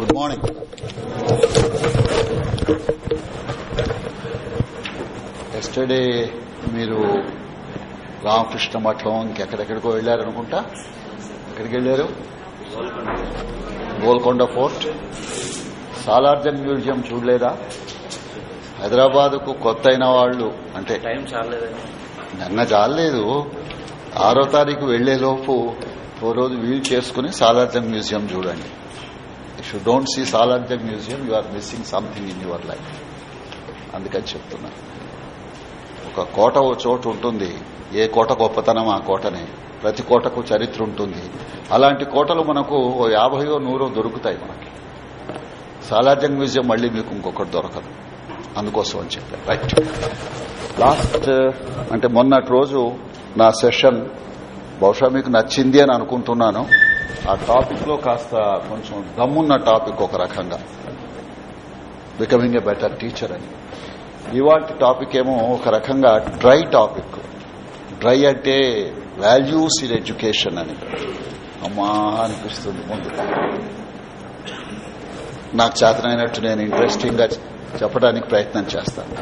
Good morning yesterday మీరు రామకృష్ణ మఠం ఇంకెక్కడెక్కడికో వెళ్ళారనుకుంటా ఎక్కడికి వెళ్ళారు గోల్కొండ ఫోర్ట్. సాలార్జంగ్ మ్యూజియం చూడలేదా? హైదరాబాద్కు కొత్త అయిన వాళ్ళు అంటే నిన్న చాలేదు ఆరో తారీఖు వెళ్ళేలోపు ఓ రోజు వీలు చేసుకుని సాలార్జంగ్ మ్యూజియం చూడండి. You don't see Salar Jung museum you are missing something in your life అందుకని చెప్తున్నా. ఒక కోట ఓ చోటు ఉంటుంది. ఏ కోట గొప్పతనం? ఆ కోటనే. ప్రతి కోటకు చరిత్ర ఉంటుంది. అలాంటి కోటలు మనకు ఓ యాభయో నూరో దొరుకుతాయి మనకి. సాలార్జంగ్ మ్యూజియం మళ్ళీ మీకు ఇంకొకటి దొరకదు. అందుకోసం అని చెప్పాను రైట్ లాస్ట్ అంటే మొన్నటి రోజు నా సెషన్ బహుశా మీకు నచ్చింది అని అనుకుంటున్నాను. ఆ టాపిక్లో కాస్త కొంచెం దమ్మున్న టాపిక్ ఒక రకంగా. బికమింగ్ ఎ బెటర్ టీచర్ అని. ఇవాటి టాపిక్ ఏమో ఒక రకంగా డ్రై టాపిక్. డ్రై అంటే వాల్యూస్ ఇన్ ఎడ్యుకేషన్ అని. అమ్మా అనిపిస్తుంది ముందు. నాకు చేతనైనట్టు నేను ఇంట్రెస్టింగ్గా చెప్పడానికి ప్రయత్నం చేస్తాను.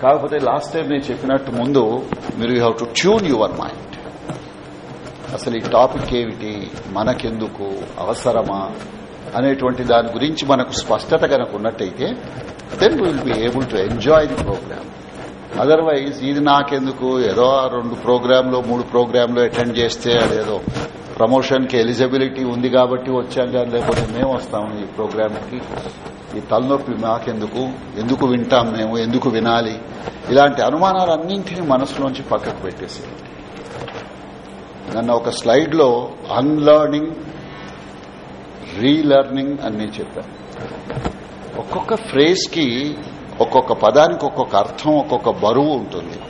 కాకపోతే లాస్ట్ టైం నేను చెప్పినట్టు ముందు మీరు you have to tune your mind. అసలు ఈ టాపిక్ ఏమిటి? మనకెందుకు అవసరమా? అనేటువంటి దాని గురించి మనకు స్పష్టత కనుక ఉన్నట్టయితే then will be able to enjoy the programme otherwise ఇది నాకెందుకు? ఏదో రెండు ప్రోగ్రాంలో మూడు ప్రోగ్రాంలో అటెండ్ చేస్తే అదేదో ప్రమోషన్కి ఎలిజిబిలిటీ ఉంది కాబట్టి వచ్చాం కానీ లేకపోతే మేము వస్తాము ఈ ప్రోగ్రామ్కి ఈ తలనొప్పి మాకెందుకు? ఎందుకు వింటాం మేము? ఎందుకు వినాలి? ఇలాంటి అనుమానాలన్నింటినీ మనసులోంచి పక్కకు పెట్టేసేయండి. నన్ను ఒక స్లైడ్లో అన్లర్నింగ్ రీలర్నింగ్ అని నేను చెప్పాను. ఒక్కొక్క ఫ్రేజ్కి ఒక్కొక్క పదానికి ఒక్కొక్క అర్థం ఒక్కొక్క బరువు ఉంటుంది.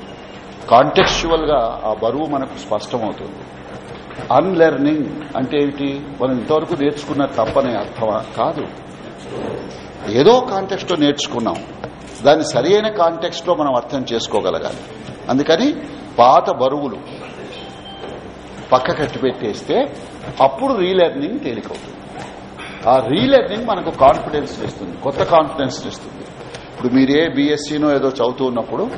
కాంటెక్చువల్గా ఆ బరువు మనకు స్పష్టమవుతుంది. అన్లెర్నింగ్ అంటే ఏమిటి? మనం ఇంతవరకు నేర్చుకున్న తప్పనే అర్థమా? కాదు. ఏదో కాంటెక్స్ట్లో నేర్చుకున్నాం. దాన్ని సరైన కాంటెక్స్ట్లో మనం అర్థం చేసుకోగలగాలి. అందుకని పాత బరువులు పక్క కట్టి పెట్టేస్తే అప్పుడు రీలెర్నింగ్ తేలికవుతుంది. ఆ రీలెర్నింగ్ మనకు కాన్ఫిడెన్స్ ఇస్తుంది కొత్త కాన్ఫిడెన్స్ ఇస్తుంది ఇప్పుడు మీరే బీఎస్సీనో ఏదో చదువుతూ ఉన్నప్పుడు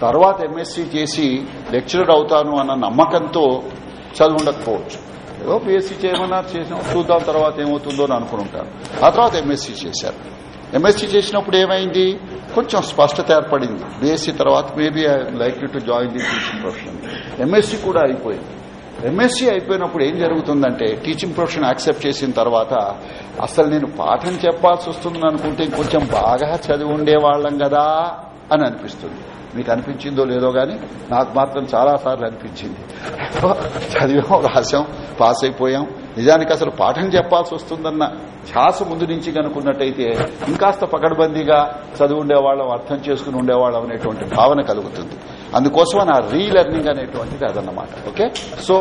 తర్వాత ఎంఎస్సీ చేసి లెక్చరర్ అవుతాను అన్న నమ్మకంతో చదువు ఉండకపోవచ్చు. ఏదో బీఎస్సీ చేయమన్నారు చేసినాం చూద్దాం తర్వాత ఏమవుతుందో అని అనుకుంటారు ఆ తర్వాత ఎంఎస్సీ చేశారు. ఎంఎస్సీ చేసినప్పుడు ఏమైంది? కొంచెం స్పష్టత ఏర్పడింది. బీఎస్సీ తర్వాత maybe I like to join the teaching profession MSc కూడా అయిపోయింది. ఎంఎస్సీ అయిపోయినప్పుడు ఏం జరుగుతుందంటే టీచింగ్ ప్రొఫెషన్ యాక్సెప్ట్ చేసిన తర్వాత అసలు నేను పాఠం చెప్పాల్సి వస్తుంది అనుకుంటే కొంచెం బాగా చదివి ఉండేవాళ్ళం కదా అని అనిపిస్తుంది. మీకు అనిపించిందో లేదో గాని నాకు మాత్రం చాలా సార్లు అనిపించింది. చదివాం రాసాం పాస్ అయిపోయాం. నిజానికి అసలు పాఠం చెప్పాల్సి వస్తుందన్న ధ్యాస ముందు నుంచి కనుకున్నట్టయితే ఇంకాస్త పకడ్బందీగా చదువు ఉండేవాళ్ళం అర్థం చేసుకుని ఉండేవాళ్ళం అనేటువంటి భావన కలుగుతుంది. అందుకోసం ఆ రీలెర్నింగ్ అనేటువంటిది అదన్నమాట. ఓకే? So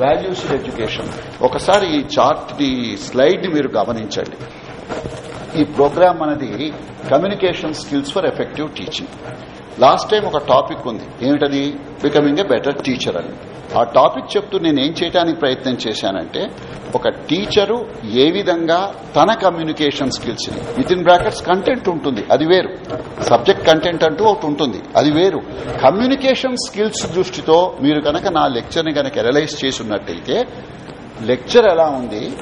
values education. ఒకసారి ఈ చార్ట్ ది స్లైడ్ మీరు గమనించండి. ఈ ప్రోగ్రామ్ అనేది communication skills for effective teaching. Last time ఒక టాపిక్ ఉంది. ఏమిటది? బికమింగ్ ఎ బెటర్ టీచర్ అని. ఆ టాపిక్ చెప్తూ నేను ఏం చేయడానికి ప్రయత్నం చేశానంటే ఒక టీచరు ఏ విధంగా తన కమ్యూనికేషన్ స్కిల్స్ని విత్ ఇన్ బ్రాకెట్స్ కంటెంట్ ఉంటుంది. అది వేరు. సబ్జెక్ట్ కంటెంట్ అంటూ ఒకటి ఉంటుంది. అది వేరు. కమ్యూనికేషన్ స్కిల్స్ దృష్టితో మీరు కనుక నా లెక్చర్ని కనుక ఎనలైజ్ చేసి ఉన్నట్టయితే లెక్చర్ ఎలా ఉంది?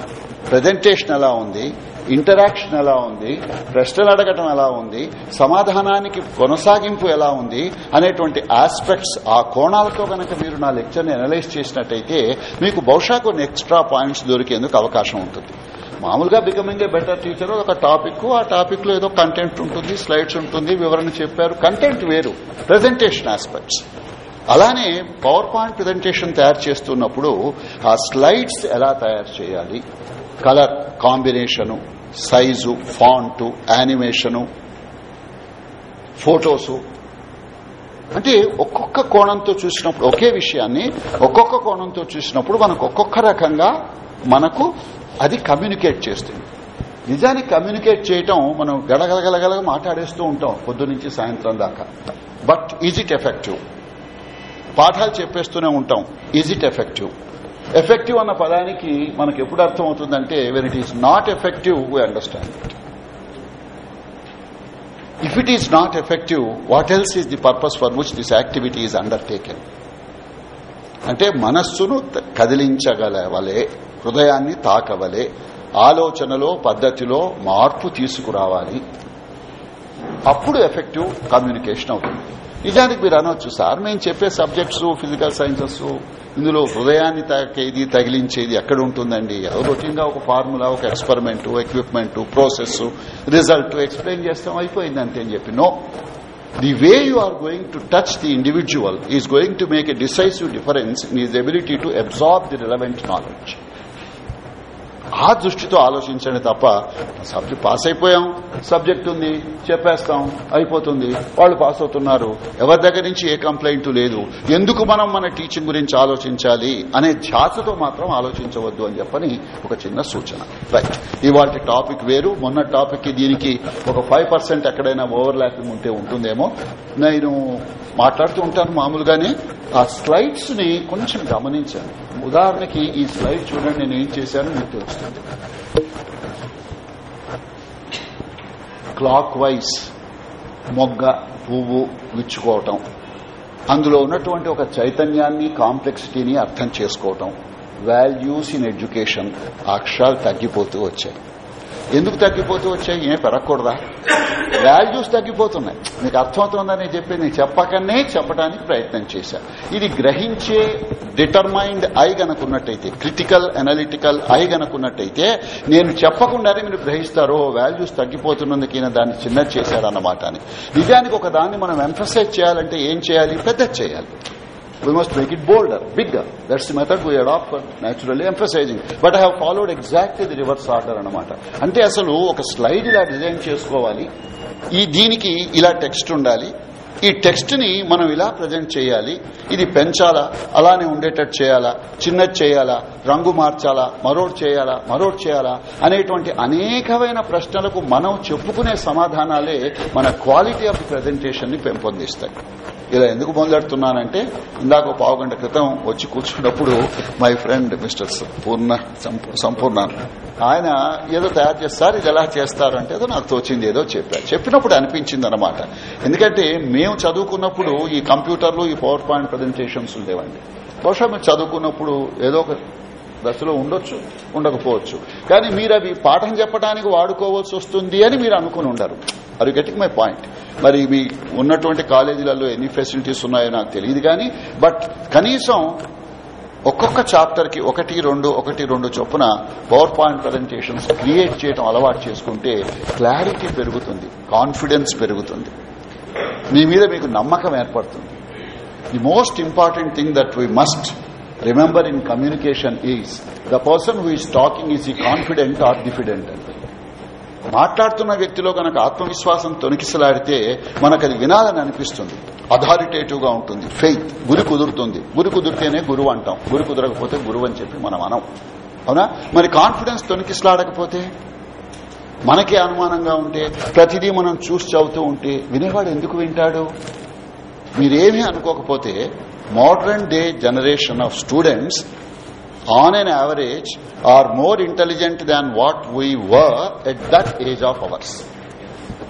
ప్రజెంటేషన్ ఎలా ఉంది? ఇంటరాక్షన్ ఎలా ఉంది? ప్రశ్నలు అడగటం ఎలా ఉంది? సమాధానానికి కొనసాగింపు ఎలా ఉంది? అనేటువంటి ఆస్పెక్ట్స్ ఆ కోణాలతో కనుక మీరు నా లెక్చర్ని అనలైజ్ చేసినట్టయితే మీకు బహుశా కొన్ని ఎక్స్ట్రా పాయింట్స్ దొరికేందుకు అవకాశం ఉంటుంది. మామూలుగా బికమింగ్ ఏ బెటర్ టీచర్ ఒక టాపిక్ ఆ టాపిక్లో ఏదో కంటెంట్ ఉంటుంది స్లైడ్స్ ఉంటుంది వివరణ చెప్పారు. కంటెంట్ వేరు. Presentation aspects. అలానే పవర్ పాయింట్ ప్రజెంటేషన్ తయారు చేస్తున్నప్పుడు ఆ స్లైడ్స్ ఎలా తయారు చేయాలి? Colour combination size font animation photos. అంటే ఒక్కొక్క కోణంతో చూసినప్పుడు ఒకే విషయాన్ని ఒక్కొక్క కోణంతో చూసినప్పుడు మనకు ఒక్కొక్క రకంగా మనకు అది కమ్యూనికేట్ చేస్తుంది. నిజానికి కమ్యూనికేట్ చేయటం మనం గడగలగలగలగా మాట్లాడేస్తూ ఉంటాం పొద్దు నుంచి సాయంత్రం దాకా. But is it effective? పాఠాలు చెప్పేస్తూనే ఉంటాం. Is it effective? ఎఫెక్టివ్ అన్న పదానికి మనకు ఎప్పుడు అర్థం అవుతుందంటే when it is not effective we understand it if it is not effective what else is the purpose for which this activity is undertaken అంటే మనస్సును కదిలించగలవలే హృదయాన్ని తాకవలే ఆలోచనలో పద్ధతిలో మార్పు తీసుకురావాలి. అప్పుడు ఎఫెక్టివ్ కమ్యూనికేషన్ అవుతుంది. నిజానికి మీరు అనొచ్చు సార్. మేము చెప్పే సబ్జెక్ట్స్ ఫిజికల్ సైన్సెస్ ఇందులో హృదయాన్ని తాకేది తగిలించేది ఎక్కడ ఉంటుందండి? రొటీన్గా ఒక ఫార్ములా ఒక experiment equipment process result explain చేస్తాం అయిపోయింది అంతే అని చెప్పి. No. The way you are going to touch the individual is going to make a decisive difference in is ability to absorb the relevant knowledge. ఆ దృష్టితో ఆలోచించండి తప్ప సబ్జెక్ట్ పాస్ అయిపోయాం సబ్జెక్ట్ ఉంది చెప్పేస్తాం అయిపోతుంది. వాళ్ళు పాస్ అవుతున్నారు ఎవరి దగ్గర నుంచి ఏ కంప్లైంట్ లేదు. ఎందుకు మనం మన టీచింగ్ గురించి ఆలోచించాలి అనే ధ్యాసతో మాత్రం ఆలోచించవద్దు అని చెప్పని ఒక చిన్న సూచన. రైట్ ఇవాళ టాపిక్ వేరు. మొన్న టాపిక్ దీనికి ఒక ఫైవ్ పర్సెంట్ ఎక్కడైనా ఓవర్ ల్యాపింగ్ ఉంటే ఉంటుందేమో. నేను మాట్లాడుతూ ఉంటాను మామూలుగానే. ఆ స్లైడ్స్ని కొంచెం గమనించాను ఉదాహరణకి ఈ స్లైడ్ చూడండి నేను ఏం చేశాను మీకు తెలుసు. క్లాక్ వైజ్ మొగ్గ పువ్వు విచ్చుకోవటం. అందులో ఉన్నటువంటి ఒక చైతన్యాన్ని కాంప్లెక్సిటీని అర్థం చేసుకోవటం. వాల్యూస్ ఇన్ ఎడ్యుకేషన్ అక్షరాలు తగ్గిపోతూ వచ్చాయి. ఎందుకు తగ్గిపోతూ వచ్చాయి? ఏం పెరగకూడదా? వాల్యూస్ తగ్గిపోతున్నాయి. నీకు అర్థమవుతుందని చెప్పి నేను చెప్పకనే చెప్పడానికి ప్రయత్నం చేశా. ఇది గ్రహించే డిటర్మైన్డ్ ఐ గనుకున్నట్టయితే క్రిటికల్ అనలిటికల్ ఐ గనుకున్నట్టయితే నేను చెప్పకుండానే మీరు గ్రహిస్తారో వాల్యూస్ తగ్గిపోతున్నందుకు దాన్ని చిన్నది చేశారన్నమాట అని. నిజానికి ఒక దాన్ని మనం ఎంఫసైజ్ చేయాలంటే ఏం చేయాలి? పెద్ద చేయాలి. We must make it bolder, bigger. That's the method we adopt for naturally emphasizing. But I have followed exactly the reverse order అన్నమాట. అంటే అసలు ఒక స్లైడ్ ఇలా డిజైన్ చేసుకోవాలి. ఈ దీనికి ఇలా టెక్స్ట్ ఉండాలి. ఈ టెక్స్ట్ని మనం ఇలా ప్రజెంట్ చేయాలి. ఇది పెంచాలా? అలానే ఉండేటట్టు చేయాలా? చిన్నది చేయాలా? రంగు మార్చాలా? మరోటి చేయాలా? మరోటి చేయాలా? అనేటువంటి అనేకమైన ప్రశ్నలకు మనం చెప్పుకునే సమాధానాలే మన క్వాలిటీ ఆఫ్ ప్రజెంటేషన్ని పెంపొందిస్తాయి. ఇలా ఎందుకు మొదలెడుతున్నానంటే ఇందాక పావు గంట క్రితం వచ్చి కూర్చున్నప్పుడు మై ఫ్రెండ్ మిస్టర్ పూర్ణ సంపూర్ణ ఆయన ఏదో తయారు చేస్తారు ఇది ఎలా చేస్తారు? అంటే ఏదో నాకు తోచింది ఏదో చెప్పారు చెప్పినప్పుడు అనిపించింది అనమాట ఎందుకంటే మేము చదువుకున్నప్పుడు ఈ కంప్యూటర్లు ఈ పవర్ పాయింట్ ప్రజెంటేషన్స్ ఉండేవండి బహుశా మేము చదువుకున్నప్పుడు ఏదో ఒక దశలో ఉండొచ్చు ఉండకపోవచ్చు. కానీ మీరు అవి పాఠం చెప్పడానికి వాడుకోవాల్సి వస్తుంది అని మీరు అనుకుని ఉండరు. అది గెటింగ్ మై పాయింట్ మరి మీ ఉన్నటువంటి కాలేజీలలో ఎన్ని ఫెసిలిటీస్ ఉన్నాయో నాకు తెలియదు కానీ బట్ కనీసం ఒక్కొక్క చాప్టర్కి ఒకటి రెండు ఒకటి రెండు చొప్పున పవర్ పాయింట్ ప్రజెంటేషన్స్ క్రియేట్ చేయడం అలవాటు చేసుకుంటే క్లారిటీ పెరుగుతుంది కాన్ఫిడెన్స్ పెరుగుతుంది. మీ మీద మీకు నమ్మకం ఏర్పడుతుంది. The most important thing that we must remember in communication is the person who is talking is ఈ కాన్ఫిడెంట్ ఆర్ డిఫిడెంట్ మాట్లాడుతున్న వ్యక్తిలో కనుక ఆత్మవిశ్వాసం తొనికిసలాడితే మనకు అది వినాలని అనిపిస్తుంది. అథారిటేటివ్గా ఉంటుంది. ఫెయిత్ గురి కుదురుతుంది. గురి కుదిరితేనే గురువు అంటాం. గురి కుదరకపోతే గురువు అని చెప్పి మనం అనం అవునా? మరి కాన్ఫిడెన్స్ తొనికిసలాడకపోతే మనకే అనుమానంగా ఉంటే ప్రతిదీ మనం చూసి చదువుతూ ఉంటే వినేవాడు ఎందుకు వింటాడు? మీరేమీ అనుకోకపోతే modern day generation of students on an average are more intelligent than what we were at that age of ours.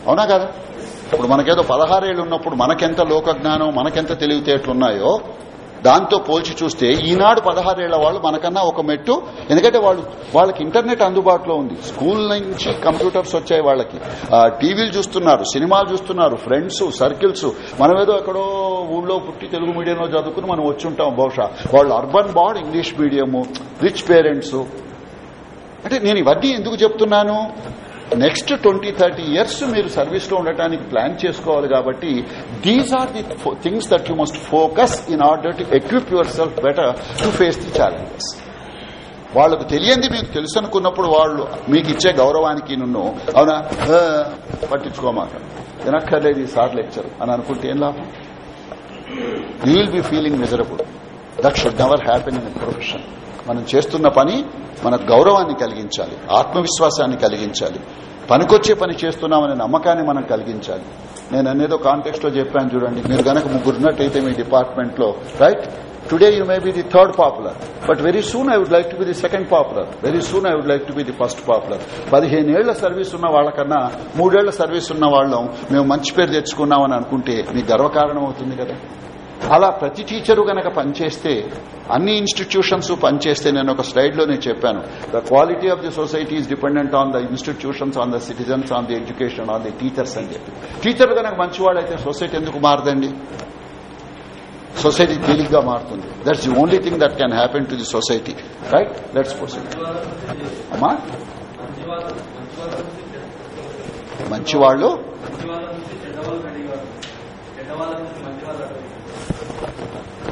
అవునా కదా? ఇప్పుడు మనకేదో పదహారేళ్ళు ఉన్నప్పుడు మనకెంత లోకజ్ఞానం మనకెంత తెలివితేటలున్నాయో దాంతో పోల్చి చూస్తే ఈనాడు పదహారేళ్ళ వాళ్ళు మనకన్నా ఒక మెట్టు ఎందుకంటే వాళ్ళు వాళ్ళకి ఇంటర్నెట్ అందుబాటులో ఉంది. స్కూల్ నుంచి కంప్యూటర్స్ వచ్చాయి వాళ్ళకి. టీవీలు చూస్తున్నారు సినిమాలు చూస్తున్నారు ఫ్రెండ్స్ సర్కిల్స్. మనమేదో ఎక్కడో ఊళ్ళో పుట్టి తెలుగు మీడియంలో చదువుకుని మనం వచ్చి ఉంటాం బహుశా. వాళ్ళు urban bad English medium rich parents. అంటే నేను ఇవన్నీ ఎందుకు చెప్తున్నాను? నెక్స్ట్ ట్వంటీ థర్టీ ఇయర్స్ మీరు సర్వీస్లో ఉండటానికి ప్లాన్ చేసుకోవాలి కాబట్టి these are the things that you must focus in order to equip yourself better to face the challenges వాళ్ళకు తెలియంది మీకు తెలుసు అనుకున్నప్పుడు వాళ్ళు మీకు ఇచ్చే గౌరవానికి నిన్ను అవునా? పట్టించుకోమాట వినక్కర్లేదు ఈ సార్ లెక్చర్. అని అనుకుంటే ఏం లాభం? You will be feeling miserable that should never happen in profession మనం చేస్తున్న పని మన గౌరవాన్ని కలిగించాలి ఆత్మవిశ్వాసాన్ని కలిగించాలి. పనికొచ్చే పని చేస్తున్నామనే నమ్మకాన్ని మనం కలిగించాలి. నేను అనేదో కాంటెక్స్ట్లో చెప్పాను చూడండి. మీరు గనక ముగ్గురున్నట్టయితే మీ డిపార్ట్మెంట్లో right today you may be the third popular but very soon I would like to be the second popular very soon I would like to be the first popular పదిహేను ఏళ్ళ సర్వీస్ ఉన్న వాళ్ళకన్నా మూడేళ్ళ సర్వీస్ ఉన్న వాళ్ళం మేము మంచి పేరు తెచ్చుకున్నామని అనుకుంటే మీ గర్వకారణం అవుతుంది కదా? అలా ప్రతి టీచరు గనక పనిచేస్తే అన్ని ఇన్స్టిట్యూషన్స్ పనిచేస్తే నేను ఒక స్లైడ్లో నేను చెప్పాను. The quality of the society is dependent on the institutions on the citizens on the education on the teachers అని చెప్పి. టీచర్లు కనుక మంచివాళ్ళైతే సొసైటీ ఎందుకు మారదండి? సొసైటీ తేలిగ్గా మారుతుంది. That's the only thing that can happen to the society right that's proceed అమ్మా? మంచివాళ్ళు?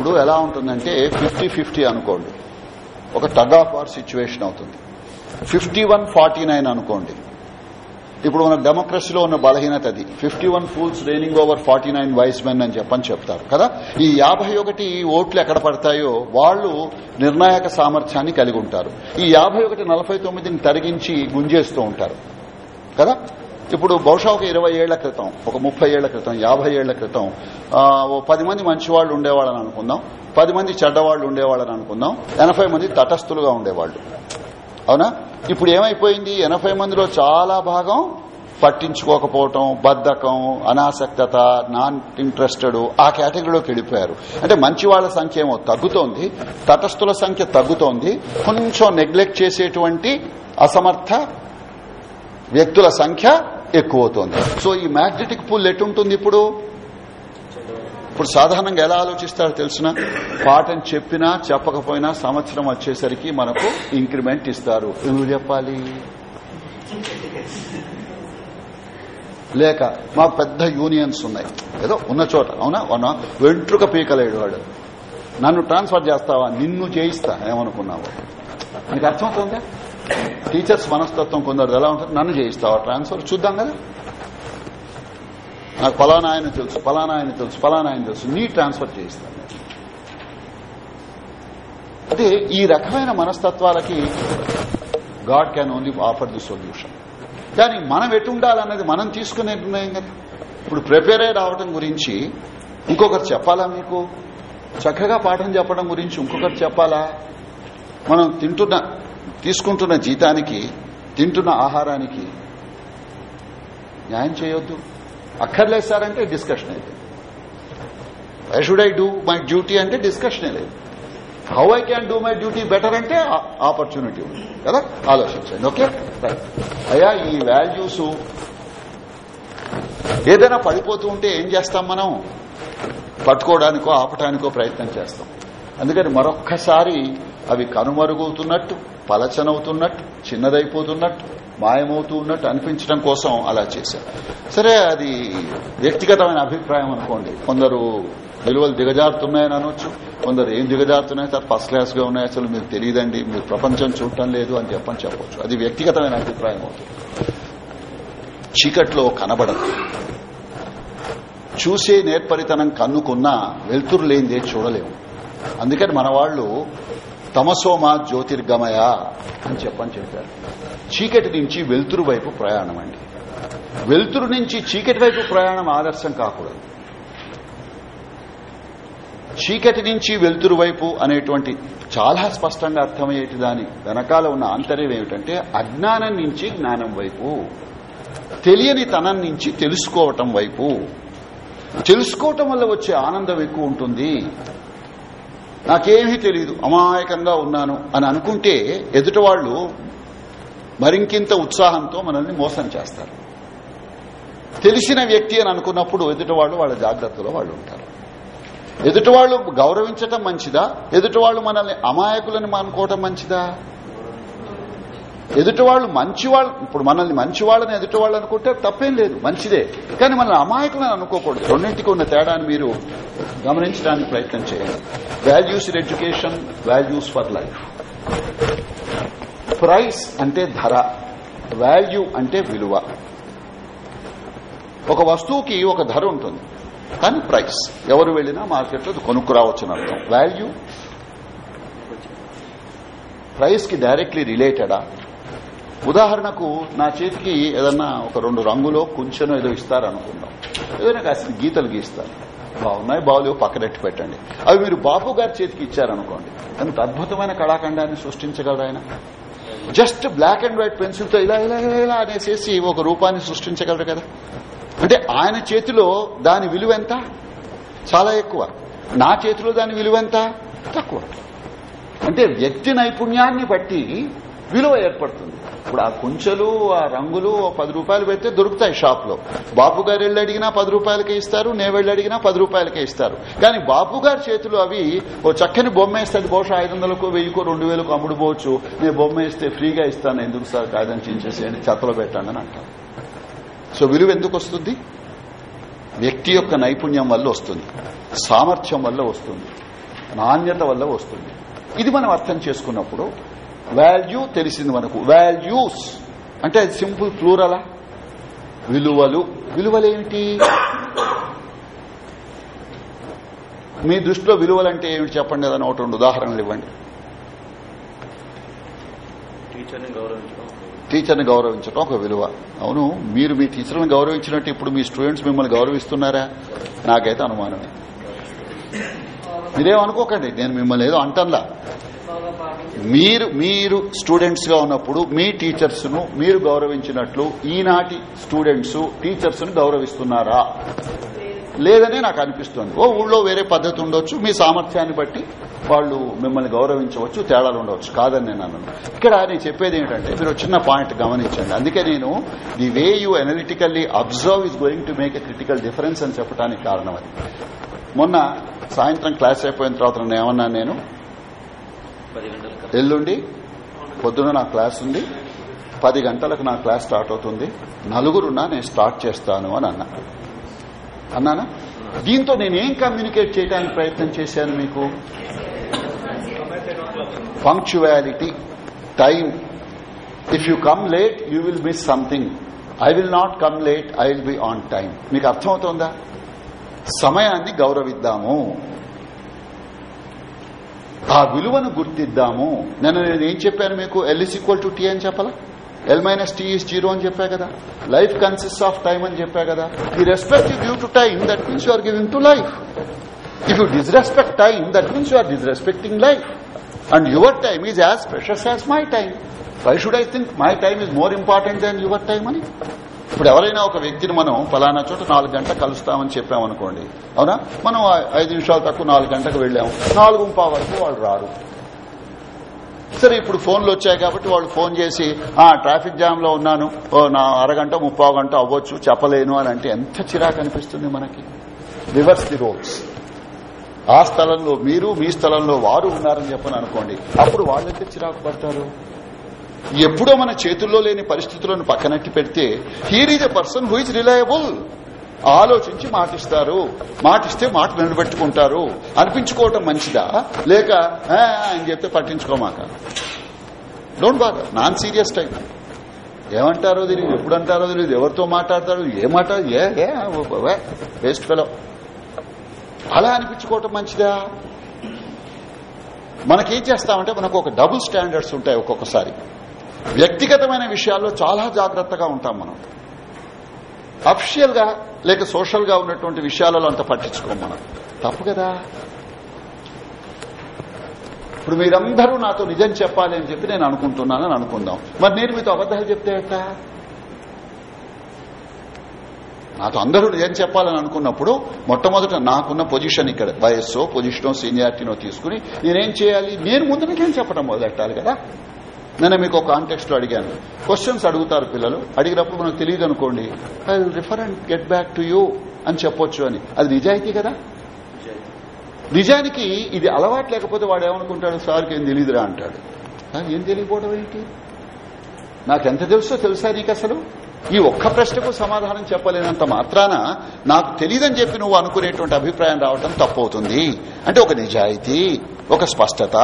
ఇప్పుడు ఎలా ఉంటుందంటే ఫిఫ్టీ ఫిఫ్టీ అనుకోండి. ఒక టగ్ ఆఫ్ వార్ సిచ్యువేషన్ అవుతుంది. ఫిఫ్టీ వన్ ఫార్టీ నైన్ అనుకోండి. ఇప్పుడు మన డెమోక్రసీలో ఉన్న బలహీనత అది. Fifty one fools reigning over forty nine wise men అని చెప్పని చెప్తారు. కదా? ఈ యాభై ఒకటి ఓట్లు ఎక్కడ పడతాయో వాళ్ళు నిర్ణాయక సామర్థ్యాన్ని కలిగి ఉంటారు. ఈ యాభై ఒకటి నలభై తొమ్మిదిని తరిగించి గుంజేస్తూ ఉంటారు. కదా? ఇప్పుడు బహుశా ఒక ఇరవై ఏళ్ళ క్రితం ఒక ముప్పై ఏళ్ళ క్రితం యాభై ఏళ్ళ క్రితం ఓ పది మంది మంచివాళ్ళు ఉండేవాళ్ళని అనుకుందాం. పది మంది చెడ్డవాళ్ళు ఉండేవాళ్ళని అనుకుందాం. ఎనభై మంది తటస్థులుగా ఉండేవాళ్ళు అవునా? ఇప్పుడు ఏమైపోయింది? ఎనభై మందిలో చాలా భాగం పట్టించుకోకపోవటం బద్దకం అనాసక్తత నాన్ ఇంట్రెస్టెడ్ ఆ కేటగిరీలోకి వెళ్ళిపోయారు. అంటే మంచి వాళ్ళ సంఖ్య ఏమో తగ్గుతోంది తటస్థుల సంఖ్య తగ్గుతోంది. కొంచెం నెగ్లెక్ట్ చేసేటువంటి అసమర్థ వ్యక్తుల సంఖ్య ఎక్కువవుతోంది. సో ఈ మ్యాగ్నెటిక్ పుల్ ఎటుంటుంది ఇప్పుడు? ఇప్పుడు సాధారణంగా ఎలా ఆలోచిస్తారో తెలిసిన? పాఠం చెప్పినా చెప్పకపోయినా సంవత్సరం వచ్చేసరికి మనకు ఇంక్రిమెంట్ ఇస్తారు. ఎందుకు చెప్పాలి? లేక మాకు పెద్ద యూనియన్స్ ఉన్నాయి. ఏదో ఉన్న చోట అవునా? అవునా? వెంట్రుక పీకలేడు వాడు. నన్ను ట్రాన్స్ఫర్ చేస్తావా? నిన్ను చేయిస్తా. ఏమనుకున్నావు? నీకు అర్థమవుతుందా? టీచర్స్ మనస్తత్వం కొందరు ఎలా ఉంటుంది నన్ను చేయిస్తావా ట్రాన్స్ఫర్? చూద్దాం కదా. నాకు ఫలానా ఆయన తెలుసు ఫలానా ఆయన తెలుసు ఫలానా ఆయన తెలుసు. నీ ట్రాన్స్ఫర్ చేయిస్తాను అంటే ఈ రకమైన మనస్తత్వాలకి God can only offer the solution. కానీ మనం ఎటుండాలన్నది మనం తీసుకునే నిర్ణయం కదా. ఇప్పుడు ప్రిపేర్ అయి రావడం గురించి ఇంకొకరు చెప్పాలా మీకు? చక్కగా పాఠం చెప్పడం గురించి ఇంకొకరు చెప్పాలా? మనం తింటున్న తీసుకుంటున్న జీతానికి తింటున్న ఆహారానికి న్యాయం చేయొద్దు. అక్కర్లేదు సార్ అంటే డిస్కషన్ అయితే. I should I do my duty అంటే డిస్కషనే లేదు. How I can do my duty better అంటే ఆపర్చునిటీ ఉంది. కదా? ఆలోచించండి ఓకే? అయ్యా ఈ వాల్యూస్ ఏదైనా పడిపోతూ ఉంటే ఏం చేస్తాం మనం? పట్టుకోవడానికో ఆపటానికో ప్రయత్నం చేస్తాం. అందుకని మరొక్కసారి అవి కనుమరుగవుతున్నట్టు పలచనవుతున్నట్టు చిన్నదైపోతున్నట్టు మాయమవుతూ ఉన్నట్టు అనిపించడం కోసం అలా చేశారు. సరే అది వ్యక్తిగతమైన అభిప్రాయం అనుకోండి. కొందరు విలువలు దిగజారుతున్నాయని అనొచ్చు కొందరు ఏం దిగజారుతున్నాయి సార్ ఫస్ట్ క్లాస్గా ఉన్నాయి అసలు మీకు తెలియదండి మీరు ప్రపంచం చూడటం లేదు అని చెప్పని చెప్పవచ్చు అది వ్యక్తిగతమైన అభిప్రాయం అవుతుంది. చీకట్లో కనబడదు. చూసే నేర్పరితనం కన్నుకున్నా వెలుతురు లేనిదే చూడలేము. అందుకని మన వాళ్ళు తమసోమ జ్యోతిర్గమయ అని చెప్పని చెప్పారు. చీకటి నుంచి వెలుతురు వైపు ప్రయాణం అండి. వెలుతురు నుంచి చీకటి వైపు ప్రయాణం ఆదర్శం కాకూడదు. చీకటి నుంచి వెలుతురు వైపు అనేటువంటి చాలా స్పష్టంగా అర్థమయ్యేటి దాని వెనకాల ఉన్న ఆంతర్యం ఏమిటంటే అజ్ఞానం నుంచి జ్ఞానం వైపు తెలియని తనం నుంచి తెలుసుకోవటం వైపు. తెలుసుకోవటం వల్ల వచ్చే ఆనందం ఎక్కువ ఉంటుంది. నాకేమీ తెలియదు అమాయకంగా ఉన్నాను అని అనుకుంటే ఎదుటివాళ్ళు మరింకింత ఉత్సాహంతో మనల్ని మోసం చేస్తారు. తెలిసిన వ్యక్తి అని అనుకున్నప్పుడు ఎదుటివాళ్ళు వాళ్ళ జాగ్రత్తలో వాళ్ళు ఉంటారు. ఎదుటివాళ్ళు గౌరవించటం మంచిదా? ఎదుటివాళ్ళు మనల్ని అమాయకులని అనుకోవటం మంచిదా? ఎదుటివాళ్ళు మంచివాళ్ళు ఇప్పుడు మనల్ని మంచివాళ్ళని ఎదుటివాళ్ళు అనుకుంటే తప్పేం లేదు మంచిదే. కానీ మనల్ని అమాయకులని అనుకోకూడదు. రెండింటికి ఉన్న తేడాన్ని మీరు గమనించడానికి ప్రయత్నం చేయండి. Values in education values for life price అంటే ధర వాల్యూ అంటే విలువ. ఒక వస్తువుకి ఒక ధర ఉంటుంది కానీ ప్రైస్ ఎవరు వెళ్ళినా మార్కెట్లో కొనుక్కు రావచ్చు అర్థం. వాల్యూ ప్రైస్కి డైరెక్ట్లీ రిలేటెడా ఉదాహరణకు నా చేతికి ఏదన్నా ఒక రెండు రంగులో కొంచెం ఏదో ఇస్తారనుకుందాం. ఏదైనా కాస్త గీతలు గీస్తారు. బాగున్నాయి బాగులేవు పక్కనెట్టి పెట్టండి. అవి మీరు బాపు గారి చేతికి ఇచ్చారనుకోండి. ఎంత అద్భుతమైన కళాఖండాన్ని సృష్టించగలరు ఆయన. జస్ట్ బ్లాక్ అండ్ వైట్ పెన్సిల్తో ఇలా ఇలా ఇలా ఇలా అనేసేసి ఒక రూపాన్ని సృష్టించగలరు కదా. అంటే ఆయన చేతిలో దాని విలువ ఎంత? చాలా ఎక్కువ. నా చేతిలో దాని విలువ ఎంత? తక్కువ. అంటే వ్యక్తి నైపుణ్యాన్ని బట్టి విలువ ఏర్పడుతుంది. ఇప్పుడు ఆ కుంచెలు ఆ రంగులు పది రూపాయలు పెడితే దొరుకుతాయి షాప్లో బాపు గారు వెళ్ళి అడిగినా పది రూపాయలకే ఇస్తారు నేను వెళ్ళి అడిగినా పది రూపాయలకే ఇస్తారు. కానీ బాపు గారి చేతులు అవి ఓ చక్కని బొమ్మ వేస్తే బహుశా ఐదు వందలకు వెయ్యికో రెండు వేలకు అమ్ముడుపోవచ్చు నేను బొమ్మ వేస్తే ఫ్రీగా ఇస్తాను ఎందుకు సార్ కాదని చించేసేయండి చెత్తలో పెట్టండి అని అంటారు. సో విలువ ఎందుకు వస్తుంది? వ్యక్తి యొక్క నైపుణ్యం వల్ల వస్తుంది సామర్థ్యం వల్ల వస్తుంది నాణ్యత వల్ల వస్తుంది. ఇది మనం అర్థం చేసుకున్నప్పుడు వాల్యూ తెలిసింది మనకు. వాల్యూస్ అంటే అది సింపుల్ ప్లూరలా విలువలు. విలువలేమిటి? మీ దృష్టిలో విలువలంటే ఏమిటి చెప్పండి? ఏదైనా ఒకటి రెండు ఉదాహరణలు ఇవ్వండి. టీచర్ని గౌరవించడం ఒక విలువ. అవును మీరు మీ టీచర్ని గౌరవించినట్టు ఇప్పుడు మీ స్టూడెంట్స్ మిమ్మల్ని గౌరవిస్తున్నారా? నాకైతే అనుమానమే. మీరేం అనుకోకండి నేను మిమ్మల్ని ఏదో అంటంలా మీరు మీరు స్టూడెంట్స్గా ఉన్నప్పుడు మీ టీచర్స్ను మీరు గౌరవించినట్లు ఈనాటి స్టూడెంట్స్ టీచర్స్ను గౌరవిస్తున్నారా? లేదనే నాకు అనిపిస్తుంది. ఓ ఊళ్ళో వేరే పద్ధతి ఉండొచ్చు మీ సామర్థ్యాన్ని బట్టి వాళ్ళు మిమ్మల్ని గౌరవించవచ్చు తేడాలు ఉండవచ్చు. కాదని నేను అన్నాను ఇక్కడ నేను చెప్పేది ఏంటంటే మీరు ఒక చిన్న పాయింట్ గమనించండి. అందుకే నేను the way you analytically observe is going to make a critical difference అని చెప్పడానికి కారణం అది. మొన్న సాయంత్రం క్లాస్ అయిపోయిన తర్వాత నేను నేను? ఎల్లుండి పొద్దున నా క్లాస్ ఉంది. పది గంటలకు నా క్లాస్ స్టార్ట్ అవుతుంది. నలుగురున్నా నేను స్టార్ట్ చేస్తాను అని అన్నా. అన్నానా? దీంతో నేనేం కమ్యూనికేట్ చేయడానికి ప్రయత్నం చేశాను మీకు? Punctuality time if you come late you will miss something I will not come late I will be on time మీకు అర్థమవుతోందా? సమయాన్ని గౌరవిద్దాము. ఆ విలువను గుర్తిద్దాము. నేను నేను ఏం చెప్పాను మీకు? L is equal to T అని చెప్పాలా? L minus T is zero అని చెప్పా కదా. లైఫ్ కన్సిస్ట్ ఆఫ్ టైం అని చెప్పా కదా. ఈ respect you give to time that means you are giving to life if you disrespect time that means you are disrespecting life and your time is as precious as my time why should I think my time is more important than your time అని ఇప్పుడు ఎవరైనా ఒక వ్యక్తిని మనం ఫలానా చోట నాలుగు గంటలు కలుస్తామని చెప్పామనుకోండి అవునా? మనం ఐదు నిమిషాలు తక్కువ నాలుగు గంటలకు వెళ్ళాము. నాలుగు ముప్పా వరకు వాళ్ళు రారు. సరే ఇప్పుడు ఫోన్లు వచ్చాయి కాబట్టి వాళ్ళు ఫోన్ చేసి ఆ ట్రాఫిక్ జామ్లో ఉన్నాను. ఓ నా అరగంట ముప్పో గంట అవ్వచ్చు చెప్పలేను అని అంటే ఎంత చిరాకు అనిపిస్తుంది మనకి. Reverse the roads. ఆ స్థలంలో మీరు మీ స్థలంలో వారు ఉన్నారని చెప్పని అనుకోండి అప్పుడు వాళ్ళైతే చిరాకు పడతారు? ఎప్పుడో మన చేతుల్లో లేని పరిస్థితులను పక్కనట్టి పెడితే here is a person who is reliable ఆలోచించి మాటిస్తారు. మాటిస్తే మాట నిలబెట్టుకుంటారు. అనిపించుకోవటం మంచిదా? లేక ఆయన అని చెప్తే పట్టించుకోమాక? డోంట్ బాధ నాన్ సీరియస్ టైప్ ఏమంటారో తెలియదు ఎప్పుడు అంటారో తెలియదు ఎవరితో మాట్లాడతారు? ఏ మాట? ఏ వేస్ట్ ఫెలో అలా అనిపించుకోవటం మంచిదా? మనకేం చేస్తామంటే మనకు ఒక డబుల్ స్టాండర్డ్స్ ఉంటాయి ఒక్కొక్కసారి. వ్యక్తిగతమైన విషయాల్లో చాలా జాగ్రత్తగా ఉంటాం మనం. అఫిషియల్గా లేక సోషల్గా ఉన్నటువంటి విషయాలలో అంత పట్టించుకోం మనం. తప్పు కదా? ఇప్పుడు మీరందరూ నాతో నిజం చెప్పాలి అని చెప్పి నేను అనుకుంటున్నానని అనుకుందాం. మరి నేను మీతో అబద్దాలు చెప్తే ఎట్టా? నాతో అందరూ నిజం చెప్పాలని అనుకున్నప్పుడు మొట్టమొదట నాకున్న పొజిషన్ ఇక్కడ. వయస్సో పొజిషనో సీనియారిటీనో తీసుకుని నేనేం చేయాలి? నేను ముందు నిజం చెప్పడం మొదలెట్టాలి కదా? నేను మీకు ఒక కాంటెక్స్ట్లో అడిగాను. క్వశ్చన్స్ అడుగుతారు పిల్లలు. అడిగినప్పుడు మనకు తెలియదు అనుకోండి. I will refer and get back to you అని చెప్పొచ్చు అని. అది నిజాయితీ కదా? నిజానికి ఇది అలవాటు లేకపోతే వాడు ఏమనుకుంటాడు? సార్కి ఏం తెలియదురా అంటాడు. "ఆ, ఏం తెలియకపోవడం ఏంటి? నాకెంత తెలుసో తెలుసా నీకు అసలు? ఈ ఒక్క ప్రశ్నకు సమాధానం చెప్పలేనంత మాత్రాన నాకు తెలియదని చెప్పి నువ్వు అనుకునేటువంటి అభిప్రాయం రావడం తప్పవుతుంది. అంటే ఒక నిజాయితీ ఒక స్పష్టత.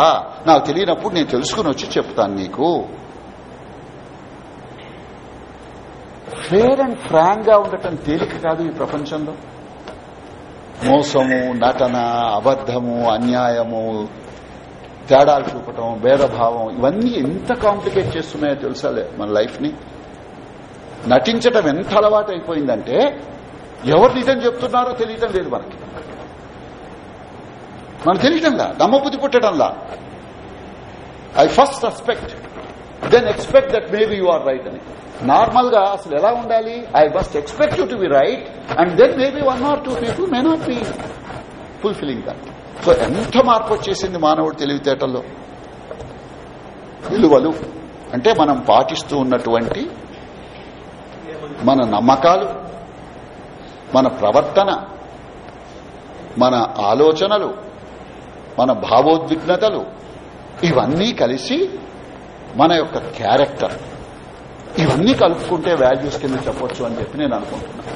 నాకు తెలియనప్పుడు నేను తెలుసుకుని వచ్చి చెప్తాను నీకు. ఫేర్ అండ్ ఫ్రాంక్గా ఉండటం తేలిక కాదు ఈ ప్రపంచంలో. మోసము నటన అబద్దము అన్యాయము తేడాలు చూపటం భేదభావం ఇవన్నీ ఎంత కాంప్లికేట్ చేస్తున్నాయో తెలుసాలే మన లైఫ్ని నటించటం ఎంత అలవాటు అయిపోయిందంటే ఎవరు నిజం చెప్తున్నారో తెలియటం లేదు మనకి. మనకు తెలియటంలా నమ్మబుద్ధి పుట్టడంలా I first suspect then expect that maybe you are right అని. నార్మల్గా అసలు ఎలా ఉండాలి? I must expect you to be right and then maybe one or two people may not be fulfilling that so ఎంత మార్పు వచ్చేసింది మానవుడు తెలివితేటల్లో? విలువలు. అంటే మనం పాటిస్తూ ఉన్నటువంటి మన నమ్మకాలు మన ప్రవర్తన మన ఆలోచనలు మన భావోద్విగ్నతలు ఇవన్నీ కలిసి మన యొక్క క్యారెక్టర్. ఇవన్నీ కలుపుకుంటే వాల్యూస్ కింద చెప్పొచ్చు అని చెప్పి నేను అనుకుంటున్నాను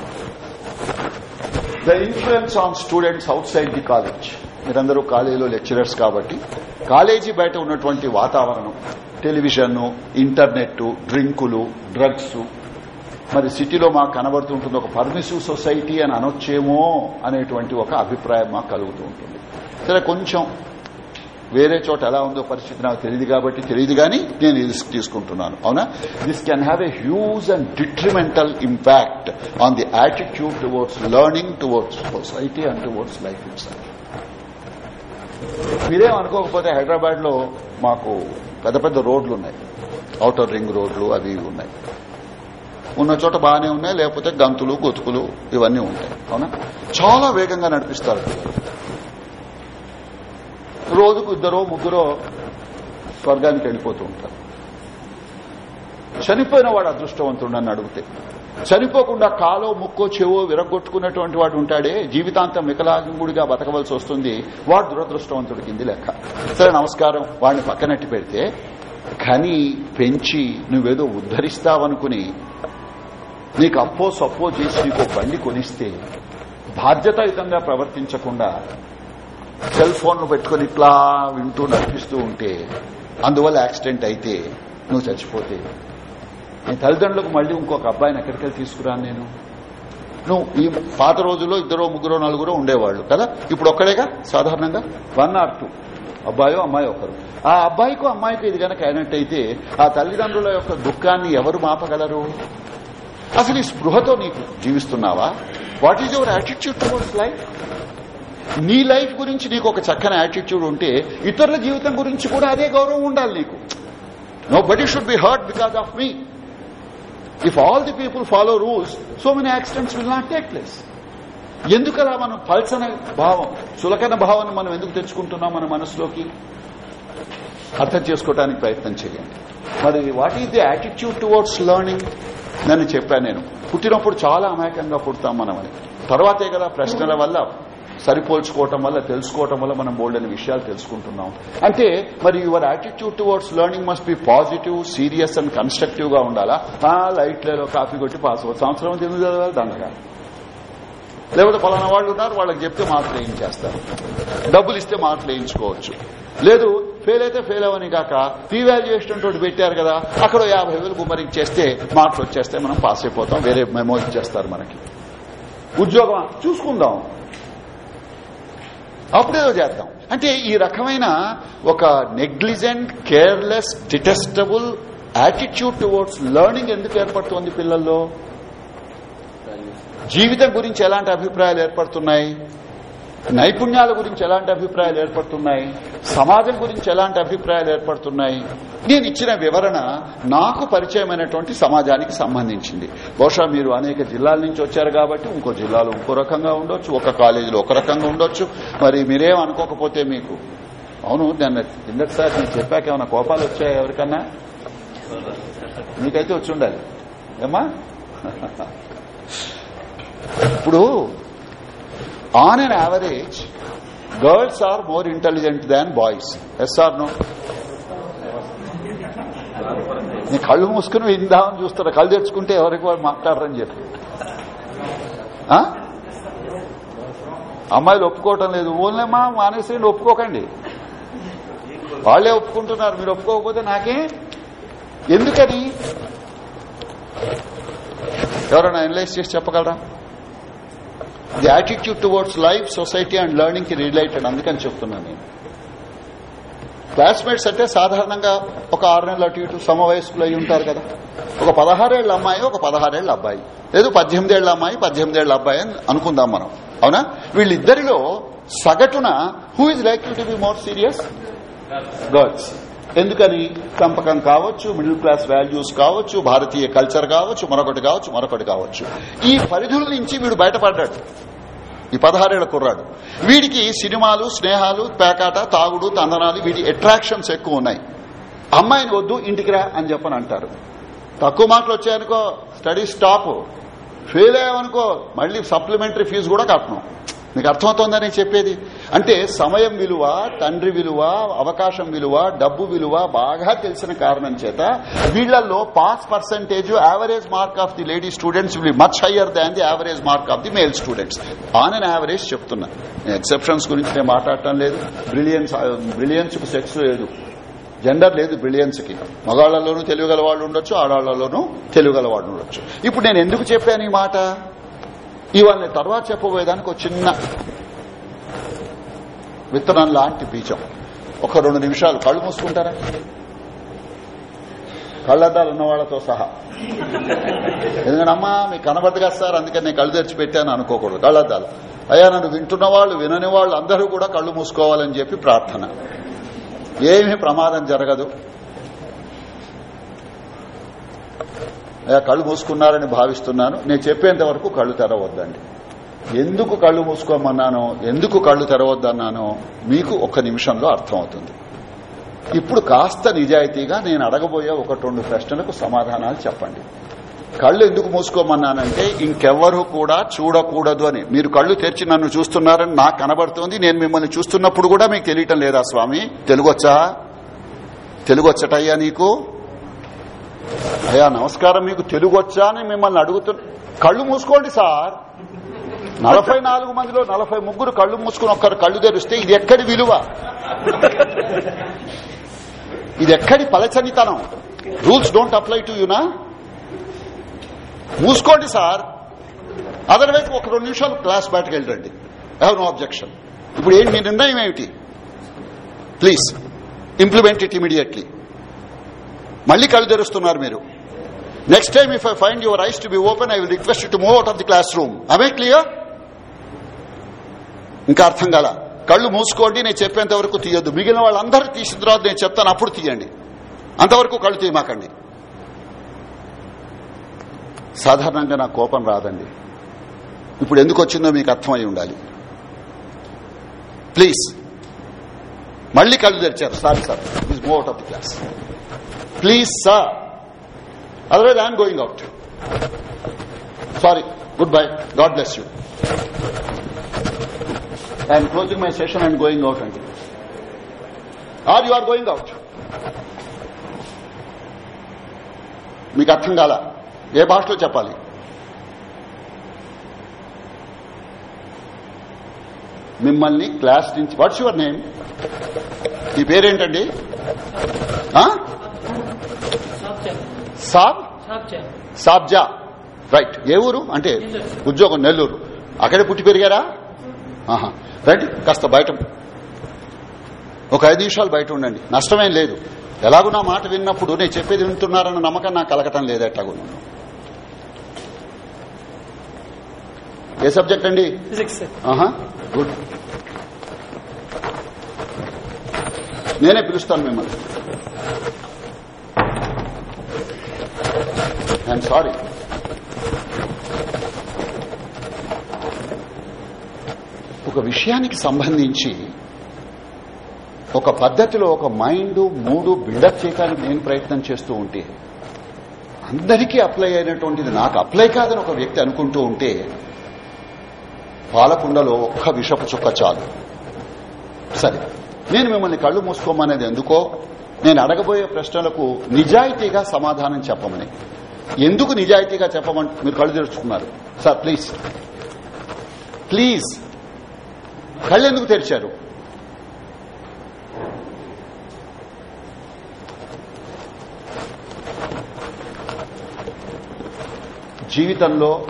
the influence on students outside the college మీరందరూ కాలేజీలో లెక్చరర్స్ కాబట్టి కాలేజీ బయట ఉన్నటువంటి వాతావరణం టెలివిజన్ ఇంటర్నెట్ డ్రింకులు డ్రగ్స్ మరి సిటీలో మాకు కనబడుతుంటుంది ఒక పర్మిసివ్ సొసైటీ అని అనొచ్చేమో అనేటువంటి ఒక అభిప్రాయం మాకు కలుగుతూ ఉంటుంది. సరే కొంచెం వేరే చోట ఎలా ఉందో పరిస్థితి నాకు తెలియదు కాబట్టి తెలియదు కానీ నేను రిస్క్ తీసుకుంటున్నాను. అవునా? This can have a huge and detrimental impact on the attitude towards learning towards society and towards life it's మీరేం అనుకోకపోతే హైదరాబాద్లో మాకు పెద్ద పెద్ద రోడ్లు ఉన్నాయి ఔటర్ రింగ్ రోడ్లు అవి ఉన్నాయి. ఉన్న చోట బాగానే ఉన్నాయి లేకపోతే గంతులు గొతుకులు ఇవన్నీ ఉంటాయి. అవునా? చాలా వేగంగా నడిపిస్తారు. రోజుకు ఇద్దరో ముగ్గురో స్వర్గానికి వెళ్ళిపోతూ ఉంటారు. చనిపోయిన వాడు అదృష్టవంతుడు నన్ను అడిగితే చనిపోకుండా కాలో ముక్కో చెవో విరగొట్టుకున్నటువంటి వాడు ఉంటాడే జీవితాంతం వికలాంగుడిగా బతకవలసి వస్తుంది వాడు దురదృష్టవంతుడి కింది లెక్క. సరే నమస్కారం. వాడిని పక్కనట్టి పెడితే కని పెంచి నువ్వేదో ఉద్ధరిస్తావనుకుని నీకు అప్పో సప్పో చేసి నీకు బండి కొనిస్తే బాధ్యతాయుతంగా ప్రవర్తించకుండా సెల్ ఫోన్లు పెట్టుకుని ఇట్లా వింటూ నడిపిస్తూ ఉంటే అందువల్ల యాక్సిడెంట్ అయితే నువ్వు చచ్చిపోతే. నీ తల్లిదండ్రులకు మళ్ళీ ఇంకొక అబ్బాయిని ఎక్కడికెళ్ళి తీసుకురాను నేను? నువ్వు ఈ పాత రోజుల్లో ఇద్దరో ముగ్గురో నలుగురో ఉండేవాళ్ళు కదా? ఇప్పుడు ఒక్కడేగా? సాధారణంగా? One or two. అబ్బాయో అమ్మాయి ఒకరు. ఆ అబ్బాయికు అమ్మాయికి ఇది గనక అయినట్టయితే ఆ తల్లిదండ్రుల యొక్క దుఃఖాన్ని ఎవరు మాపగలరు? అసలు ఈ స్పృహతో నీకు జీవిస్తున్నావా? What is your attitude towards life నీ లైఫ్ గురించి నీకు ఒక చక్కని యాటిట్యూడ్ ఉంటే ఇతరుల జీవితం గురించి కూడా అదే గౌరవం ఉండాలి నీకు. Nobody should be hurt because of me if all the people follow rules so many accidents will not take place ఎందుకలా మనం పల్సన భావం సులకన భావాన్ని మనం ఎందుకు తెచ్చుకుంటున్నాం మన మనసులోకి? అర్థం చేసుకోవడానికి ప్రయత్నం చేయండి. మరి what is the attitude towards learning నన్ను చెప్పాను నేను. పుట్టినప్పుడు చాలా అమాయకంగా పుడతాం మనం అని. తర్వాతే కదా ప్రశ్నల వల్ల సరిపోల్చుకోవటం వల్ల తెలుసుకోవటం వల్ల మనం బోల్డ్ అనే విషయాలు తెలుసుకుంటున్నాం. అంటే మరి your attitude towards learning must be positive serious and కన్స్ట్రక్టివ్గా ఉండాలా? ఆ లైట్లలో కాఫీ కొట్టి పాస్ అవ్వచ్చు. సంవత్సరం ఎందుకు చదవాలి దండగా. లేకపోతే పలానా వాళ్ళు ఉన్నారు వాళ్ళకి చెప్తే మాటలు వేయించేస్తారు డబ్బులు ఇస్తే మాటలు వేయించుకోవచ్చు లేదు ఫెయిల్ అయితే ఫెయిల్ అవని కాక రీవాల్యుయేషన్ తోటి పెట్టారు కదా అక్కడ యాభై వేలు గుమ్మరికి చేస్తే మార్క్స్ వచ్చేస్తే మనం పాస్ అయిపోతాం వేరే మెమో ఇచ్చేస్తారు మనకి. ఉద్యోగం చూసుకుందాం. అప్పుడేదో చేద్దాం. అంటే ఈ రకమైన ఒక negligent careless detestable attitude towards learning ఎందుకు ఏర్పడుతోంది పిల్లల్లో? జీవితం గురించి ఎలాంటి అభిప్రాయాలు ఏర్పడుతున్నాయి? నైపుణ్యాల గురించి ఎలాంటి అభిప్రాయాలు ఏర్పడుతున్నాయి? సమాజం గురించి ఎలాంటి అభిప్రాయాలు ఏర్పడుతున్నాయి? నేను ఇచ్చిన వివరణ నాకు పరిచయమైనటువంటి సమాజానికి సంబంధించింది. బహుశా మీరు అనేక జిల్లాల నుంచి వచ్చారు కాబట్టి ఇంకో జిల్లాలో ఇంకో రకంగా ఉండొచ్చు ఒక కాలేజీలో ఒక రకంగా ఉండొచ్చు. మరి మీరేం అనుకోకపోతే మీకు. అవును దాన్ని కిందటిసారి నేను చెప్పాక ఏమైనా కోపాలు వచ్చాయి ఎవరికన్నా? మీకైతే వచ్చి ఉండాలి. ఏమా ఇప్పుడు on an average girls are more intelligent than boys yes or no నీ కళ్ళు మూసుకుని విందామని చూస్తారా? కళ్ళు తెచ్చుకుంటే ఎవరికి వారు మాట్లాడరని చెప్పి. అమ్మాయిలు ఒప్పుకోవటం లేదు. ఓన్లీ మా మానేసేయండి ఒప్పుకోకండి. వాళ్ళే ఒప్పుకుంటున్నారు. మీరు ఒప్పుకోకపోతే నాకే? ఎందుకని? ఎవరైనా అనలైజ్ చేసి చెప్పగలరా? The attitude towards life society and లెర్నింగ్కి related అందుకని చెప్తున్నాను నేను. క్లాస్మేట్స్ అంటే సాధారణంగా ఒక ఆరు నెలలు అటు ఇటు సమవయస్కులు అయి ఉంటారు కదా. ఒక పదహారేళ్ళ అమ్మాయి ఒక పదహారేళ్ళ అబ్బాయి. లేదు పద్దెనిమిదేళ్ళ అమ్మాయి పద్దెనిమిదేళ్ళ అబ్బాయి అని అనుకుందాం మనం. అవునా? వీళ్ళిద్దరిలో సగటున who is you to be more serious girls ఎందుకని? పెంపకం కావచ్చు మిడిల్ క్లాస్ వాల్యూస్ కావచ్చు భారతీయ కల్చర్ కావచ్చు మరొకటి కావచ్చు మరొకటి కావచ్చు. ఈ పరిధుల నుంచి వీడు బయటపడ్డాడు. ఈ పదహారేళ్ళ కుర్రాడు. వీడికి సినిమాలు స్నేహాలు పేకాట తాగుడు తందనాలు వీటి అట్రాక్షన్స్ ఎక్కువ ఉన్నాయి. అమ్మాయిని వద్దు ఇంటికి రా అని చెప్పని అంటారు. తక్కువ మార్కులు వచ్చాయనుకో స్టడీ స్టాప్ ఫెయిల్ అయ్యామనుకో మళ్ళీ సప్లిమెంటరీ ఫీజు కూడా కట్టను. మీకు అర్థమవుతోందని చెప్పేది? అంటే సమయం విలువ తండ్రి విలువ అవకాశం విలువ డబ్బు విలువ బాగా తెలిసిన కారణం చేత వీళ్ళలో pass percentage average mark of the lady students will much higher than the average mark of the male students. On an average చెప్తున్నా. ఎక్సెప్షన్స్ గురించి నేను మాట్లాడటం లేదు. బ్రిలియన్స్ బ్రిలియన్స్ సెక్స్ లేదు. జెండర్ లేదు బ్రిలియన్స్కి మగాళ్ళలోనూ తెలుగుగల వాళ్ళు ఉండొచ్చు ఆడాళ్ళలోనూ తెలుగుగల వాళ్ళు ఉండొచ్చు. ఇప్పుడు నేను ఎందుకు చెప్పాను ఈ మాట? ఇవాళ తర్వాత చెప్పబోయేదానికి ఒక చిన్న విత్తనం లాంటి బీజం. ఒక రెండు నిమిషాలు కళ్ళు మూసుకుంటారా? కళ్ళద్దాలు ఉన్న వాళ్ళతో సహా. ఎందుకంటే అమ్మా మీకు కనబడదు సార్ అందుకని నేను కళ్ళు తెరిచి పెట్టాను అనుకోకూడదు. కళ్ళద్దాలు. అయ్యా నన్ను వింటున్న వాళ్ళు వినని వాళ్ళు అందరూ కూడా కళ్ళు మూసుకోవాలని చెప్పి ప్రార్థన. ఏమీ ప్రమాదం జరగదు. అయ్యా కళ్ళు మూసుకున్నారని భావిస్తున్నాను. నేను చెప్పేంత వరకు కళ్ళు తెరవద్దండి. ఎందుకు కళ్ళు మూసుకోమన్నానో ఎందుకు కళ్ళు తెరవద్దన్నానో మీకు ఒక్క నిమిషంలో అర్థమవుతుంది. ఇప్పుడు కాస్త నిజాయితీగా నేను అడగబోయే ఒక రెండు ప్రశ్నలకు సమాధానాలు చెప్పండి. కళ్ళు ఎందుకు మూసుకోమన్నానంటే ఇంకెవ్వరూ కూడా చూడకూడదు అని. మీరు కళ్ళు తెరిచి నన్ను చూస్తున్నారని నాకు కనబడుతోంది నేను మిమ్మల్ని చూస్తున్నప్పుడు కూడా మీకు తెలియటం లేదా స్వామి? తెలుగొచ్చా? తెలుగొచ్చటయ్యా నీకు? అయ్యా నమస్కారం మీకు తెలుగొచ్చా అని మిమ్మల్ని అడుగుతు కళ్ళు మూసుకోండి సార్. నలభై నాలుగు మందిలో నలభై ముగ్గురు కళ్ళు మూసుకుని ఒక్కరు కళ్ళు తెరిస్తే ఇది ఎక్కడి విలువ? ఇది ఎక్కడి పలచనితనం? రూల్స్ డోంట్ అప్లై టు యునా? మూసుకోండి సార్. అదర్వైజ్ ఒక రెండు నిమిషాలు క్లాస్ బయటకు వెళ్ళండి. Have no objection. ఇప్పుడు ఏంటి మీ నిర్ణయం ఏమిటి? Please implement it immediately. మళ్ళీ కళ్ళు తెరుస్తున్నారు మీరు. Next time if I find your eyes to be open I will request to move out of the class room. Away clear? ఇంకా అర్థం కాల. కళ్ళు మూసుకోండి నేను చెప్పేంత వరకు తీయొద్దు. మిగిలిన వాళ్ళందరూ తీసిన తర్వాత నేను చెప్తాను అప్పుడు తీయండి. అంతవరకు కళ్ళు తీయమాకండి. సాధారణంగా నా కోపం రాదండి. ఇప్పుడు ఎందుకు వచ్చిందో మీకు అర్థమై ఉండాలి. ప్లీజ్. మళ్ళీ కళ్ళు తెరిచారు. Sorry sir. Please move out of the class please sir. Otherwise I'm going out sorry goodbye God bless you I'm closing my session and going out అండి are you are going out మీకు అర్థం కాల? ఏ భాషలో చెప్పాలి? మిమ్మల్ని class నుంచి what's your name ఈ పేరేంటండి? సాబ్? సాబ్జా. రైట్ ఏ ఊరు? అంటే ఉద్యోగం నెల్లూరు. అక్కడే పుట్టి పెరిగారా? ఆహా. రండి కాస్త బయట. ఒక ఐదు నిమిషాలు బయట ఉండండి. నష్టమేం లేదు. ఎలాగో నా మాట విన్నప్పుడు నేను చెప్పేది వింటున్నారన్న నమ్మకం నాకు కలగటం లేదు ఎట్లాగూ. ఏ సబ్జెక్ట్ అండి? గుడ్. నేనే పిలుస్తాను మిమ్మల్ని. I'm sorry. ఒక విషయానికి సంబంధించి ఒక పద్ధతిలో ఒక మైండ్ మూడు బిల్డప్ చేయడానికి నేను ప్రయత్నం చేస్తూ ఉంటే అందరికీ అప్లై అయినటువంటిది నాకు అప్లై కాదని ఒక వ్యక్తి అనుకుంటూ ఉంటే పాలకుండలో ఒక్క విషపు చుక్క చాలు. సరే నేను మిమ్మల్ని కళ్ళు మూసుకోమనేది ఎందుకో నేను అడగబోయే ప్రశ్నలకు నిజాయితీగా సమాధానం చెప్పమని. ఎందుకు నిజాయితీగా చెప్పమని మీరు కళ్ళు తెరుచుకున్నారు? సార్ ప్లీజ్ ప్లీజ్ కళ్ళు ఎందుకు తెరిచారు? జీవితంలో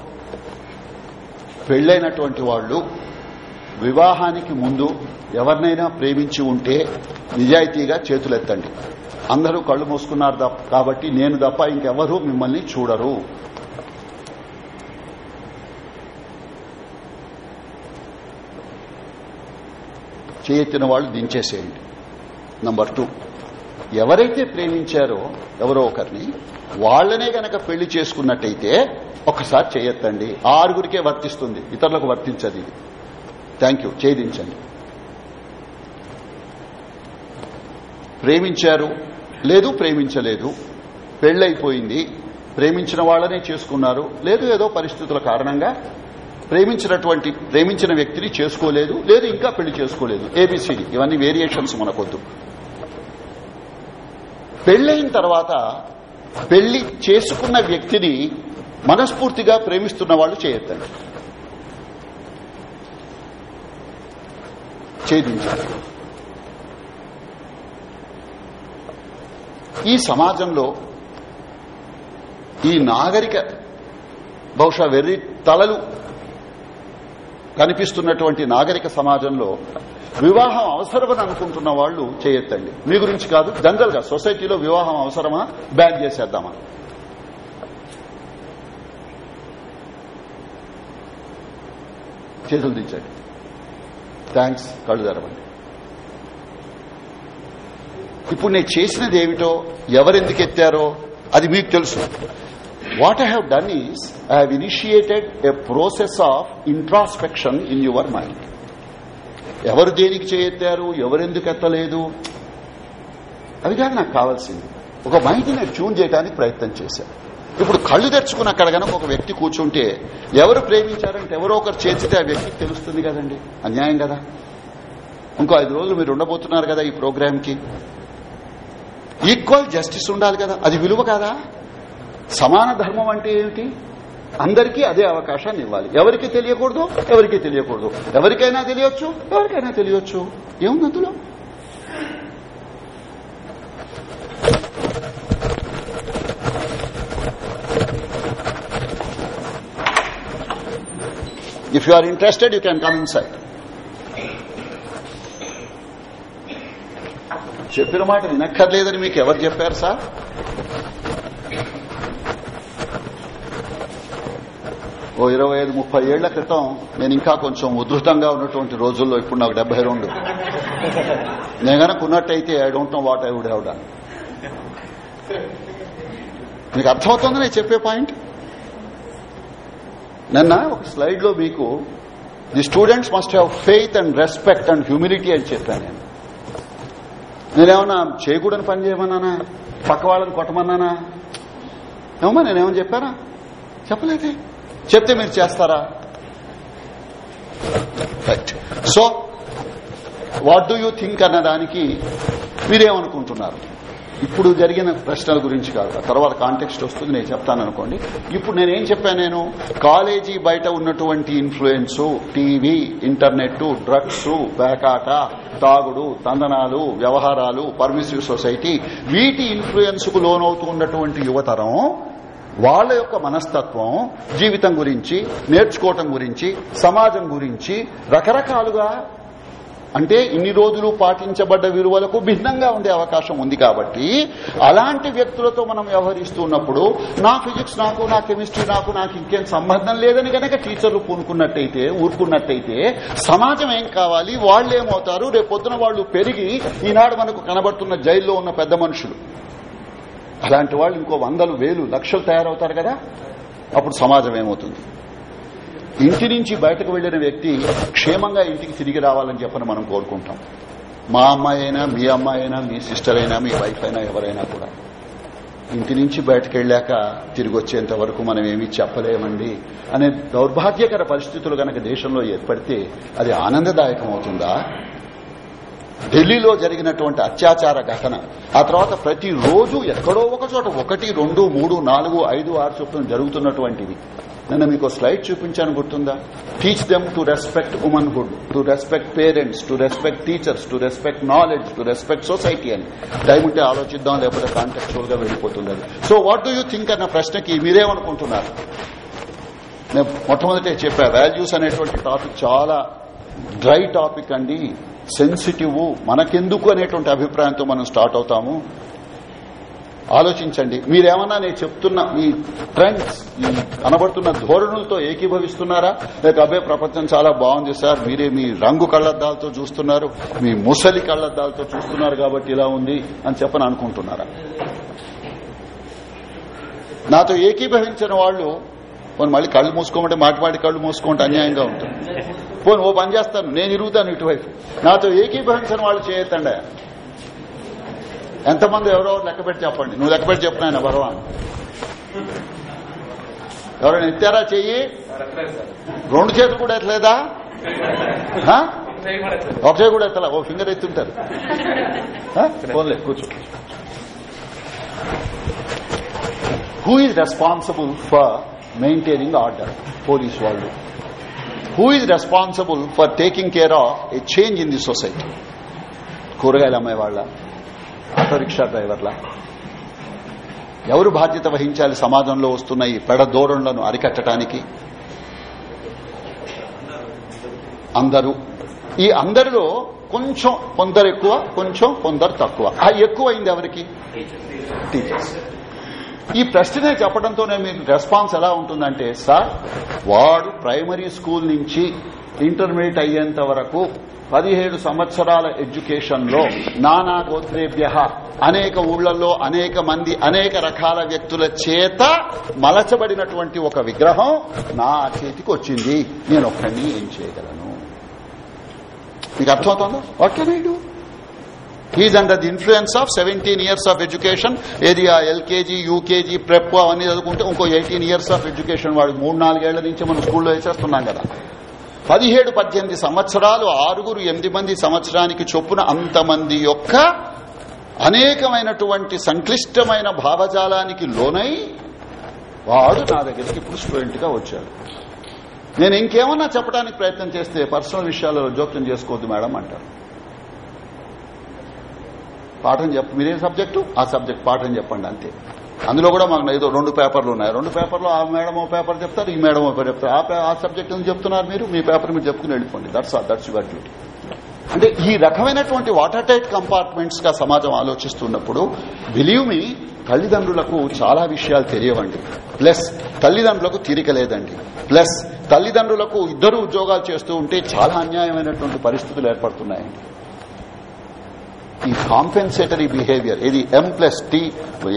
పెళ్ళైనటువంటి వాళ్ళు వివాహానికి ముందు ఎవరినైనా ప్రేమించి ఉంటే నిజాయితీగా చేతులెత్తండి. అందరూ కళ్ళు మూసుకున్నారు కాబట్టి నేను తప్ప ఇంకెవరూ మిమ్మల్ని చూడరు. చేయెత్తిన వాళ్ళు దించేసేయండి. నంబర్ టూ ఎవరైతే ప్రేమించారో ఎవరో ఒకరిని వాళ్ళనే గనక పెళ్ళి చేసుకున్నట్టయితే ఒకసారి చేయొత్తండి ఆరుగురికే వర్తిస్తుంది. ఇతరులకు వర్తించదు ఇది. థ్యాంక్ యూ ఛేదించండి. ప్రేమించారు? లేదు ప్రేమించలేదు. పెళ్ళైపోయింది ప్రేమించిన వాళ్ళనే చేసుకున్నారు. లేదు ఏదో పరిస్థితుల కారణంగా ప్రేమించినటువంటి ప్రేమించిన వ్యక్తిని చేసుకోలేదు లేదు ఇంకా పెళ్ళి చేసుకోలేదు. ఏబిసిడి ఇవన్నీ వేరియేషన్స్ మనకొద్దు. పెళ్ళైన తర్వాత పెళ్ళి చేసుకున్న వ్యక్తిని మనస్ఫూర్తిగా ప్రేమిస్తున్న వాళ్ళు చేయొద్దండి. ఛేదించాలి. ఈ సమాజంలో ఈ నాగరిక బహుశా వెర్రి తలలు కనిపిస్తున్నటువంటి నాగరిక సమాజంలో వివాహం అవసరమని అనుకుంటున్న వాళ్ళు చేయొద్దండి. మీ గురించి కాదు జనరల్గా సొసైటీలో వివాహం అవసరమా? బ్యాన్ చేసేద్దామా? చేతులు దించండి. థ్యాంక్స్ కళ్ళు తెరవండి. ఇప్పుడు నేను చేసినది ఏమిటో ఎవరెందుకు ఎత్తారో అది మీకు తెలుసు. What I have done is I have initiated a process of introspection in your mind ఎవరు దేనికి చేయెత్తారు ఎవరెందుకు ఎత్తలేదు? అది కాదు నాకు కావాల్సింది. ఒక మైండ్ నేను ట్యూన్ చేయడానికి ప్రయత్నం చేశాను ఇప్పుడు కళ్ళు తెరుచుకుని అక్కడ కనుక ఒక వ్యక్తి కూర్చుంటే ఎవరు ప్రేమించారంటే ఎవరో ఒకరు చేర్చితే ఆ వ్యక్తికి తెలుస్తుంది కదండి. అన్యాయం కదా. ఇంకో ఐదు రోజులు మీరు ఉండబోతున్నారు కదా ఈ ప్రోగ్రామ్కి ఈక్వల్ జస్టిస్ ఉండాలి కదా. అది విలువ కదా. సమాన ధర్మం అంటే ఏమిటి? అందరికీ అదే అవకాశాన్ని ఇవ్వాలి. ఎవరికి తెలియకూడదు? ఎవరికి తెలియకూడదు. ఎవరికైనా తెలియచ్చు? ఎవరికైనా తెలియచ్చు. ఏముంది అందులో? If you are interested you can come in చెప్పిన మాట వినక్కర్లేదని మీకు ఎవరు చెప్పారు సార్? ఓ ఇరవై ఐదు ముప్పై ఏళ్ళ క్రితం నేను ఇంకా కొంచెం ఉధృతంగా ఉన్నటువంటి రోజుల్లో ఇప్పుడు నాకు డెబ్బై రెండు. నేను కనుక ఉన్నట్టయితే I don't know what I would have done. మీకు అర్థమవుతుంది నేను చెప్పే పాయింట్? నిన్న ఒక స్లైడ్లో మీకు the students must have faith and respect and humility అని చెప్పాను నేను. నేనేమన్నా చేయకూడని పని చేయమన్నానా? పక్క వాళ్ళని కొట్టమన్నానా? ఏమమ్మా నేనేమని చెప్పానా? చెప్పలేదే. చెప్తే మీరు చేస్తారా? Right so what do you think అన్న దానికి మీరేమనుకుంటున్నారు? ఇప్పుడు జరిగిన ప్రశ్నల గురించి కాదు. తర్వాత కాంటెక్స్ట్ వస్తుంది నేను చెప్తాను అనుకోండి. ఇప్పుడు నేనేం చెప్పాను నేను? కాలేజీ బయట ఉన్నటువంటి ఇన్ఫ్లుయెన్స్ టీవీ ఇంటర్నెట్ డ్రగ్స్ పేకాట తాగుడు తందనాలు వ్యవహారాలు పర్మిసివ్ సొసైటీ వీటి ఇన్ఫ్లుయెన్స్కు లోనవుతూ ఉన్నటువంటి యువతరం వాళ్ళ యొక్క మనస్తత్వం జీవితం గురించి నేర్చుకోవటం గురించి సమాజం గురించి రకరకాలుగా అంటే ఇన్ని రోజులు పాటించబడ్డ విలువలకు భిన్నంగా ఉండే అవకాశం ఉంది కాబట్టి అలాంటి వ్యక్తులతో మనం వ్యవహరిస్తున్నప్పుడు నా ఫిజిక్స్ నాకు నా కెమిస్ట్రీ నాకు నాకు ఇంకేం సంబంధం లేదని కనుక టీచర్లు పూనుకున్నట్టయితే ఊరుకున్నట్టయితే సమాజం ఏం కావాలి? వాళ్ళు ఏమవుతారు రేపు పొద్దున వాళ్ళు పెరిగి ఈనాడు మనకు కనబడుతున్న జైల్లో ఉన్న పెద్ద మనుషులు. అలాంటి వాళ్ళు ఇంకో వందలు వేలు లక్షలు తయారవుతారు కదా? అప్పుడు సమాజం ఏమవుతుంది? ఇంటి నుంచి బయటకు వెళ్ళిన వ్యక్తి క్షేమంగా ఇంటికి తిరిగి రావాలని చెప్పని మనం కోరుకుంటాం. మా అమ్మాయి అయినా మీ అమ్మాయి అయినా మీ సిస్టర్ అయినా మీ వైఫ్ అయినా ఎవరైనా కూడా. ఇంటి నుంచి బయటకు వెళ్ళాక తిరిగి వచ్చేంత వరకు మనం ఏమీ చెప్పలేమండి అనే దౌర్భాగ్యకర పరిస్థితులు గనక దేశంలో ఏర్పడితే అది ఆనందదాయకం అవుతుందా ఢిల్లీలో జరిగినటువంటి అత్యాచార ఘటన. ఆ తర్వాత ప్రతిరోజు ఎక్కడో ఒక చోట ఒకటి రెండు మూడు నాలుగు ఐదు ఆరు చొప్పున జరుగుతున్నటువంటిది నిన్న మీకు స్లైడ్ చూపించాను గుర్తుందా? Teach them to respect womanhood to respect parents to respect teachers to respect knowledge to respect society అని. టైం ఉంటే ఆలోచిద్దాం లేకపోతే కాంటెక్చువల్గా వెళ్ళిపోతుంది so what do you think అన్న ప్రశ్నకి మీరేమనుకుంటున్నారు? నేను మొట్టమొదటే చెప్పా వాల్యూస్ అనేటువంటి టాపిక్ చాలా డ్రై టాపిక్ అండి. సెన్సిటివ్ మనకెందుకు అనేటువంటి అభిప్రాయంతో మనం స్టార్ట్ అవుతాము? ఆలోచించండి. మీరేమన్నా నేను చెప్తున్న ఈ ట్రెండ్స్ ఈ కనబడుతున్న ధోరణులతో ఏకీభవిస్తున్నారా? లేక అబ్బే ప్రపంచం చాలా బాగుంది సార్. మీరే మీ రంగు కళ్ళద్దాలతో చూస్తున్నారు. మీ ముసలి కళ్ళద్దాలతో చూస్తున్నారు కాబట్టి ఇలా ఉంది అని చెప్పని అనుకుంటున్నారా? నాతో ఏకీభవించిన వాళ్ళు మళ్ళీ కళ్ళు మూసుకోమంటే మాటి మాటి కళ్ళు మూసుకుంటే అన్యాయంగా ఉంటుంది. పోను ఓ పని చేస్తాను నేను ఇరుగుతాను ఇటువైపు. నాతో ఏకీభవించిన వాళ్ళు చేయొద్దండి. ఎంతమంది ఎవరో లెక్క పెట్టి చెప్పండి. నువ్వు లెక్క పెట్టి చెప్పిన భగవాన్. ఎవరైనా ఎత్తారా చెయ్యి? రెండు చేతులు కూడా ఎత్తలేదా? ఒక చేయి కూడా ఎత్తలా? ఓ ఫింగర్ ఎత్తుంటారు. ఆ? పోన్లే కూర్చో. Who is responsible for maintaining order police వాళ్ళు. Who is responsible for taking care of a change in the society కూరగాయలు అమ్మాయి వాళ్ళ ఆటో రిక్షా డ్రైవర్ల. ఎవరు బాధ్యత వహించాలి సమాజంలో వస్తున్న ఈ పెడధోరణులను అరికట్టడానికి అందరూ. ఈ అందరిలో కొంచెం కొందరు ఎక్కువ కొంచెం కొందరు తక్కువ. ఆ ఎక్కువ అయింది ఎవరికి? టీచర్స్ ఈ ప్రశ్నే చెప్పడంతోనే మీకు రెస్పాన్స్ ఎలా ఉంటుందంటే సార్ వాడు ప్రైమరీ స్కూల్ నుంచి ఇంటర్మీడియట్ అయ్యేంత వరకు పదిహేడు సంవత్సరాల ఎడ్యుకేషన్లో నానా గోత్రేభ్య అనేక ఊళ్ళలో అనేక మంది అనేక రకాల వ్యక్తుల చేత మలచబడినటువంటి ఒక విగ్రహం నా చేతికి వచ్చింది. నేను ఒక్కడిని ఏం చేయగలను? మీకు అర్థమవుతుందా? What can I do he's under the influence of seventeen years of education ఏది ఆ ఎల్కేజీ యూకేజీ ప్రెప్ అవన్నీ చదువుకుంటే ఇంకో ఎయిటీన్ ఇయర్స్ ఆఫ్ ఎడ్యుకేషన్ వాడు మూడు నాలుగేళ్ళ నుంచి మనం స్కూల్లో వేసేస్తున్నాం కదా. పదిహేడు పద్దెనిమిది సంవత్సరాలు ఆరుగురు ఎనిమిది మంది సంవత్సరానికి చొప్పున అంతమంది యొక్క అనేకమైనటువంటి సంక్లిష్టమైన భావజాలానికి లోనై వాడు నా దగ్గరికి ఇప్పుడు స్టూడెంట్గా వచ్చాడు. నేను ఇంకేమన్నా చెప్పడానికి ప్రయత్నం చేస్తే పర్సనల్ విషయాల్లో జోక్యం చేసుకోవద్దు మేడం అంటారు. పాఠం చెప్ప మీరేం సబ్జెక్టు? ఆ సబ్జెక్ట్ పాఠం చెప్పండి అంతే. అందులో కూడా మాకు ఏదో రెండు పేపర్లు ఉన్నాయి. రెండు పేపర్లు ఆ మేడం ఓ పేపర్ చెప్తారు ఈ మేడం ఓ పేపర్ చెప్తారు. ఆ ఆ సబ్జెక్ట్ ఎందుకు చెప్తున్నారు మీరు? మీ పేపర్ మీరు చెప్పుకుని వెళ్ళిపోండి. దట్స్ దట్స్ యువర్ డ్యూటీ అంటే ఈ రకమైనటువంటి వాటర్ టైట్ కంపార్ట్మెంట్స్గా సమాజం ఆలోచిస్తున్నప్పుడు బిలీవ్ మీ తల్లిదండ్రులకు చాలా విషయాలు తెలియవండి. ప్లస్ తల్లిదండ్రులకు తీరిక లేదండి. ప్లస్ తల్లిదండ్రులకు ఇద్దరు ఉద్యోగాలు చేస్తూ ఉంటే చాలా అన్యాయమైనటువంటి పరిస్థితులు ఏర్పడుతున్నాయండి. ఈ కాంపెన్సేటరీ బిహేవియర్ ఇది M plus T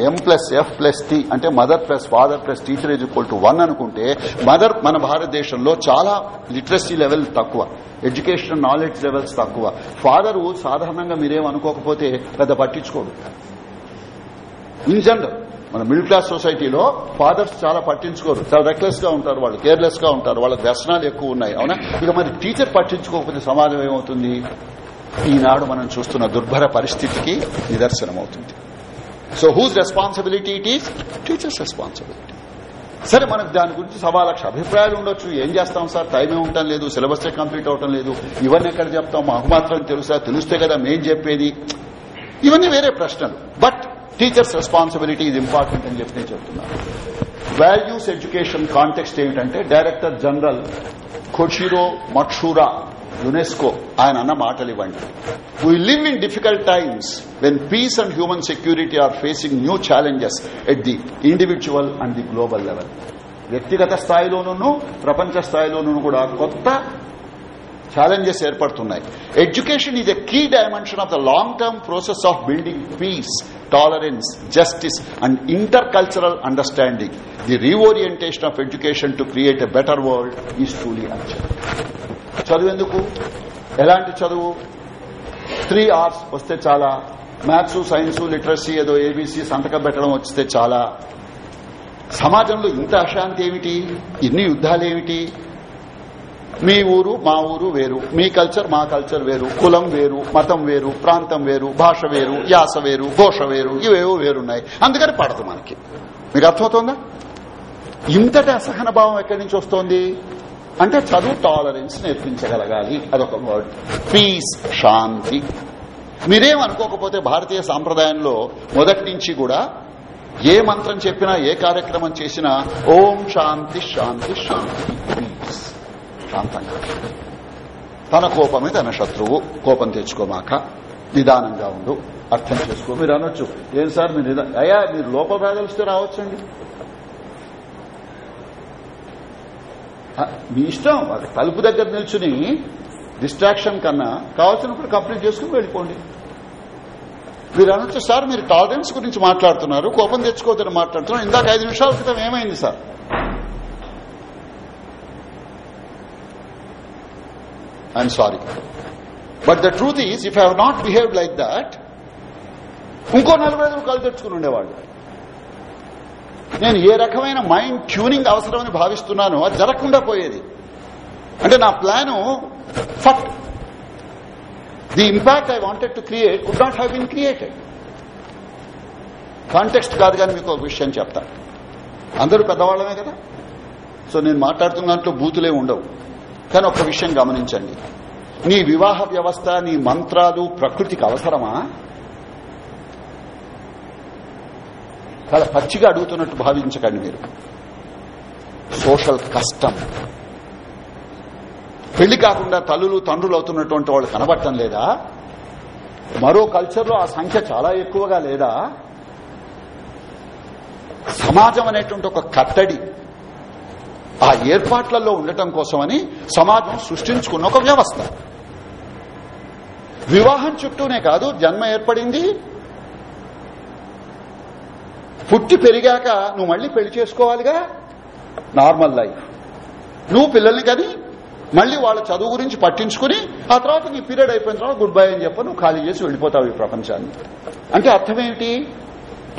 M plus F plus T అంటే mother plus father plus teacher is equal to one అనుకుంటే మదర్ మన భారతదేశంలో చాలా లిటరసీ లెవెల్ తక్కువ ఎడ్యుకేషన్ నాలెడ్జ్ లెవెల్స్ తక్కువ. ఫాదరు సాధారణంగా మీరేం అనుకోకపోతే పెద్ద పట్టించుకోడు. ఇన్ జనరల్ మన మిడిల్ క్లాస్ సొసైటీలో ఫాదర్స్ చాలా పట్టించుకోరు. చాలా రెక్లెస్గా ఉంటారు వాళ్ళు కేర్లెస్గా ఉంటారు. వాళ్ళ వ్యసనాలు ఎక్కువ ఉన్నాయి అవునా? ఇక మరి టీచర్ పట్టించుకోకపోతే సమాజం ఏమవుతుంది? ఈనాడు మనం చూస్తున్న దుర్భర పరిస్థితికి నిదర్శనమవుతుంది. So whose responsibility it is teachers responsibility సరే మనకు దాని గురించి సవా లక్ష అభిప్రాయాలు ఉండొచ్చు. ఏం చేస్తాం సార్? టైమే ఉండటం లేదు సిలబస్ కంప్లీట్ అవటం లేదు. ఇవన్నీ ఎక్కడ చెప్తాం? మాకు మాత్రం తెలుసా? తెలిస్తే కదా మేం చెప్పేది. ఇవన్నీ వేరే ప్రశ్నలు. బట్ టీచర్స్ రెస్పాన్సిబిలిటీ ఇది ఇంపార్టెంట్ అని చెప్పి నేను చెప్తున్నాను. వాల్యూస్ ఎడ్యుకేషన్ కాంటెక్స్ట్ ఏమిటంటే director general Koichiro Matsuura UNESCO ఆయన అన్న మాటలు ఇవ్వండి. We live in difficult times when peace and human security are facing new challenges at the individual and the global level వ్యక్తిగత స్థాయిలోనూ ప్రపంచ స్థాయిలోనూ కూడా కొత్త ఛాలెంజెస్ ఏర్పడుతున్నాయి. Education is a key dimension of the long term process of building peace tolerance justice and intercultural understanding the reorientation of education to create a better world is truly urgent చదువు ఎందుకు ఎలాంటి చదువు? Three Rs వస్తే చాలా. Maths science literacy ఏదో ABC సంతకం పెట్టడం వస్తే చాలా. సమాజంలో ఇంత అశాంతి ఏమిటి? ఇన్ని యుద్ధాలేమిటి? మీ ఊరు మా ఊరు వేరు. మీ కల్చర్ మా కల్చర్ వేరు. కులం వేరు మతం వేరు ప్రాంతం వేరు భాష వేరు యాస వేరు ఘోష వేరు ఇవేవో వేరున్నాయి. అందుకని పడదు మనకి. మీకు అర్థమవుతోందా? ఇంతటి అసహన భావం ఎక్కడి నుంచి వస్తోంది? అంటే చదువు టాలరెన్స్ నేర్పించగలగాలి. అదొక వర్డ్ పీస్ శాంతి. మీరేం అనుకోకపోతే భారతీయ సాంప్రదాయంలో మొదటి నుంచి కూడా ఏ మంత్రం చెప్పినా ఏ కార్యక్రమం చేసినా ఓం శాంతి శాంతి శాంతి పీస్ శాంతంగా. తన కోపమే తన శత్రువు. కోపం తెచ్చుకోమాక నిదానంగా ఉండు. అర్థం చేసుకో. మీరు అనొచ్చు. ఏం సార్ మీరు అయ్యా మీరు లోపల రాగలిస్తే రావచ్చండి ఆ, మీ ఇష్టం. తలుపు దగ్గర నిల్చుని డిస్ట్రాక్షన్ కన్నా కావాల్సినప్పుడు కంప్లీట్ చేసుకుని వెళ్ళిపోండి. మీరు అనొచ్చు సార్ మీరు టాలరెన్స్ గురించి మాట్లాడుతున్నారు కోపం తెచ్చుకోవద్దని మాట్లాడుతున్నారు. ఇందాక ఐదు నిమిషాల క్రితం ఏమైంది sir? I'm sorry but the truth is if have not behave like that ఇంకో నలభై ఐదు కళ్ళు తెచ్చుకుని ఉండేవాళ్ళు. నేను ఏ రకమైన మైండ్ ట్యూనింగ్ అవసరమని భావిస్తున్నానో అది జరగకుండా పోయేది. అంటే నా ప్లాను ఫట్. The impact I wanted to create could not have been created. Context కాదు కానీ మీకు ఒక విషయం చెప్తా. అందరూ పెద్దవాళ్ళమే కదా? సో నేను మాట్లాడుతున్న దాంట్లో బూతులే ఉండవు. కానీ ఒక విషయం గమనించండి. నీ వివాహ వ్యవస్థ నీ మంత్రాలు ప్రకృతికి అవసరమా? చాలా పచ్చిగా అడుగుతున్నట్టు భావించకండి మీరు. సోషల్ కష్టం. పెళ్ళి కాకుండా తల్లులు తండ్రులు అవుతున్నటువంటి వాళ్ళు కనబడటం లేదా? మరో కల్చర్లో ఆ సంఖ్య చాలా ఎక్కువగా లేదా? సమాజం అనేటువంటి ఒక కట్టడి ఆ ఏర్పాట్లలో ఉండటం కోసమని సమాజం సృష్టించుకున్న ఒక వ్యవస్థ. వివాహం చుట్టూనే కాదు జన్మ ఏర్పడింది పుట్టి పెరిగాక నువ్వు మళ్ళీ పెళ్ళి చేసుకోవాలిగా? నార్మల్ లైఫ్ నువ్వు పిల్లల్ని కానీ మళ్ళీ వాళ్ళ చదువు గురించి పట్టించుకుని ఆ తర్వాత నీ పీరియడ్ అయిపోయిన తర్వాత గుడ్ బై అని చెప్పి నువ్వు ఖాళీ చేసి వెళ్ళిపోతావు ఈ ప్రపంచాన్ని. అంటే అర్థమేమిటి?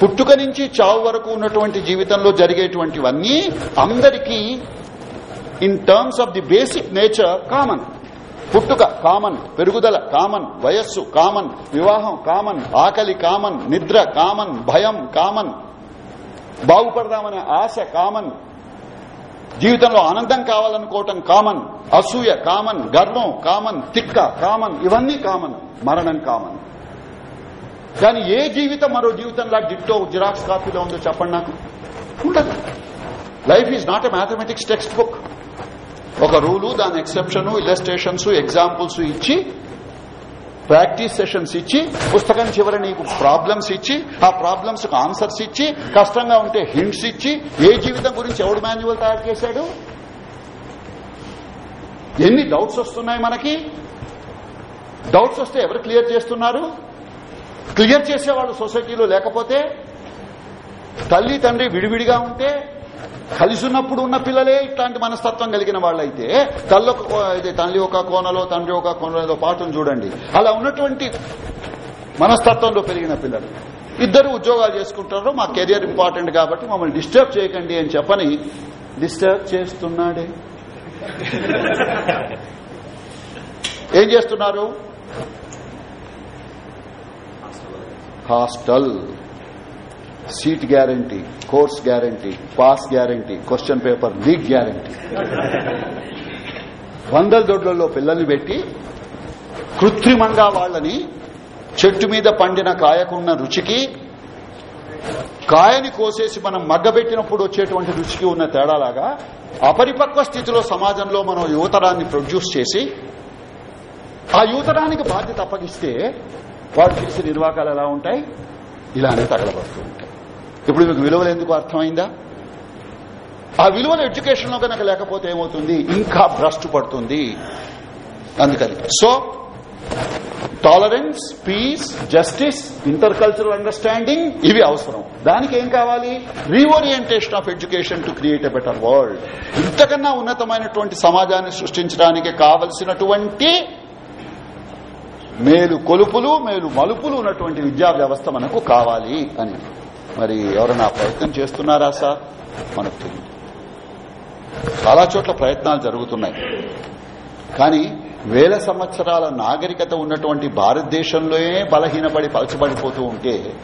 పుట్టుక నుంచి చావు వరకు ఉన్నటువంటి జీవితంలో జరిగేటువంటివన్నీ అందరికీ in terms of the basic nature common పుట్టుక కామన్ పెరుగుదల కామన్ వయస్సు కామన్ వివాహం కామన్ ఆకలి కామన్ నిద్ర కామన్ భయం కామన్ బాగుపడదామనే ఆశ కామన్. జీవితంలో ఆనందం కావాలనుకోవటం కామన్. అసూయ కామన్. గర్వం కామన్. తిక్క కామన్. ఇవన్నీ కామన్. మరణం కామన్. కానీ ఏ జీవితం మరో జీవితంలా డిట్టో జిరాక్స్ కాపీలో ఉందో చెప్పండి నాకు? ఉండదు. Life is not a mathematics textbook ఒక రూలు దాని ఎక్సెప్షన్ ఇలస్ట్రేషన్స్ ఎగ్జాంపుల్స్ ఇచ్చి ప్రాక్టీస్ సెషన్స్ ఇచ్చి పుస్తకం చివరి నీకు ప్రాబ్లమ్స్ ఇచ్చి ఆ ప్రాబ్లమ్స్కు ఆన్సర్స్ ఇచ్చి కష్టంగా ఉంటే హింట్స్ ఇచ్చి ఏ జీవితం గురించి ఎవడు మాన్యువల్ తయారు చేశాడు? ఎన్ని డౌట్స్ వస్తున్నాయి మనకి? డౌట్స్ వస్తే ఎవరు క్లియర్ చేస్తున్నారు? క్లియర్ చేసేవాళ్ళు సొసైటీలో లేకపోతే తల్లి తండ్రి విడివిడిగా ఉంటే కలిసి ఉన్నప్పుడు ఉన్న పిల్లలే ఇట్లాంటి మనస్తత్వం కలిగిన వాళ్ళైతే తల్లి ఇది తల్లి ఒక కోనలో తండ్రి ఒక కోనలో పాటను చూడండి. అలా ఉన్నటువంటి మనస్తత్వంలో పెరిగిన పిల్లలు. ఇద్దరు ఉద్యోగాలు చేసుకుంటారు మా కెరియర్ ఇంపార్టెంట్ కాబట్టి మమ్మల్ని డిస్టర్బ్ చేయకండి అని చెప్పని డిస్టర్బ్ చేస్తున్నాడే? ఏం చేస్తున్నారు? Hostel. Seat guarantee course guarantee pass guarantee question paper leak guarantee. వందల దొడ్లలో పిల్లల్ని పెట్టి కృత్రిమంగా వాళ్ళని చెట్టు మీద పండిన కాయకున్న రుచికి కాయని కోసేసి మనం మగ్గబెట్టినప్పుడు వచ్చేటువంటి రుచికి ఉన్న తేడాలాగా అపరిపక్వ స్థితిలో సమాజంలో మనం యువతరాన్ని ప్రొడ్యూస్ చేసి ఆ యువతరానికి బాధ్యత అప్పగిస్తే వాడు చేసే నిర్వాకాలు ఎలా ఉంటాయి? ఇలానే తగలబడుతూ ఉంటాయి. ఇప్పుడు మీకు విలువలు ఎందుకు అర్థమైందా? ఆ విలువలు ఎడ్యుకేషన్లో కనుక లేకపోతే ఏమవుతుంది? ఇంకా భ్రష్టు పడుతుంది. అందుకని. So tolerance peace justice intercultural understanding ఇవి అవసరం. దానికి ఏం కావాలి? Reorientation of education to create a better world ఇంతకన్నా ఉన్నతమైనటువంటి సమాజాన్ని సృష్టించడానికి కావలసినటువంటి మేలు కొలుపులు మేలు మలుపులు ఉన్నటువంటి విద్యా వ్యవస్థ మనకు కావాలి అని. మరి ఎవరైనా ప్రయత్నం చేస్తున్నారా సార్? మనకు తెలియదు చాలా చోట్ల ప్రయత్నాలు జరుగుతున్నాయి. కానీ వేల సంవత్సరాల నాగరికత ఉన్నటువంటి భారతదేశంలోనే బలహీనపడి పలచబడిపోతూ ఉంటే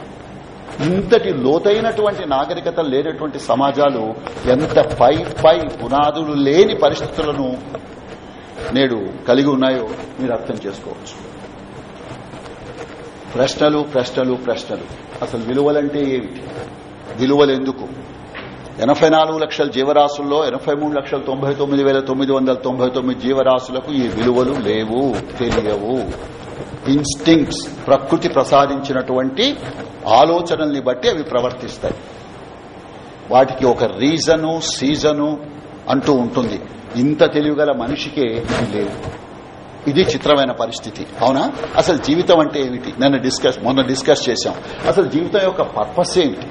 ఇంతటి లోతైనటువంటి నాగరికత లేనటువంటి సమాజాలు ఎంత పై పై పునాదులు లేని పరిస్థితులను నేడు కలిగి ఉన్నాయో మీరు అర్థం చేసుకోవచ్చు. ప్రశ్నలు ప్రశ్నలు ప్రశ్నలు. అసలు విలువలంటే ఏమిటి? విలువలు ఎందుకు ఎనభై నాలుగు లక్షల జీవరాశుల్లో ఎనభై మూడు లక్షల తొంభై తొమ్మిది వేల తొమ్మిది వందల తొంభై తొమ్మిది జీవరాశులకు ఈ విలువలు లేవు తెలియవు. ఇన్స్టింక్ట్స్ ప్రకృతి ప్రసాదించినటువంటి ఆలోచనల్ని బట్టి అవి ప్రవర్తిస్తాయి. వాటికి ఒక రీజను సీజను అంటూ ఉంటుంది. ఇంత తెలివిగల మనిషికే ఇది లేదు. ఇది చిత్రమైన పరిస్థితి. అవునా? అసలు జీవితం అంటే ఏమిటి? నన్ను డిస్కస్ మొన్న డిస్కస్ చేశాం. అసలు జీవితం యొక్క పర్పస్ ఏమిటి?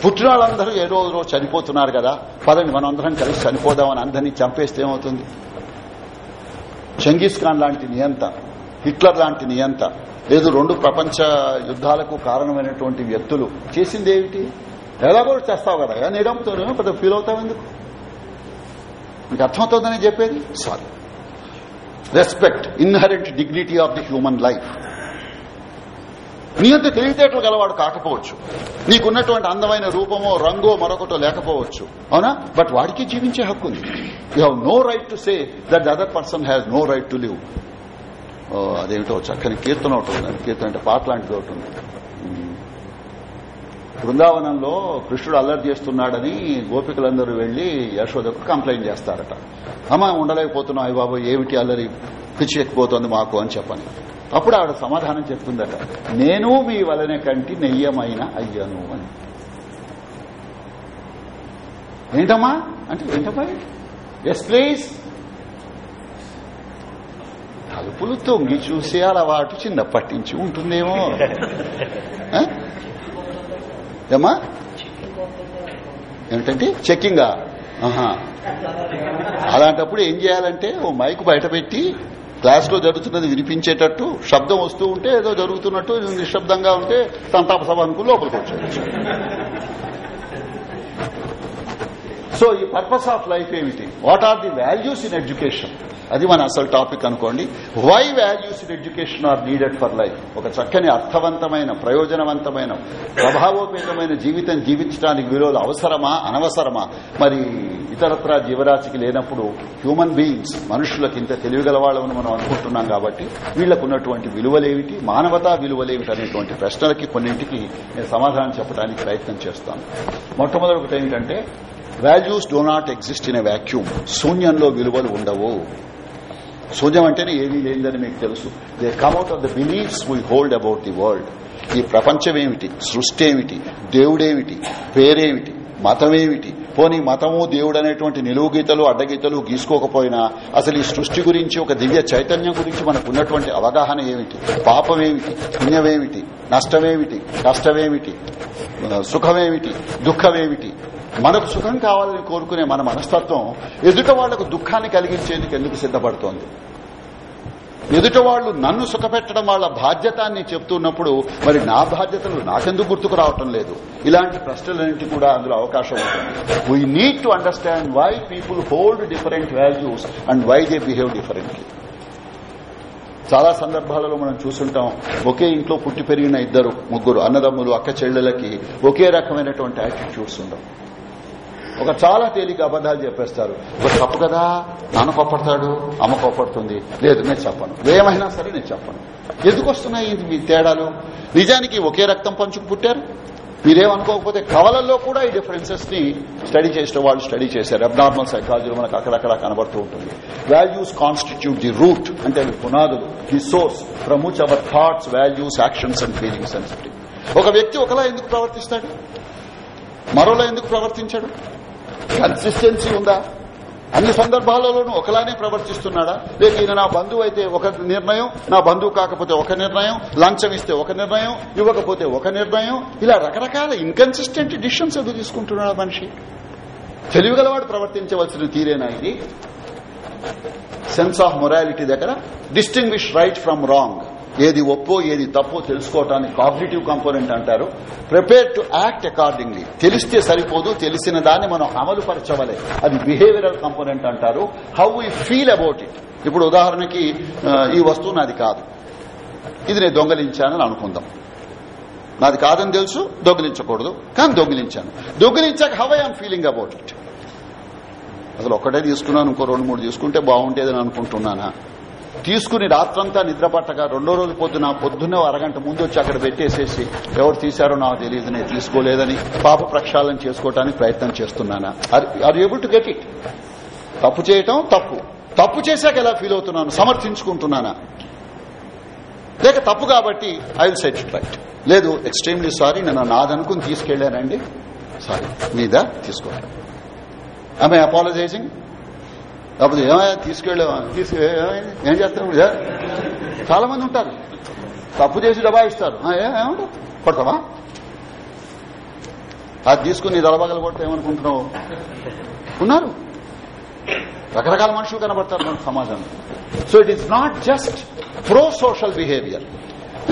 పుట్టిన వాళ్ళందరూ ఏదో రోజు చనిపోతున్నారు కదా? పదండి మనందరం కలిసి చనిపోదామని అందరినీ చంపేస్తే ఏమవుతుంది? షంగీస్ ఖాన్ లాంటి నియంత హిట్లర్ లాంటి నియంత లేదు రెండు ప్రపంచ యుద్ధాలకు కారణమైనటువంటి వ్యక్తులు చేసింది ఏమిటి? ఎలాగో చేస్తావు కదా? నేనమ్ముతాను పెద్ద ఫీల్ అవుతావు ఎందుకు? మీకు అర్థమవుతుందని చెప్పేది? Sorry. Respect inherent dignity of the human life. నీ అంత తెలివితేటలు గలవాడు కాకపోవచ్చు. నీకున్నటువంటి అందమైన రూపమో రంగో మరొకటో లేకపోవచ్చు. అవునా? బట్ వాడికి జీవించే హక్కు ఉంది. You have no right to say that the other person has no right to live అదేమిటో చక్కని కీర్తన ఒకటి ఉంది. కీర్తన అంటే పాట లాంటిది ఒకటి ఉంది. బృందావనంలో కృష్ణుడు అల్లరి చేస్తున్నాడని గోపికలందరూ వెళ్ళి యశోదకు కంప్లైంట్ చేస్తారట. అమ్మ ఉండలేకపోతున్నాం అయ్య బాబు ఏమిటి అల్లరి? పిచ్చి ఎక్కిపోతోంది మాకు అని చెప్పని. అప్పుడు ఆవిడ సమాధానం చెప్తుందట నేను మీ వలన కంటి నెయ్యమైన అయ్యను అని. ఏంటమ్మా? అంటే ఏంటమ్మా? ఎస్ ప్లీజ్ తలుపులు తొంగి చూసే అలవాటు చిన్నప్పటి నుంచి ఉంటుందేమో? ఏమా ఏమిటంటే? చెక్కింగా. అలాంటప్పుడు ఏం చేయాలంటే ఓ మైక్ బయట పెట్టి క్లాస్లో జరుగుతున్నది వినిపించేటట్టు శబ్దం వస్తూ ఉంటే ఏదో జరుగుతున్నట్టు నిశ్శబ్దంగా ఉంటే సంతాప సభ అనుకుని లోపలికి వచ్చేయచ్చు. సో ఈ పర్పస్ ఆఫ్ లైఫ్ ఏమిటి? What are the values in education అది మన అసలు టాపిక్ అనుకోండి. Why values in education are needed for life ఒక చక్కని అర్థవంతమైన ప్రయోజనవంతమైన ప్రభావోపేతమైన జీవితం జీవించడానికి విలువలు అవసరమా? అనవసరమా? మరి ఇతరత్రా జీవరాశికి లేనప్పుడు హ్యూమన్ బీయింగ్స్ మనుషులకు ఇంత తెలివిగల వాళ్ళని మనం అనుకుంటున్నాం కాబట్టి వీళ్ళకు ఉన్నటువంటి విలువలేమిటి? మానవతా విలువలేమిటి అనేటువంటి ప్రశ్నలకి కొన్నింటికి నేను సమాధానం చెప్పడానికి ప్రయత్నం చేస్తాను. మొట్టమొదటి ఒకటి ఏంటంటే values do not exist in a vacuum. శూన్యంలో విలువలు ఉండవు. శూన్యం అంటేనే ఏమీ లేదని మీకు తెలుసు. They come out of the beliefs we hold about the world ఈ ప్రపంచం ఏమిటి సృష్టి ఏమిటి దేవుడేమిటి? పేరేమిటి? మతమేమిటి? పోనీ మతము దేవుడు అనేటువంటి నిలువు గీతలు అడ్డగీతలు గీసుకోకపోయినా అసలు ఈ సృష్టి గురించి ఒక దివ్య చైతన్యం గురించి మనకు ఉన్నటువంటి అవగాహన ఏమిటి? పాపమేమిటి? పుణ్యమేమిటి? నష్టమేమిటి? కష్టమేమిటి? సుఖమేమిటి? దుఃఖమేమిటి? మనకు సుఖం కావాలని కోరుకునే మన మనస్తత్వం ఎదుట వాళ్ళకు దుఃఖాన్ని కలిగించేందుకు ఎందుకు సిద్ధపడుతోంది? ఎదుట వాళ్ళు నన్ను సుఖపెట్టడం వాళ్ళ అని చెప్తున్నప్పుడు మరి నా బాధ్యతలు నాకెందుకు గుర్తుకు రావటం లేదు? ఇలాంటి ప్రశ్నలన్నింటి కూడా అందులో అవకాశం ఉంటుంది. We need to understand why people hold different values and why they behave differently చాలా సందర్భాలలో మనం చూస్తుంటాం ఒకే ఇంట్లో పుట్టి పెరిగిన ఇద్దరు ముగ్గురు అన్నదమ్ములు అక్క చెల్లెలకి ఒకే రకమైనటువంటి యాటిట్యూడ్స్ ఉండవు. ఒక చాలా తేలిక అబద్దాలు చెప్పేస్తారు. ఒక తప్పు కదా? నాన్న కోపడతాడు అమ్మ కోపడుతుంది లేదు నేను చెప్పను. ఏమైనా సరే నేను చెప్పను. ఎందుకు వస్తున్నాయి మీ తేడాలు? నిజానికి ఒకే రక్తం పంచుకు పుట్టారు? మీరేమనుకోకపోతే కవలల్లో కూడా ఈ డిఫరెన్సెస్ని స్టడీ చేసిన వాళ్ళు స్టడీ చేశారు. అబ్నార్మల్ సైకాలజీలో మనకు అక్కడక్కడ కనబడుతూ ఉంటుంది. వాల్యూస్ కాన్స్టిట్యూట్ ది రూట్ అంటే అవి పునాదులు. The source from which our thoughts values actions and feelings and ఒక వ్యక్తి ఒకలా ఎందుకు ప్రవర్తిస్తాడు? మరోలా ఎందుకు ప్రవర్తించాడు? కన్సిస్టెన్సీ ఉందా? అన్ని సందర్భాలలోనూ ఒకలానే ప్రవర్తిస్తున్నాడా? లేక ఈయన నా బంధువు అయితే ఒక నిర్ణయం నా బంధువు కాకపోతే ఒక నిర్ణయం లంచం ఇస్తే ఒక నిర్ణయం ఇవ్వకపోతే ఒక నిర్ణయం ఇలా రకరకాల ఇన్కన్సిస్టెంట్ డిసిషన్స్ ఎందుకు తీసుకుంటున్నాడు మనిషి. తెలివిగలవాడు ప్రవర్తించవలసిన తీరేనా ఇది? సెన్స్ ఆఫ్ మొరాలిటీ దగ్గర డిస్టింగ్విష్ రైట్ ఫ్రమ్ రాంగ్ ఏది ఒప్పో ఏది తప్పో తెలుసుకోవటానికి కాగ్నిటివ్ కాంపోనెంట్ అంటారు. Prepare to act accordingly. తెలిస్తే సరిపోదు తెలిసిన దాన్ని మనం అమలు పరచవలే అది బిహేవియరల్ కాంపోనెంట్ అంటారు. How we feel about it ఇప్పుడు ఉదాహరణకి ఈ వస్తువు నాది కాదు. ఇది నేను దొంగలించానని అనుకుందాం. నాది కాదని తెలుసు దొంగిలించకూడదు. కానీ దొంగిలించాను. దొంగిలించాక how I'm feeling about it అసలు ఒక్కటే తీసుకున్నాను ఇంకో రెండు మూడు తీసుకుంటే బాగుంటేదని అనుకుంటున్నానా? తీసుకుని రాత్రంతా నిద్ర పట్టగా రెండో రోజు పొద్దున పొద్దున్న అరగంట ముందు వచ్చి అక్కడ పెట్టేసేసి ఎవరు తీశారో నాకు తెలియదు నేను తీసుకోలేదని పాప ప్రక్షాళన చేసుకోవడానికి ప్రయత్నం చేస్తున్నానా? Or able to get it తప్పు చేయటం తప్పు. తప్పు చేశాక ఎలా ఫీల్ అవుతున్నాను? సమర్థించుకుంటున్నానా? లేక తప్పు కాబట్టి I will set it right లేదు ఎక్స్ట్రీమ్లీ సారీ నేను నాదనుకుని తీసుకెళ్ళానండి సారీ మీద తీసుకోండి. ఆమె అపాలజైజింగ్ కాకపోతే ఏమయ్యా తీసుకెళ్ళావా? తీసుకు ఏమైంది? ఏం చేస్తాను ఇప్పుడు? చాలా మంది ఉంటారు. తప్పు చేసి దబాయిస్తారు. ఇస్తారు ఏ- కొడతావా అది తీసుకుని దళబగలు కొడతా ఏమనుకుంటున్నావు? ఉన్నారు. రకరకాల మనుషులు కనబడతారు మన సమాజంలో. So it is not just pro social behaviour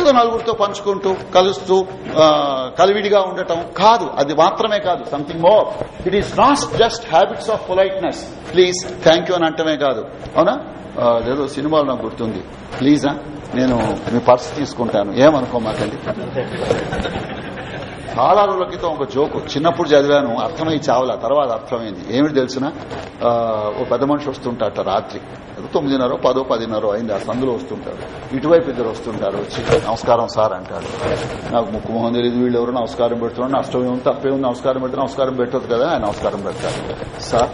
ఏదో నలుగురితో పంచుకుంటూ కలుస్తూ కలివిడిగా ఉండటం కాదు. అది మాత్రమే కాదు. Something more it is not just habits of politeness please thank you అని అంటమే కాదు. అవునా? లేదో సినిమాలో నాకు గుర్తుంది. ప్లీజా నేను మీ పర్స్ తీసుకుంటాను. ఏమనుకోమాకండి? చాలా రోజుల క్రితం ఒక జోకు చిన్నప్పుడు చదివాను. అర్థమై చావల. తర్వాత అర్థమైంది. ఏమిటి తెలిసిన? ఓ పెద్ద మనిషి వస్తుంటాట రాత్రి. తొమ్మిదిన్నర పదో పదిన్నర అయింది. ఆ సందులో వస్తుంటారు ఇటువైపు ఇద్దరు వస్తుంటారు. వచ్చి నమస్కారం సార్ అంటాడు. నాకు ముక్కు మొహం తెలియదు వీళ్ళు ఎవరు? నమస్కారం పెడుతున్నారు నష్టం ఏముంది? ఉంది. నమస్కారం పెడితే నమస్కారం పెట్టదు కదా? ఆయన నమస్కారం పెడతారు సార్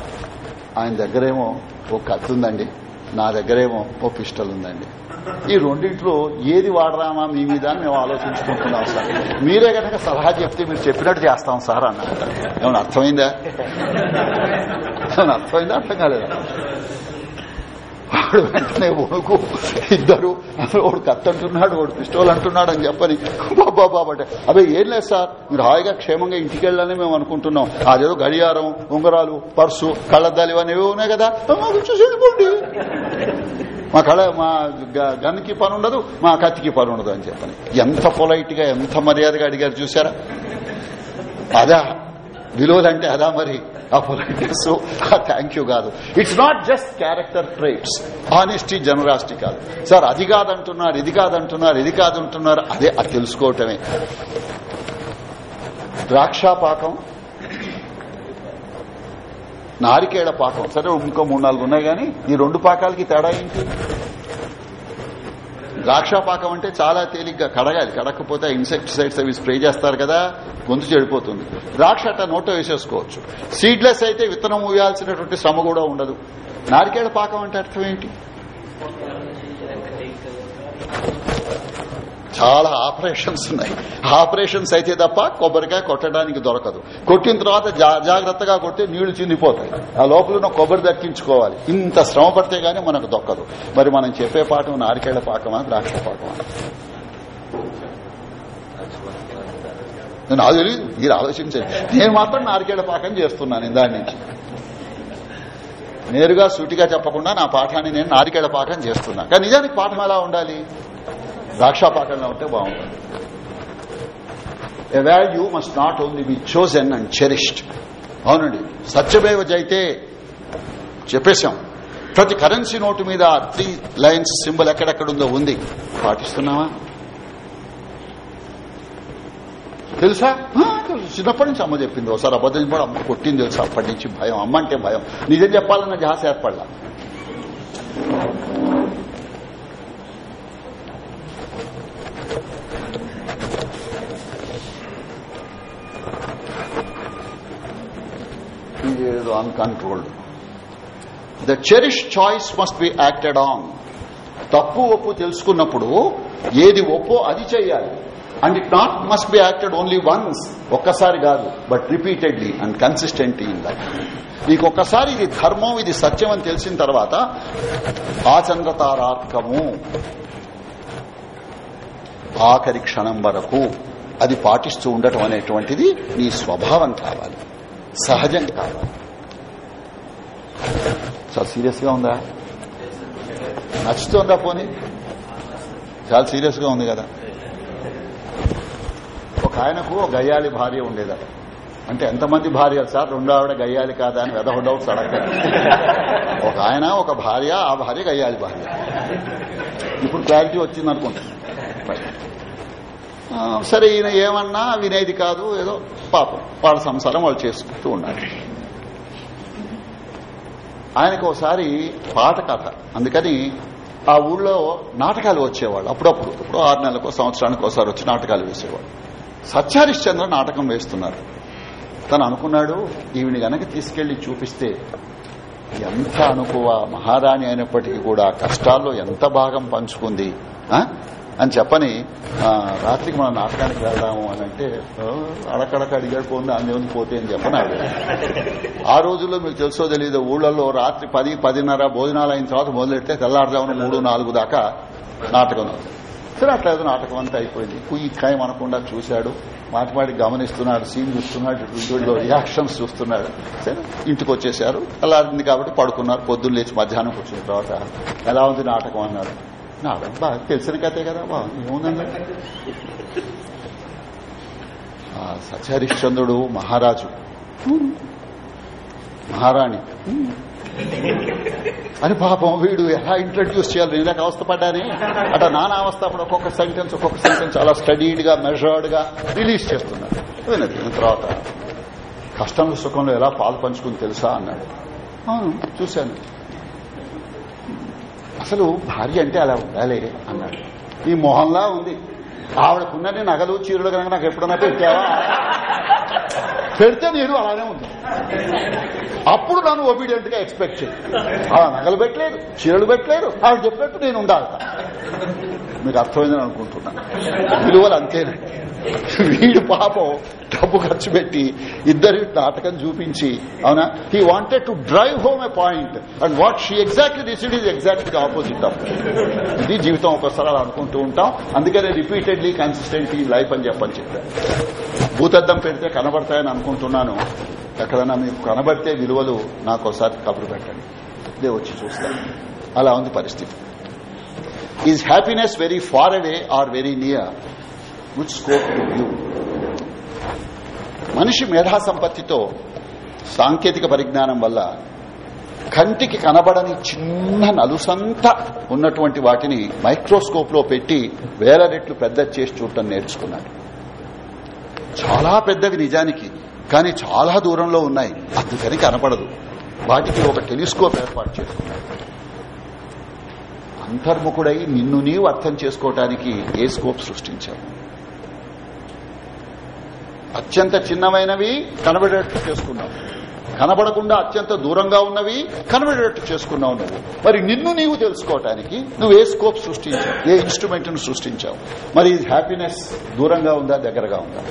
ఆయన దగ్గరేమో ఓ కత్తి ఉందండి నా దగ్గరేమో ఓ పిస్టల్ ఉందండి ఈ రెండింటిలో ఏది వాడరామా మీ మీద మేము ఆలోచించుకుంటున్నాం సార్. మీరే కనుక సలహా చెప్తే మీరు చెప్పినట్టు చేస్తాం సార్ అన్న ఏమైనా అర్థమైందా? ఏమైనా అర్థమైందా? అర్థం కాలేదా? వాడు వెంటనే వణుకు. ఇద్దరు వాడు కత్తి అంటున్నాడు వాడు పిస్టోల్ అంటున్నాడు అని చెప్పని బాబా బాబా అవే అదే ఏం లేదు సార్. మీరు హాయిగా క్షేమంగా ఇంటికి వెళ్ళాలని మేము అనుకుంటున్నాం. అదేదో గడియారం ఉంగరాలు పర్సు కళ్ళద్దాలు ఇవన్నీ ఉన్నాయి కదా. చూసి వెళ్ళిపోండి. మా కళ మా గ- గన్కి పని ఉండదు మా కత్తికి పని ఉండదు అని చెప్పని. ఎంత పొలైట్గా ఎంత మర్యాదగా అడిగారు చూసారా అదా విలువలంటే అదా మరి? ఆ పొలైట్నెస్ ఆ థ్యాంక్ యూ కాదు. It's not just character traits honesty generosity కాదు. సార్ అది కాదంటున్నారు ఇది కాదంటున్నారు ఇది కాదంటున్నారు అదే అది తెలుసుకోవటమే. ద్రాక్షాపాకం నారికేళ పాకం. సరే ఇంకో మూడు నాలుగు ఉన్నాయి కానీ ఈ రెండు పాకాలకి తేడా ఏంటి? ద్రాక్ష పాకం అంటే చాలా తేలిగ్గా కడగాలి. కడకపోతే ఇన్సెక్టిసైడ్స్ అవి స్ప్రే చేస్తారు కదా గొంతు చెడిపోతుంది. ద్రాక్ష అట్ట నోటో వేసేసుకోవచ్చు. సీడ్లెస్ అయితే విత్తనం ఊయాల్సినటువంటి శ్రమ కూడా ఉండదు. నారికేళ పాకం అంటే అర్థం ఏంటి? చాలా ఆపరేషన్స్ ఉన్నాయి. ఆపరేషన్స్ అయితే తప్ప కొబ్బరికాయ కొట్టడానికి దొరకదు. కొట్టిన తర్వాత జా- జాగ్రత్తగా కొట్టి నీళ్ళు చిందిపోతాయి. ఆ లోపల ఉన్న కొబ్బరి దక్కించుకోవాలి. ఇంత శ్రమ పడితే గానీ మనకు దొక్కదు. మరి మనం చెప్పే పాఠం నారికేళ్ళ పాకమా ద్రాక్ష పాకమా నాకు తెలియదు మీరు ఆలోచించండి. నేను మాత్రం నారికేళ్ళ పాకం చేస్తున్నాను దాని నుంచి. నేరుగా సూటిగా చెప్పకుండా నా పాఠాన్ని నేను నారికేళ్ళ పాకం చేస్తున్నా. కానీ నిజానికి పాఠం ఎలా ఉండాలి? ద్రాక్షాపాకంలో ఉంటే బాగుంటుంది. A value must not only be chosen and cherished అవునండి. సత్యమేవ జైతే చెప్పేశాం. ప్రతి కరెన్సీ నోటు మీద త్రీ లైన్స్ సింబల్ ఎక్కడెక్కడుందో ఉంది. పాటిస్తున్నావా? తెలుసా? చిన్నప్పటి నుంచి అమ్మ చెప్పింది. ఒకసారి అబద్ధం చెప్పాడు. అమ్మ కొట్టింది తెలుసా? అప్పటి నుంచి భయం. అమ్మ అంటే భయం. నిజం చెప్పాలన్న జాస ఏర్పడలా? Is uncontrolled. The cherished choice must be acted on. తప్పు ఒప్పు తెలుసుకున్నప్పుడు ఏది ఒప్పో అది చేయాలి and it not must be acted only once ఒక్కసారి కాదు but repeatedly and consistently in that నీకు ఒక్కసారి ఇది ధర్మం ఇది సత్యం అని తెలిసిన తర్వాత ఆచంద్రతారార్కము ఆఖరి క్షణం వరకు అది పాటిస్తూ ఉండటం అనేటువంటిది నీ స్వభావం కావాలి సహజం కాదు చాలా సీరియస్గా ఉందా నచ్చుతోందా పోనీ చాలా సీరియస్గా ఉంది కదా ఒక ఆయనకు ఒక గయ్యాలి భార్య ఉండేదట అంటే ఎంతమంది భార్యలు సార్ రెండో ఆవిడ గయ్యాలి కాదా అని వెదహ డౌట్స్ అడగదు ఒక ఆయన ఒక భార్య ఆ భార్య గయ్యాలి భార్య ఇప్పుడు క్లారిటీ వచ్చింది అనుకుంటా సరే ఈయన ఏమన్నా వినేది కాదు ఏదో పాపం. వాళ్ళ సంసారం వాళ్ళు చేసుకుంటూ ఉన్నారు. ఆయనకు ఒకసారి పాట కథ. అందుకని ఆ ఊళ్ళో నాటకాలు వచ్చేవాళ్ళు. అప్పుడప్పుడు ఇప్పుడు ఆరు నెలలకు సంవత్సరానికి ఒకసారి వచ్చి నాటకాలు వేసేవాళ్ళు. సత్యహరిశ్చంద్ర నాటకం వేస్తున్నారు. తను అనుకున్నాడు ఈవిని గనక తీసుకెళ్ళి చూపిస్తే ఎంత అనుకువ మహారాణి అయినప్పటికీ కూడా కష్టాల్లో ఎంత భాగం పంచుకుంది అని చెప్పని రాత్రికి మనం నాటకానికి వెళ్దాము అని అంటే అడకడక అడిగాడు పోంది అందేముంది పోతే అని చెప్పని ఆవిడ. ఆ రోజుల్లో మీకు తెలుసో తెలియదు ఊళ్ళల్లో రాత్రి పది పదిన్నర భోజనాలు అయిన తర్వాత మొదలెడితే తెల్లారుజామున మూడు నాలుగు దాకా నాటకం సరే అట్లా ఏదో నాటకం అంతా అయిపోయింది. కుయ్యి ఖాయం అనకుండా చూశాడు. మాటిమాటి మాటి గమనిస్తున్నాడు సీన్ చూస్తున్నాడు రియాక్షన్స్ చూస్తున్నాడు. సరే ఇంటికి వచ్చేశారు. తెల్లారింది కాబట్టి పడుకున్నారు. పొద్దున్న లేచి మధ్యాహ్నం కూర్చున్న తర్వాత ఎలా ఉంది నాటకం? అన్నారు నాటకం బాగా తెలిసిన కథే కదా బాగుంది ఏముందండి? ఆ సత్యహరిశ్చంద్రుడు మహారాజు. మహారాణి. అని పాపం వీడు ఎలా ఇంట్రడ్యూస్ చేయాలి? నేను ఇలాగ అవస్థ పడ్డానే. అట నానా అవస్థ అప్పుడు ఒక్కొక్క సెంటెన్స్ ఒక్కొక్క సెంటెన్స్ చాలా స్టడీడ్గా మెజర్డ్గా రిలీజ్ చేస్తున్నాడు వినది తర్వాత. కష్టంలో సుఖంలో ఎలా పాలు పంచుకుని తెలుసా? అన్నాడు. అవును చూశాను. అసలు భార్య అంటే అలా ఉండాలి అన్నాడు. ఈ మొహంలా ఉంది. ఆవిడకున్నది నగలు చీరలు కనుక నాకు ఎప్పుడన్నా పెట్టావా? పెడితే నేను అలానే ఉంది అప్పుడు నన్ను ఒబీడియంట్గా ఎక్స్పెక్ట్ చేయి. అలా నగలు పెట్టలేదు చీరలు పెట్టలేదు ఆవిడ చెప్పినట్టు నేను ఉండాలి. మీకు అర్థమైందని అనుకుంటున్నాను విలువలు అంతేనండి వీడు పాపం డబ్బు ఖర్చు పెట్టి ఇద్దరి నాటకం చూపించి అవునా? He wanted to drive home a point and what she exactly this is exactly opposite of ఇది జీవితం ఒకసారి అలా అనుకుంటూ ఉంటాం. అందుకనే రిపీట్ కన్సిస్టెంట్లీ ఈ లైఫ్ అని చెప్పని చెప్పారు భూతద్దం పెడితే కనబడతాయని అనుకుంటున్నాను. ఎక్కడైనా మీకు కనబడితే విలువలు నాకు ఒకసారి కబురు పెట్టండి. ఇదే వచ్చి చూస్తాను అలా ఉంది పరిస్థితి. Is happiness very far away or very near which scope to view మనిషి మేధా సంపత్తితో సాంకేతిక పరిజ్ఞానం వల్ల కంటికి కనబడని చిన్న నలుసంత ఉన్నటువంటి వాటిని మైక్రోస్కోప్లో పెట్టి వేల రెట్లు పెద్ద చేసి చూడటం నేర్చుకున్నాడు. చాలా పెద్దవి నిజానికి కానీ చాలా దూరంలో ఉన్నాయి. అందుకని కనపడదు. వాటికి ఒక టెలిస్కోప్ ఏర్పాటు చేసుకున్నాడు. అంతర్ముఖుడై నిన్ను నీవు అర్థం చేసుకోవటానికి ఏ స్కోప్ సృష్టించావు? అత్యంత చిన్నమైనవి కనబడేటట్టు చేసుకున్నావు. కనబడకుండా అత్యంత దూరంగా ఉన్నవి కనబడేటట్టు చేసుకున్నావు నువ్వు మరి నిన్ను నీవు తెలుసుకోవటానికి నువ్వు ఏ స్కోప్ సృష్టించావు? ఏ ఇన్స్ట్రుమెంట్ను సృష్టించావు? మరి హ్యాపీనెస్ దూరంగా ఉందా దగ్గరగా ఉందా?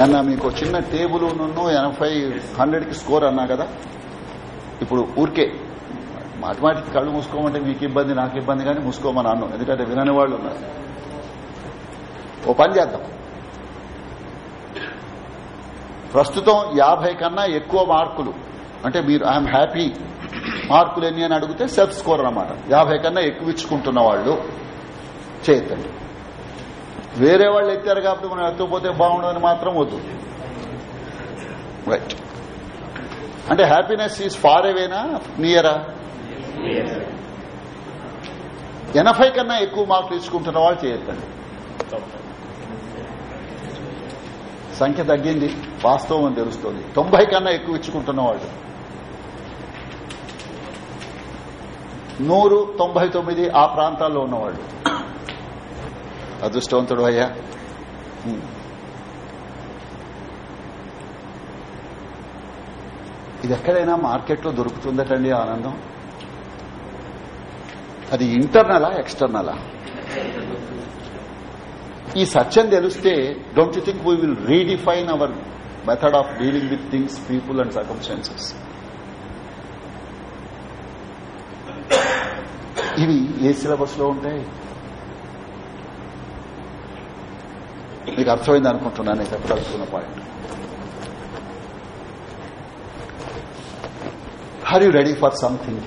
నన్న మీకు చిన్న టేబుల్ నన్ను ఎనభై హండ్రెడ్కి స్కోర్ అన్నా కదా? ఇప్పుడు ఊరికే మాటిమాటికి కళ్ళు మూసుకోమంటే మీకు ఇబ్బంది నాకు ఇబ్బంది కానీ మూసుకోమని అన్ను ఎందుకంటే వినని వాళ్ళు ఉన్నారు. ఓ పని చేద్దాం. ప్రస్తుతం యాభై కన్నా ఎక్కువ మార్కులు. అంటే మీరు ఐఎమ్ హ్యాపీ మార్కులు ఎన్ని అని అడిగితే సెల్ఫ్ స్కోర్ అన్నమాట. యాభై కన్నా ఎక్కువ ఇచ్చుకుంటున్న వాళ్ళు చేయొద్దండి వేరే వాళ్ళు ఎత్తారు కాబట్టి మనం ఎత్తకపోతే బాగుండదని మాత్రం వద్దు. రైట్ అంటే హ్యాపీనెస్ ఈజ్ ఫార్ అవేనా నియరా ఎనభై కన్నా ఎక్కువ మార్కులు ఇచ్చుకుంటున్న వాళ్ళు చేయొద్దండి. సంఖ్య తగ్గింది వాస్తవం అని తొంభై కన్నా ఎక్కువ ఇచ్చుకుంటున్న వాళ్ళు నూరు తొంభై తొమ్మిది ఆ ప్రాంతాల్లో ఉన్నవాళ్ళు. అదృష్టవంతుడు అయ్యా. ఇది ఎక్కడైనా మార్కెట్లో దొరుకుతుందటండి ఆనందం? అది ఇంటర్నలా ఎక్స్టర్నలా? ఈ సత్యం తెలిస్తే don't you think we will redefine our method of dealing with things people and circumstances ఇవి ఏ సిలబస్లో ఉంటాయి? మీకు అర్థమైంది అనుకుంటున్నాను నేను చెప్పదలుచుకున్న point are you ready for something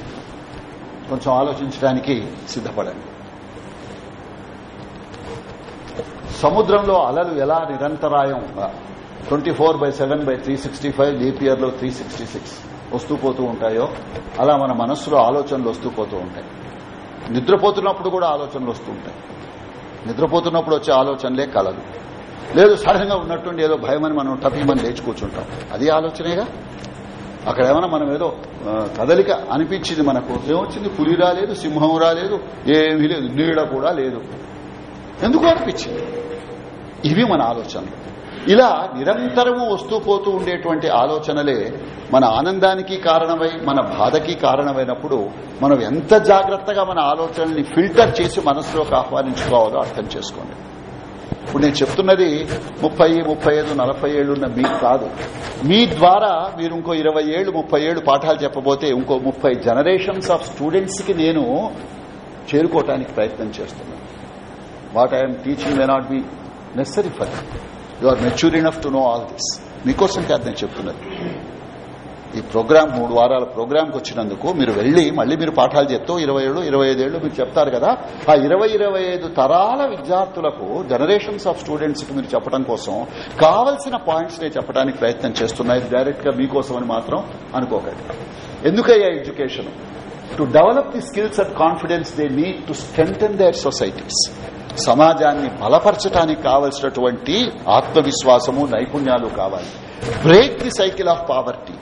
కొంచెం ఆలోచించడానికి సిద్ధపడండి. సముద్రంలో అలలు ఎలా నిరంతరాయం? Twenty four by seven by three sixty five leap ఇయర్లో త్రీ సిక్స్టీ సిక్స్ వస్తూ పోతూ ఉంటాయో? అలా మన మనస్సులో ఆలోచనలు వస్తూ పోతూ ఉంటాయి. నిద్రపోతున్నప్పుడు కూడా ఆలోచనలు వస్తూ ఉంటాయి. నిద్రపోతున్నప్పుడు వచ్చే ఆలోచనలే కలదు. లేదు సడన్గా ఉన్నట్టుండి ఏదో భయమని మనం టపీమని లేచి కూర్చుంటాం. అది ఆలోచనేగా? అక్కడ ఏమైనా మనం ఏదో కదలిక అనిపించింది మనకు. ఏమొచ్చింది? పులి రాలేదు సింహం రాలేదు ఏమీ లేదు నీడ కూడా లేదు. ఎందుకు అనిపించింది? ఇవి మన ఆలోచనలు. ఇలా నిరంతరము వస్తూ పోతూ ఉండేటువంటి ఆలోచనలే మన ఆనందానికి కారణమై మన బాధకి కారణమైనప్పుడు మనం ఎంత జాగ్రత్తగా మన ఆలోచనల్ని ఫిల్టర్ చేసి మనసులోకి ఆహ్వానించుకోవాలో అర్థం చేసుకోండి. ఇప్పుడు నేను చెప్తున్నది ముప్పై ముప్పై ఐదు నలభై ఏళ్ళున్న మీకు కాదు. మీ ద్వారా మీరు ఇంకో ఇరవై ఏళ్ళు ముప్పై ఏళ్ళు పాఠాలు చెప్పబోతే ఇంకో ముప్పై జనరేషన్స్ ఆఫ్ స్టూడెంట్స్కి నేను చేరుకోవటానికి ప్రయత్నం చేస్తున్నాను. What I'm teaching may not be necessary for you are mature enough to know all this మీకోసం కాదు నేను చెప్తున్నది. ఈ ప్రోగ్రామ్ మూడు వారాల ప్రోగ్రాంకి వచ్చినందుకు మీరు వెళ్ళి మళ్ళీ మీరు పాఠాలు చెప్తూ ఇరవై ఏళ్ళు ఇరవై ఐదేళ్ళు మీరు చెప్తారు కదా ఆ ఇరవై ఇరవై ఐదు తరాల విద్యార్థులకు జనరేషన్స్ ఆఫ్ స్టూడెంట్స్కి మీరు చెప్పడం కోసం కావలసిన పాయింట్స్ నేను చెప్పడానికి ప్రయత్నం చేస్తున్నాయి డైరెక్ట్గా మీకోసం అని మాత్రం అనుకోకండి. ఎందుకయ్యా education to develop the skills and confidence they need to strength their societies సమాజాన్ని బలపరచడానికి కావలసినటువంటి ఆత్మవిశ్వాసము నైపుణ్యాలు కావాలి. Break the cycle of poverty.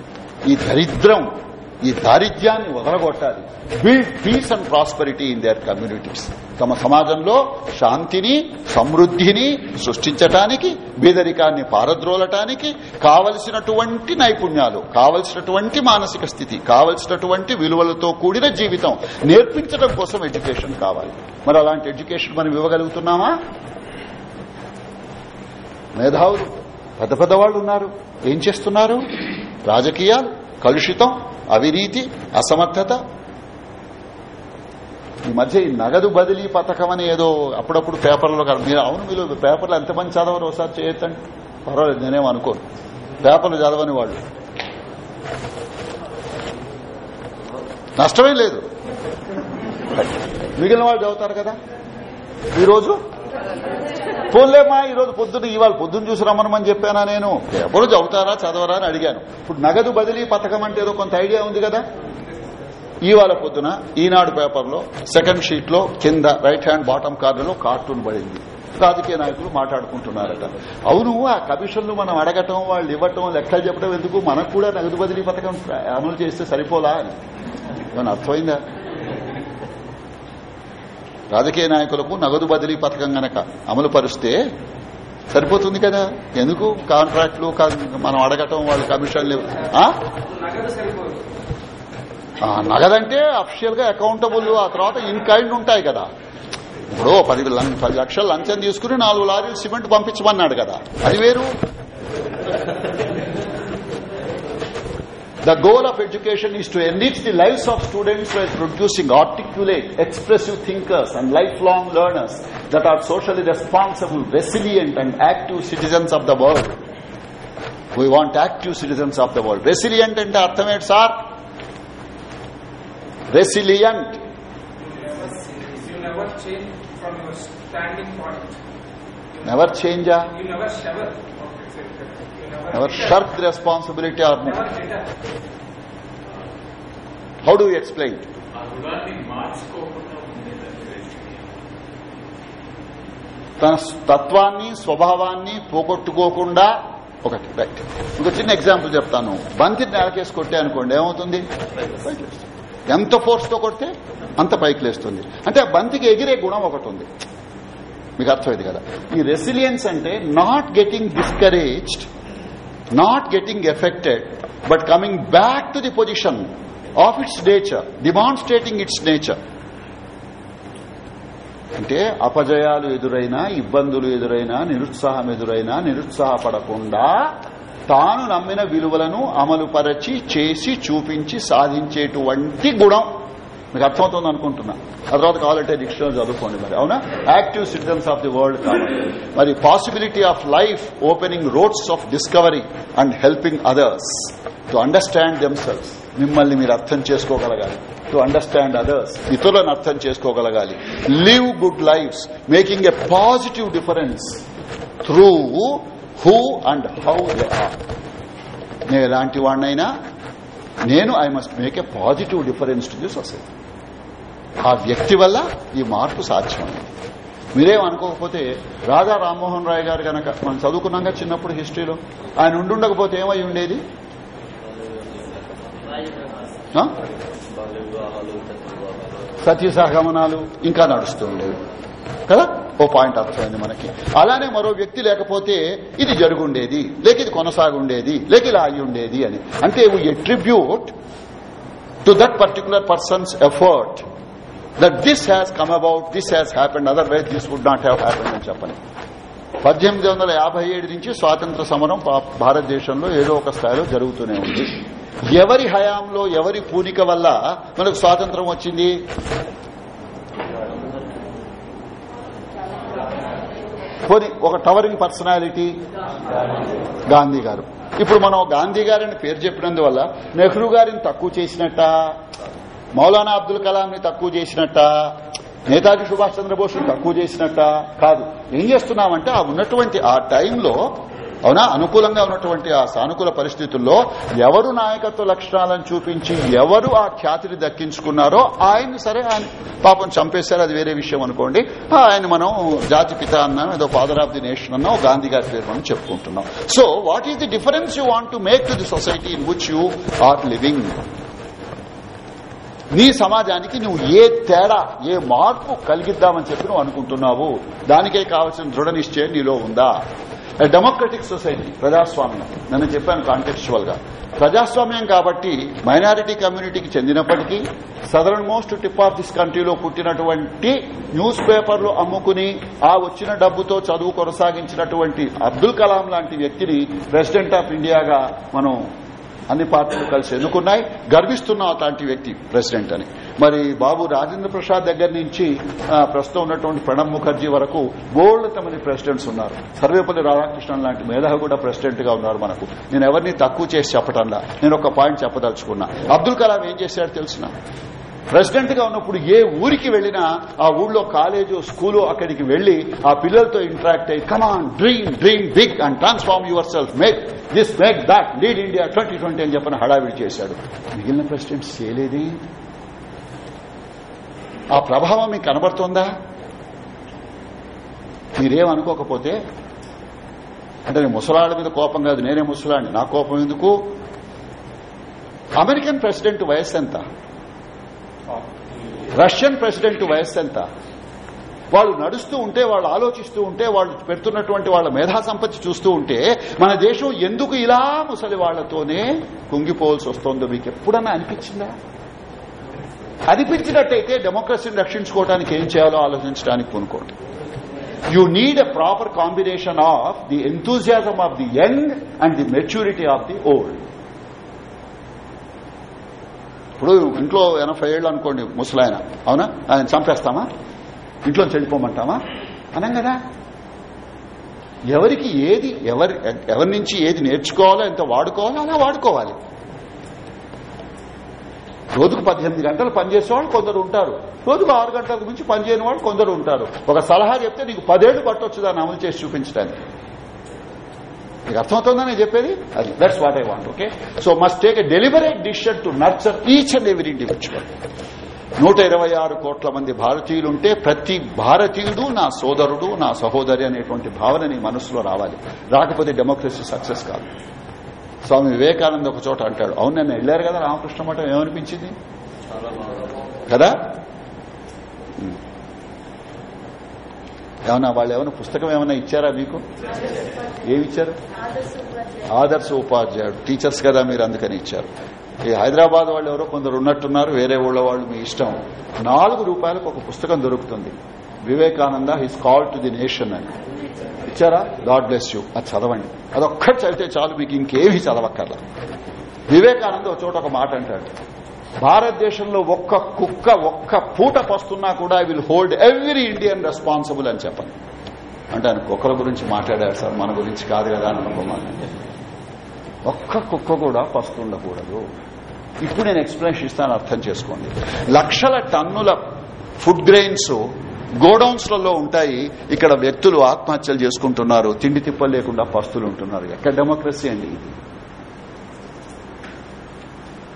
ఈ దరిద్రం ఈ దారిద్ర్యాన్ని వదలగొట్టాలి. Build peace and prosperity in their communities తమ సమాజంలో శాంతిని సమృద్ధిని సృష్టించటానికి బీదరికాన్ని పారద్రోలటానికి కావలసినటువంటి నైపుణ్యాలు కావలసినటువంటి మానసిక స్థితి కావలసినటువంటి విలువలతో కూడిన జీవితం నేర్పించడం కోసం ఎడ్యుకేషన్ కావాలి. మరి అలాంటి ఎడ్యుకేషన్ మనం ఇవ్వగలుగుతున్నామా? మేధావులు పెద్ద పెద్దవాళ్ళు ఉన్నారు. ఏం చేస్తున్నారు? రాజకీయాలు కలుషితం అవినీతి అసమర్థత. ఈ మధ్య ఈ నగదు బదిలీ పథకం అని ఏదో అప్పుడప్పుడు పేపర్లో మీరు అవును మీరు పేపర్లు ఎంతమంది చదవరు ఒకసారి చేయొద్దండి పర్వాలేదు నేనేం అనుకోను. పేపర్లు చదవని వాళ్ళు. నష్టమే లేదు. మిగిలిన వాళ్ళు చదువుతారు కదా? ఈరోజు? పోలేమా ఈరోజు పొద్దున్న ఇవాళ పొద్దున్న చూసి రమ్మనమని చెప్పానా నేను? ఎవరు చదువుతారా చదవరా అని అడిగాను. ఇప్పుడు నగదు బదిలీ పథకం అంటే ఏదో కొంత ఐడియా ఉంది కదా? ఇవాళ పొద్దున ఈనాడు పేపర్లో సెకండ్ షీట్లో కింద రైట్ హ్యాండ్ బాటం కార్డులో కార్టూన్ పడింది. రాజకీయ నాయకులు మాట్లాడుకుంటున్నారట. అవును ఆ కమిషన్లు మనం అడగటం వాళ్ళు ఇవ్వటం లెక్కలు చెప్పడం ఎందుకు? మనకు కూడా నగదు బదిలీ పథకం అమలు చేస్తే సరిపోలా అని. అర్థమైందా? రాజకీయ నాయకులకు నగదు బదిలీ పథకం గనక అమలు పరిస్తే సరిపోతుంది కదా? ఎందుకు? కాంట్రాక్టులు కా- మనం అడగటం వాళ్ళు కమిషన్లు నగదంటే అఫిషియల్గా అకౌంటబుల్ ఆ తర్వాత ఇన్ కైండ్ ఉంటాయి కదా. ఇప్పుడు పది పది లక్షలు లంచం తీసుకుని నాలుగు లారీలు సిమెంట్ పంపించమన్నాడు కదా. అది వేరు. The goal of education is to enrich the lives of students by producing articulate, expressive thinkers and lifelong learners that are socially responsible, resilient, and active citizens of the world. We want active citizens of the world. Resilient and Arthamates are resilient. You never change from your standing point. Ah. You never change. You never shiver. Shirk the responsibility or never how do explain తన తత్వాన్ని స్వభావాన్ని పోగొట్టుకోకుండా ఒకటి right ఇంకా చిన్న example చెప్తాను. బంతి నేలకేసి కొట్టే అనుకోండి ఏమవుతుంది? ఎంత ఫోర్స్తో కొడితే అంత పైకి లేస్తుంది. అంటే ఆ బంతికి ఎగిరే గుణం ఒకటి ఉంది. మీకు అర్థమైంది కదా? ఈ రెసిలియన్స్ అంటే not getting discouraged not getting affected but coming back to the position of its nature demonstrating its nature అంటే అపజయాలు ఎదురైనా ఇబ్బందులు ఎదురైనా నిరుత్సాహం ఎదురైనా నిరుత్సాహపడకుండా తాను నమ్మిన విలువలను అమలుపరచి చేసి చూపించి సాధించేటువంటి గుణం. మీకు అర్థమవుతుంది అనుకుంటున్నా. ఆ తర్వాత కావాలంటే డిక్షనరీ చదువుకోండి మరి. అవునా? Active citizens of the world కావాలి. మరి possibility of life opening roads of discovery and helping others to understand themselves మిమ్మల్ని మీరు అర్థం చేసుకోగలగాలి. టు అండర్స్టాండ్ అదర్స్ ఇతరులను అర్థం చేసుకోగలగాలి. Live good lives making a positive difference through who and how they are నేను ఎలాంటి వాడినైనా నేను I must make a positive difference to the society ఆ వ్యక్తి వల్ల ఈ మార్పు సాధ్యమైంది. మీరేం అనుకోకపోతే రాజా రామ్మోహన్ రాయ్ గారు కనుక మనం చదువుకున్నాక చిన్నప్పుడు హిస్టరీలో ఆయన ఉండుండకపోతే ఏమై ఉండేది? ఆ? సహగమనాలు ఇంకా నడుస్తూ ఉండేవి. కదా? ఓ పాయింట్ అర్థమైంది మనకి. అలానే మరో వ్యక్తి లేకపోతే ఇది జరుగుండేది లేక ఇది కొనసాగుండేది లేక ఇలా అయి ఉండేది అని. అంటే we attribute to that particular person's effort that this has come about this has happened otherwise this would not have happened అని చెప్పని పద్దెనిమిది వందల యాభై ఏడు నుంచి స్వాతంత్ర సమరం భారతదేశంలో ఏదో ఒక స్థాయిలో జరుగుతూనే ఉంది. ఎవరి హయాంలో ఎవరి పూనిక వల్ల మనకు స్వాతంత్రం వచ్చింది? పోనీ ఒక టవరింగ్ పర్సనాలిటీ? గాంధీ గారు. ఇప్పుడు మనం గాంధీ గారని పేరు చెప్పినందువల్ల నెహ్రూ గారిని తక్కువ చేసినట్ట? మౌలానా అబ్దుల్ కలాంని తక్కువ చేసినట్ట నేతాజీ సుభాష్ చంద్రబోస్ తక్కువ చేసినట్ట కాదు. ఏం చేస్తున్నామంటే ఆ ఉన్నటువంటి ఆ టైంలో అవునా అనుకూలంగా ఉన్నటువంటి ఆ సానుకూల పరిస్థితుల్లో ఎవరు నాయకత్వ లక్షణాలను చూపించి ఎవరు ఆ ఖ్యాతిని దక్కించుకున్నారో ఆయన్ని సరే ఆయన పాపం చంపేశారు అది వేరే విషయం అనుకోండి. ఆయన మనం జాతి పిత అన్నాం ఏదో ఫాదర్ ఆఫ్ ది నేషన్ అన్నా గాంధీ గారి పేరు మనం చెప్పుకుంటున్నాం. So what is the difference you want to make to the society in which you are living నీ సమాజానికి నువ్వు ఏ తేడా ఏ మార్పు కలిగిద్దామని చెప్పి నువ్వు అనుకుంటున్నావు? దానికే కావాల్సిన దృఢ నిశ్చయం నీలో ఉందా? డెమోక్రటిక్ సొసైటీ ప్రజాస్వామ్యం. నన్ను చెప్పాను కాంటెక్చువల్గా ప్రజాస్వామ్యం కాబట్టి మైనారిటీ కమ్యూనిటీకి చెందినప్పటికీ southern most tip of this కంట్రీలో పుట్టినటువంటి న్యూస్ పేపర్లు అమ్ముకుని ఆ వచ్చిన డబ్బుతో చదువు కొనసాగించినటువంటి అబ్దుల్ కలాం లాంటి వ్యక్తిని ప్రెసిడెంట్ ఆఫ్ ఇండియాగా మనం అన్ని పార్టీలు కలిసి ఎన్నుకున్నాయి. గర్విస్తున్నాం అలాంటి వ్యక్తి ప్రెసిడెంట్ అని. మరి బాబు రాజేంద్ర ప్రసాద్ దగ్గర నుంచి ప్రస్తుతం ఉన్నటువంటి ప్రణబ్ ముఖర్జీ వరకు బోల్డ్ తమది ప్రెసిడెంట్స్ ఉన్నారు. సర్వేపల్లి రాధాకృష్ణన్ లాంటి మేధావి కూడా ప్రెసిడెంట్గా ఉన్నారు మనకు. నేను ఎవరిని తక్కువ చేసి చెప్పటంలా. నేను ఒక పాయింట్ చెప్పదలుచుకున్నా. అబ్దుల్ కలాం ఏం చేశాడు తెలిసిన? ప్రెసిడెంట్గా ఉన్నప్పుడు ఏ ఊరికి వెళ్ళినా ఆ ఊళ్ళో కాలేజు స్కూలు అక్కడికి వెళ్ళి ఆ పిల్లలతో ఇంటరాక్ట్ అయ్యి come on dream dream big and transform yourself make this make that lead India twenty twenty అని చెప్పని హడావిడి చేశాడు. మిగిలిన ప్రెసిడెంట్స్ చేయలేదే. ఆ ప్రభావం మీకు కనబడుతోందా? మీరేం అనుకోకపోతే అంటే నేను ముసలాళ్ళ మీద కోపం కాదు నేనే ముసలాడిని నా కోపం ఎందుకు? అమెరికన్ ప్రెసిడెంట్ వయస్సు ఎంత? రష్యన్ ప్రెసిడెంట్ వయస్సు ఎంత? వాళ్ళు నడుస్తూ ఉంటే వాళ్ళు ఆలోచిస్తూ ఉంటే వాళ్ళు పెడుతున్నటువంటి వాళ్ళ మేధా సంపత్తి చూస్తూ ఉంటే మన దేశం ఎందుకు ఇలా ముసలి వాళ్ళతోనే కుంగిపోవాల్సి వస్తోందో మీకు ఎప్పుడన్నా అనిపించిందా? అనిపించినట్టయితే డెమోక్రసీని రక్షించుకోవడానికి ఏం చేయాలో ఆలోచించడానికి కొనుక్కోండి you need a proper combination of the enthusiasm of the young and the maturity of the old ఇప్పుడు ఇంట్లో ఎనభై ఏళ్ళు అనుకోండి ముసలాయన. అవునా? ఆయన చంపేస్తామా? ఇంట్లో చెడిపోమంటామా అనం కదా. ఎవరికి ఏది ఎవరి ఎవరి నుంచి ఏది నేర్చుకోవాలో ఎంత వాడుకోవాలో అలా వాడుకోవాలి. రోజుకు పద్దెనిమిది గంటలు పనిచేసేవాళ్ళు కొందరు ఉంటారు. రోజుకు ఆరు గంటలకు మించి పనిచేయని వాళ్ళు కొందరు ఉంటారు. ఒక సలహా చెప్తే నీకు పదేళ్ళు పట్టొచ్చు దాన్ని అమలు చేసి చూపించడానికి. మీకు అర్థమవుతుందా నేను చెప్పేది? అది. That's what I want okay so must take a deliberate decision to nurture each and every individual నూట ఇరవై ఆరు కోట్ల మంది భారతీయులుంటే ప్రతి భారతీయుడు నా సోదరుడు నా సహోదరి అనేటువంటి భావన నీ మనసులో రావాలి. రాకపోతే డెమోక్రసీ సక్సెస్ కాదు. స్వామి వివేకానంద ఒక చోట అంటాడు అవును నన్ను వెళ్ళారు కదా రామకృష్ణ మఠం ఏమనిపించింది? కదా. ఏమన్నా వాళ్ళు ఏమైనా పుస్తకం ఏమైనా ఇచ్చారా మీకు? ఏమిచ్చారు? ఆదర్శ ఉపాధ్యాయుడు. టీచర్స్ కదా మీరు అందుకని ఇచ్చారు. ఈ హైదరాబాద్ వాళ్ళు ఎవరో కొందరు ఉన్నట్టున్నారు వేరే ఊళ్ళ వాళ్ళు మీ ఇష్టం. నాలుగు రూపాయలకు ఒక పుస్తకం దొరుకుతుంది. Vivekananda his call to the nation అని. ఇచ్చారా? God bless you. అది చదవండి. అదొక్కటి చదివితే చాలు మీకు ఇంకేమీ చదవక్కర్లా. వివేకానంద ఒక చోట ఒక మాట అంటాడు. భారతదేశంలో ఒక్క కుక్క ఒక్క పూట పస్తున్నా కూడా I will hold every Indian responsible అని చెప్పండి అంటే ఆయన కుక్కల గురించి మాట్లాడారు సార్ మన గురించి కాదు కదా అని అనుకోమని. ఒక్క కుక్క కూడా పస్తుండకూడదు. ఇప్పుడు నేను ఎక్స్ప్లెనేషన్ ఇస్తాను అర్థం చేసుకోండి. లక్షల టన్నుల ఫుడ్ గ్రెయిన్స్ గోడౌన్స్లలో ఉంటాయి. ఇక్కడ వ్యక్తులు ఆత్మహత్యలు చేసుకుంటున్నారు. తిండి తిప్పలు లేకుండా పస్తులు ఉంటున్నారు. ఎక్కడ డెమోక్రసీ అండి ఇది?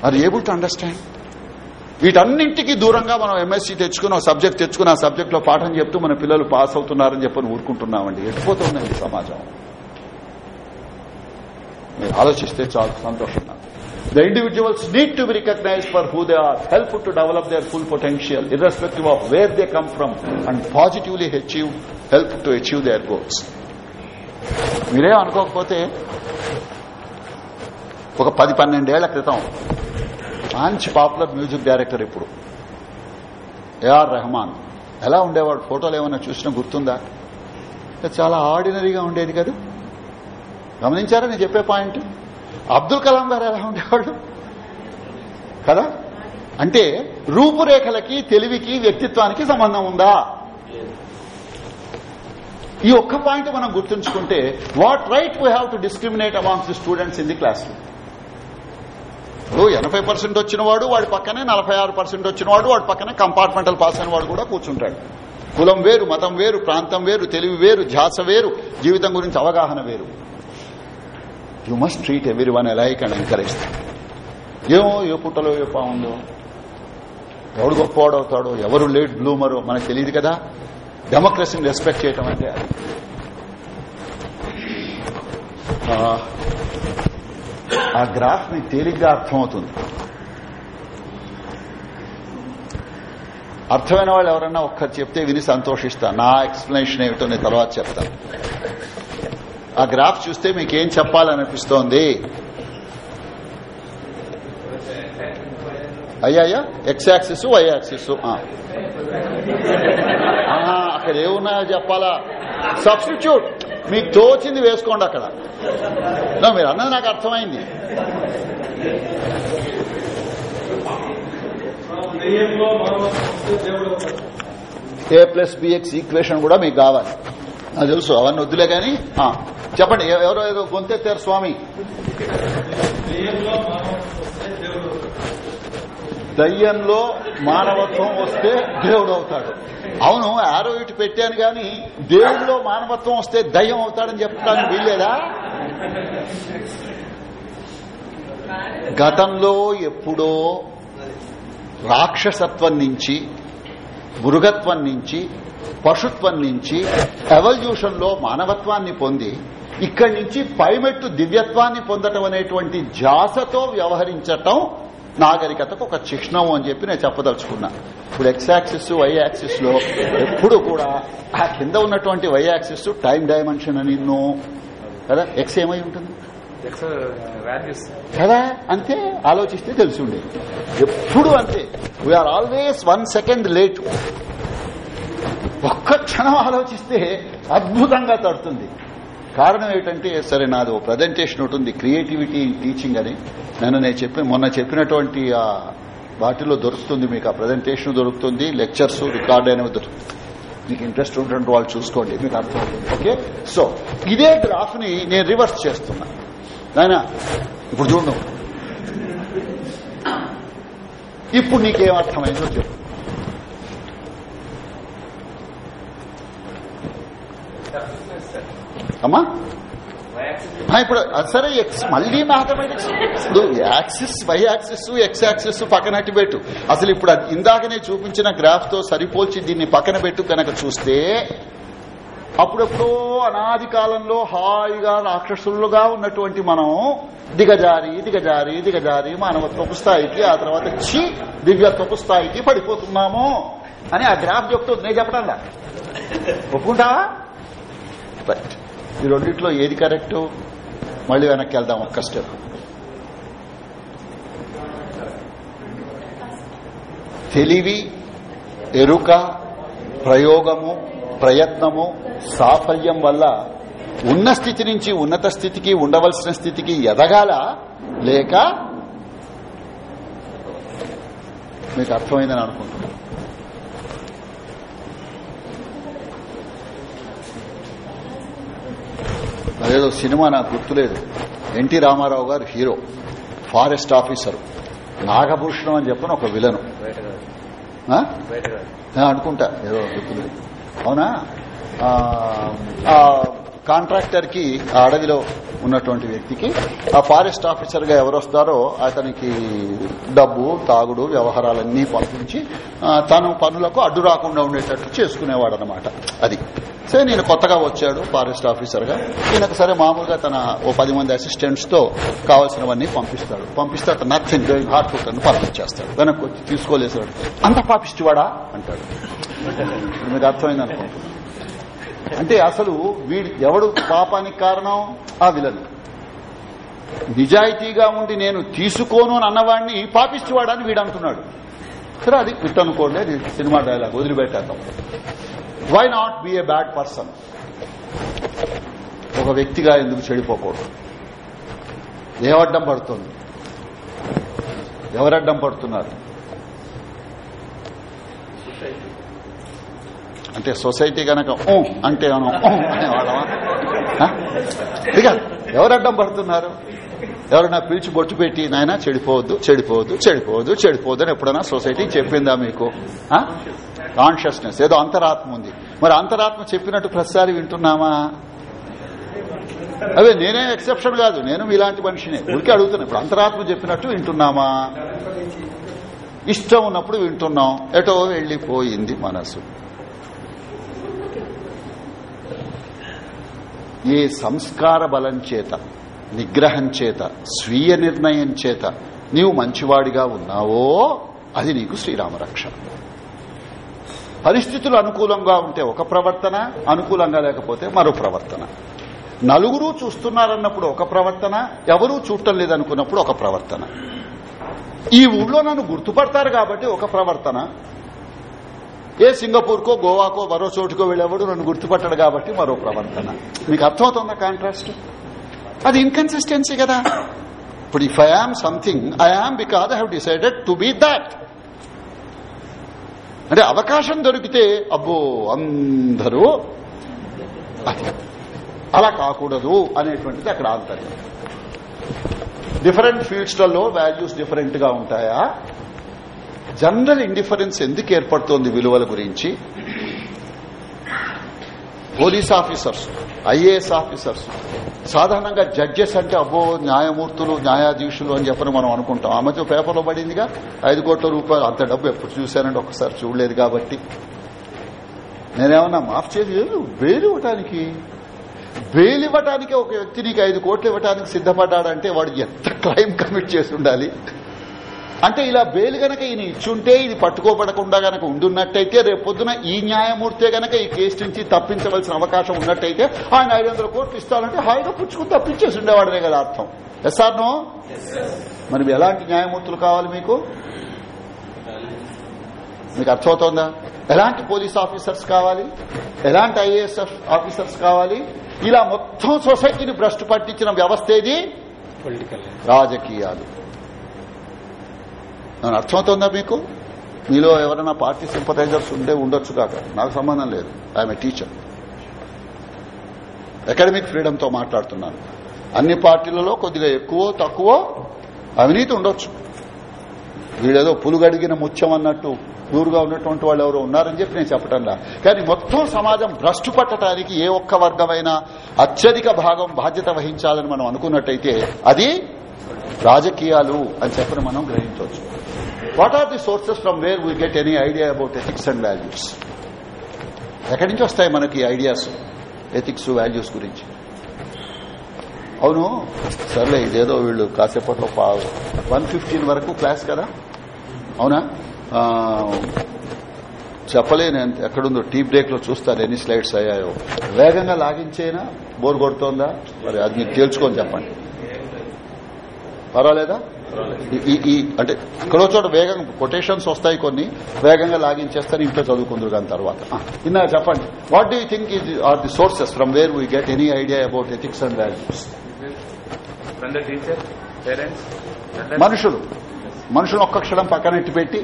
ఆర్ ఏబుల్ టు అండర్స్టాండ్ వీటన్నింటికీ దూరంగా మనం ఎంఎస్సీ తెచ్చుకుని సబ్జెక్ట్ తెచ్చుకుని ఆ సబ్జెక్ట్లో పాఠం చెప్తూ మన పిల్లలు పాస్ అవుతున్నారని చెప్పని ఊరుకుంటున్నామండి. ఎటుపోతుందండి సమాజం? మీరు ఆలోచిస్తే చాలా సంతోషం the individuals need to be recognised for who they are help to develop their full potential irrespective of where they come from and positively achieve help to achieve their goals మీరే అనుకోకపోతే ఒక పది పన్నెండేళ్ళ క్రితం మంచి పాపులర్ మ్యూజిక్ డైరెక్టర్ ఇప్పుడు. A R Rahman. ఎలా ఉండేవాడు? ఫోటోలు ఏమైనా చూసినా గుర్తుందా? చాలా ఆర్డినరీగా ఉండేది కదా. గమనించారా? నేను చెప్పే పాయింట్. అబ్దుల్ కలాం గారు ఎలా ఉండేవాడు? కదా? అంటే రూపురేఖలకి తెలివికి వ్యక్తిత్వానికి సంబంధం ఉందా? ఈ ఒక్క పాయింట్ మనం గుర్తుంచుకుంటే what right we have to discriminate amongst the students in the class ఇప్పుడు ఎనభై పర్సెంట్ వచ్చిన వాడు వాడి పక్కనే నలభై ఆరు పర్సెంట్ వచ్చిన వాడు వాడి పక్కనే కంపార్ట్మెంటల్ పాస్ అయిన వాడు కూడా కూర్చుంటాడు. కులం వేరు మతం వేరు ప్రాంతం వేరు తెలివి వేరు ఝాస వేరు జీవితం గురించి అవగాహన వేరు. You must treat every one alike and encourage ఏమో ఏ పుట్టలో ఏ పాముందో ఎవడు గొప్పవాడవుతాడో ఎవరు లేట్ బ్లూమరో మనకు తెలియదు కదా. డెమోక్రసీని రెస్పెక్ట్ చేయటం అంటే ఆ, గ్రాఫ్ మీకు తేలిగ్గా అర్థమవుతుంది. అర్థమైన వాళ్ళు ఎవరన్నా ఒక్కరు చెప్తే విని సంతోషిస్తా. నా ఎక్స్ప్లెనేషన్ ఏమిటో నేను తర్వాత చెప్తాను ఆ గ్రాఫ్ చూస్తే మీకేం చెప్పాలనిపిస్తోంది? అయ్యాయా ఎక్స్ యాక్సిస్ వై యాక్సిస్ అక్కడ ఏమున్నాయో చెప్పాలా? సబ్స్టిట్యూట్ మీకు తోచింది వేసుకోండి అక్కడ మీరు అన్నది నాకు అర్థమైంది ఏ ప్లస్ బిఎక్స్ ఈక్వేషన్ కూడా మీకు కావాలి నాకు తెలుసు అవన్నీ వద్దులే కానీ చెప్పండి ఎవరో ఏదో గొంతెత్తారు స్వామి దయ్యంలో మానవత్వం వస్తే దేవుడు అవుతాడు అవును ఆరో ఇటు పెట్టాను గాని దేవుడిలో మానవత్వం వస్తే దయ్యం అవుతాడని చెప్పడానికి వీల్లేదా? గతంలో ఎప్పుడో రాక్షసత్వం నుంచి మృగత్వం నుంచి పశుత్వం నుంచి ఎవల్యూషన్లో మానవత్వాన్ని పొంది ఇక్కడి నుంచి పైమెట్టు దివ్యత్వాన్ని పొందటం అనేటువంటి జాసతో వ్యవహరించటం నాగరికతకు ఒక చిహ్నం అని చెప్పి నేను చెప్పదలుచుకున్నా. ఇప్పుడు ఎక్స్ యాక్సిస్ వై యాక్సిస్లో ఎప్పుడు కూడా ఆ కింద ఉన్నటువంటి వై యాక్సిస్ టైం డైమెన్షన్ అని ఎన్నో కదా? ఎక్స్ ఏమై ఉంటుంది? వాల్యూస్ కదా? అంతే. ఆలోచిస్తే తెలిసి ఉండేది ఎప్పుడు అంతే. We are always one second late ఒక్క క్షణం ఆలోచిస్తే అద్భుతంగా తడుతుంది. కారణం ఏంటంటే సరే నాది ఓ ప్రజెంటేషన్ ఉంటుంది ఉంది క్రియేటివిటీ టీచింగ్ అని. నన్ను నేను చెప్పి మొన్న చెప్పినటువంటి ఆ వాటిలో దొరుకుతుంది మీకు ఆ ప్రజెంటేషన్ దొరుకుతుంది లెక్చర్స్ రికార్డ్ అనేవి దొరుకుతుంది. మీకు ఇంట్రెస్ట్ ఉంటుంది వాళ్ళు చూసుకోండి మీకు అర్థమవుతుంది ఓకే సో ఇదే గ్రాఫ్ని నేను రివర్స్ చేస్తున్నా. నాయనా ఇప్పుడు చూడు ఇప్పుడు నీకేం అర్థమైందో చెప్పు. అమ్మా. ఇప్పుడు సరే ఎక్స్ మళ్ళీ మ్యాథమెటిక్స్ ఇప్పుడు axis Y axis X axis పక్కనట్టు పెట్టు అసలు ఇప్పుడు ఇందాకనే చూపించిన గ్రాఫ్తో సరిపోల్చి దీన్ని పక్కన పెట్టు కనుక చూస్తే అప్పుడెప్పుడో అనాది కాలంలో హాయిగా రాక్షసులుగా ఉన్నటువంటి మనం దిగజారి దిగజారి దిగజారి మానవత్వపు స్థాయికి ఆ తర్వాత చి దివ్యత్వపు స్థాయికి పడిపోతున్నాము అని ఆ గ్రాఫ్ చెప్తుంది నేను చెప్పడంలా ఒప్పుకుంటావా? రైట్ ఈ రెండిట్లో ఏది కరెక్ట్? మళ్ళీ వెనక్కి వెళ్దాం ఒక్క స్టెప్. తెలివి ఎరుక ప్రయోగము ప్రయత్నము సాఫల్యం వల్ల ఉన్న స్థితి నుంచి ఉన్నత స్థితికి ఉండవలసిన స్థితికి ఎదగాల? లేక మీకు అర్థమైందని అనుకుంటున్నాను. అదేదో సినిమా నాకు గుర్తులేదు. ఎన్టీ రామారావు గారు హీరో ఫారెస్ట్ ఆఫీసర్ నాగభూషణం అని చెప్పని ఒక విలను. అనుకుంటా ఏదో గుర్తులేదు. అవునా? కాంట్రాక్టర్కి ఆ అడవిలో ఉన్నటువంటి వ్యక్తికి ఆ ఫారెస్ట్ ఆఫీసర్గా ఎవరొస్తారో అతనికి డబ్బు తాగుడు వ్యవహారాలన్నీ పంపించి తను పనులకు అడ్డు రాకుండా ఉండేటట్టు చేసుకునేవాడు అనమాట అది. సరే నేను కొత్తగా వచ్చాడు ఫారెస్ట్ ఆఫీసర్గా ఈయనకు సరే మామూలుగా తన ఓ పది మంది అసిస్టెంట్స్తో కావాల్సినవన్నీ పంపిస్తాడు. పంపిస్తే అతను నథింగ్ డూయింగ్ హార్ట్ ఫుట్ అని పంపించేస్తాడు. వెనక్కి వచ్చి తీసుకోలేసాడు అంత పాపిస్తువాడా అంటాడు. మీకు అర్థమైంది అనుకుంటున్నాను అంటే అసలు వీడు ఎవడు పాపానికి కారణం? ఆ విలన్. నిజాయితీగా ఉండి నేను తీసుకోను అని అన్నవాడిని పాపిస్తువాడని వీడు అంటున్నాడు సరే అది ఇట్ అది cinema dialogue వదిలిపెట్టేద్దాం. Why not be a bad person ఒక వ్యక్తిగా ఎందుకు చెడిపోకూడదు? ఏ అడ్డం పడుతుంది? ఎవరడ్డం పడుతున్నారు? అంటే సొసైటీ కనుక ఓ అంటే మనం ఊ అనేవాళ్ళమా ఎవరు అడ్డం పడుతున్నారు? ఎవరైనా పిలిచి బొట్టు పెట్టి నాయన చెడిపోవద్దు చెడిపోవద్దు చెడిపోవద్దు చెడిపోవద్దు అని ఎప్పుడైనా సొసైటీ చెప్పిందా మీకు? కాన్షియస్నెస్ ఏదో అంతరాత్మ ఉంది. మరి అంతరాత్మ చెప్పినట్టు ప్రతిసారి వింటున్నామా? అదే నేనే ఎక్సెప్షన్ కాదు. నేను ఇలాంటి మనిషినే. ఉడికి అడుగుతున్నా ఇప్పుడు అంతరాత్మ చెప్పినట్టు వింటున్నామా? ఇష్టం ఉన్నప్పుడు వింటున్నాం. ఎటో వెళ్ళిపోయింది మనసు. ఏ సంస్కార బలం చేత నిగ్రహం చేత స్వీయ నిర్ణయం చేత నీవు మంచివాడిగా ఉన్నావో అది నీకు శ్రీరామరక్ష పరిస్థితులు అనుకూలంగా ఉంటే ఒక ప్రవర్తన అనుకూలంగా లేకపోతే మరో ప్రవర్తన. నలుగురు చూస్తున్నారన్నప్పుడు ఒక ప్రవర్తన ఎవరూ చూడటం లేదనుకున్నప్పుడు ఒక ప్రవర్తన. ఈ ఊళ్ళో నన్ను గుర్తుపడతారు కాబట్టి ఒక ప్రవర్తన ఏ సింగపూర్కో గోవాకో మరో చోటుకో వెళ్ళేవాడు నన్ను గుర్తుపట్టడు కాబట్టి మరో ప్రవర్తన. మీకు అర్థమవుతుందా కాంట్రాస్ట్? అది ఇన్కన్సిస్టెన్సీ కదా. ఇప్పుడు if I am something I am because I have decided to be that అంటే అవకాశం దొరికితే అబ్బో అందరూ అలా కాకూడదు అనేటువంటిది అక్కడ ఆంతర్యం. డిఫరెంట్ ఫీల్డ్స్లలో వాల్యూస్ డిఫరెంట్గా ఉంటాయా? జనరల్ ఇండిఫరెన్స్ ఎందుకు ఏర్పడుతోంది విలువల గురించి? పోలీస్ ఆఫీసర్స్ ఐఏఎస్ ఆఫీసర్స్ సాధారణంగా జడ్జెస్ అంటే అబ్బో న్యాయమూర్తులు న్యాయాధీశులు అని చెప్పని మనం అనుకుంటాం. ఆ మధ్య పేపర్లో పడిందిగా ఐదు కోట్ల రూపాయలు అంత డబ్బు ఎప్పుడు చూశానంటే ఒకసారి చూడలేదు కాబట్టి. నేనేమన్నా మాఫ్ చేయలేదు బెయిల్ ఇవ్వటానికి? బెయిల్ ఇవ్వటానికి ఒక వ్యక్తి నీకు ఐదు కోట్లు ఇవ్వటానికి సిద్ధపడ్డాడంటే వాడు ఎంత క్రైమ్ కమిట్ చేసి ఉండాలి? అంటే ఇలా బెయిల్ గనక ఈయన ఇచ్చుంటే ఇది పట్టుకోబడకుండా గనక ఉండున్నట్టయితే రేపొద్దున ఈ న్యాయమూర్తే గనక ఈ కేసు నుంచి తప్పించవలసిన అవకాశం ఉన్నట్టయితే ఆయన ఐదు వందల కోట్లు ఇస్తానంటే హాయిగా పుచ్చుకుని తప్పించేసి ఉండేవాడనే కదా అర్థం. ఎస్ ఆర్ నో మరి ఎలాంటి న్యాయమూర్తులు కావాలి మీకు? మీకు అర్థమవుతోందా? ఎలాంటి పోలీస్ ఆఫీసర్స్ కావాలి? ఎలాంటి ఐఏఎస్ ఆఫీసర్స్ కావాలి? ఇలా మొత్తం సొసైటీని భ్రష్టు పట్టించిన వ్యవస్థ ఏది? రాజకీయాలు. నాకు అర్థమవుతుందా మీకు? మీలో ఎవరైనా పార్టీ సింపథైజర్స్ ఉంటే ఉండొచ్చు కాక నాకు సంబంధం లేదు. ఐఎమ్ ఏ టీచర్ అకాడమిక్ ఫ్రీడంతో మాట్లాడుతున్నాను. అన్ని పార్టీలలో కొద్దిగా ఎక్కువ తక్కువ అవినీతి ఉండొచ్చు. వీడేదో పులుగడిగిన ముత్యం అన్నట్టు దూరుగా ఉన్నటువంటి వాళ్ళు ఎవరో ఉన్నారని చెప్పి నేను చెప్పటంలా కానీ మొత్తం సమాజం భ్రష్టు పట్టడానికి ఏ ఒక్క వర్గమైనా అత్యధిక భాగం బాధ్యత వహించాలని మనం అనుకున్నట్టయితే అది రాజకీయాలు అని చెప్పని మనం గ్రహించవచ్చు. What are the sources from where we get any idea about ethics and values ఎక్కడి నుంచి వస్తాయి మనకి ఐడియాస్ ఎథిక్స్ వాల్యూస్ గురించి? అవును. సర్లే ఇదేదో వీళ్ళు కాసేపట్లో వన్ ఫిఫ్టీన్ వరకు క్లాస్ కదా? అవునా? చెప్పలేను. ఎక్కడుందో టీ బ్రేక్లో చూస్తారు ఎన్ని స్లైడ్స్ అయ్యాయో. వేగంగా లాగించేనా? బోర్ కొడుతోందా? మరి అది మీరు తేల్చుకొని చెప్పండి. పర్వాలేదా? ఈ- అంటే ఎక్కడో చోట వేగంగా కొటేషన్స్ వస్తాయి కొన్ని వేగంగా లాగించేస్తారు ఇంట్లో చదువుకుందరు దాని తర్వాత. ఇన్నా చెప్పండి what do you think is are the sources from where we get any idea about ethics and values మనుషులు. మనుషులు ఒక్క క్షణం పక్కనెట్టి పెట్టి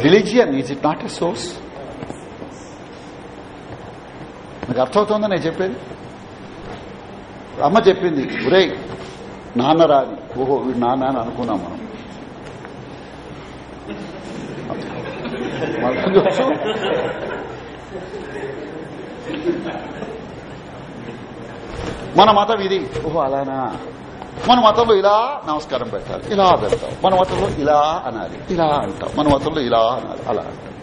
religion is it not a source మీకు అర్థమవుతుందా నేను చెప్పేది. అమ్మ చెప్పింది ఒరే నాన్న రాని. ఓహో వీడు నాన్న అని అనుకున్నాం మనం. మన మతం ఇది. ఓహో అలానా? మన మతంలో ఇలా నమస్కారం పెట్టాలి. ఇలా పెడతాం మన మతంలో ఇలా అనాలి. ఇలా అంటాం మన మతంలో ఇలా అనాలి. అలా అంటాం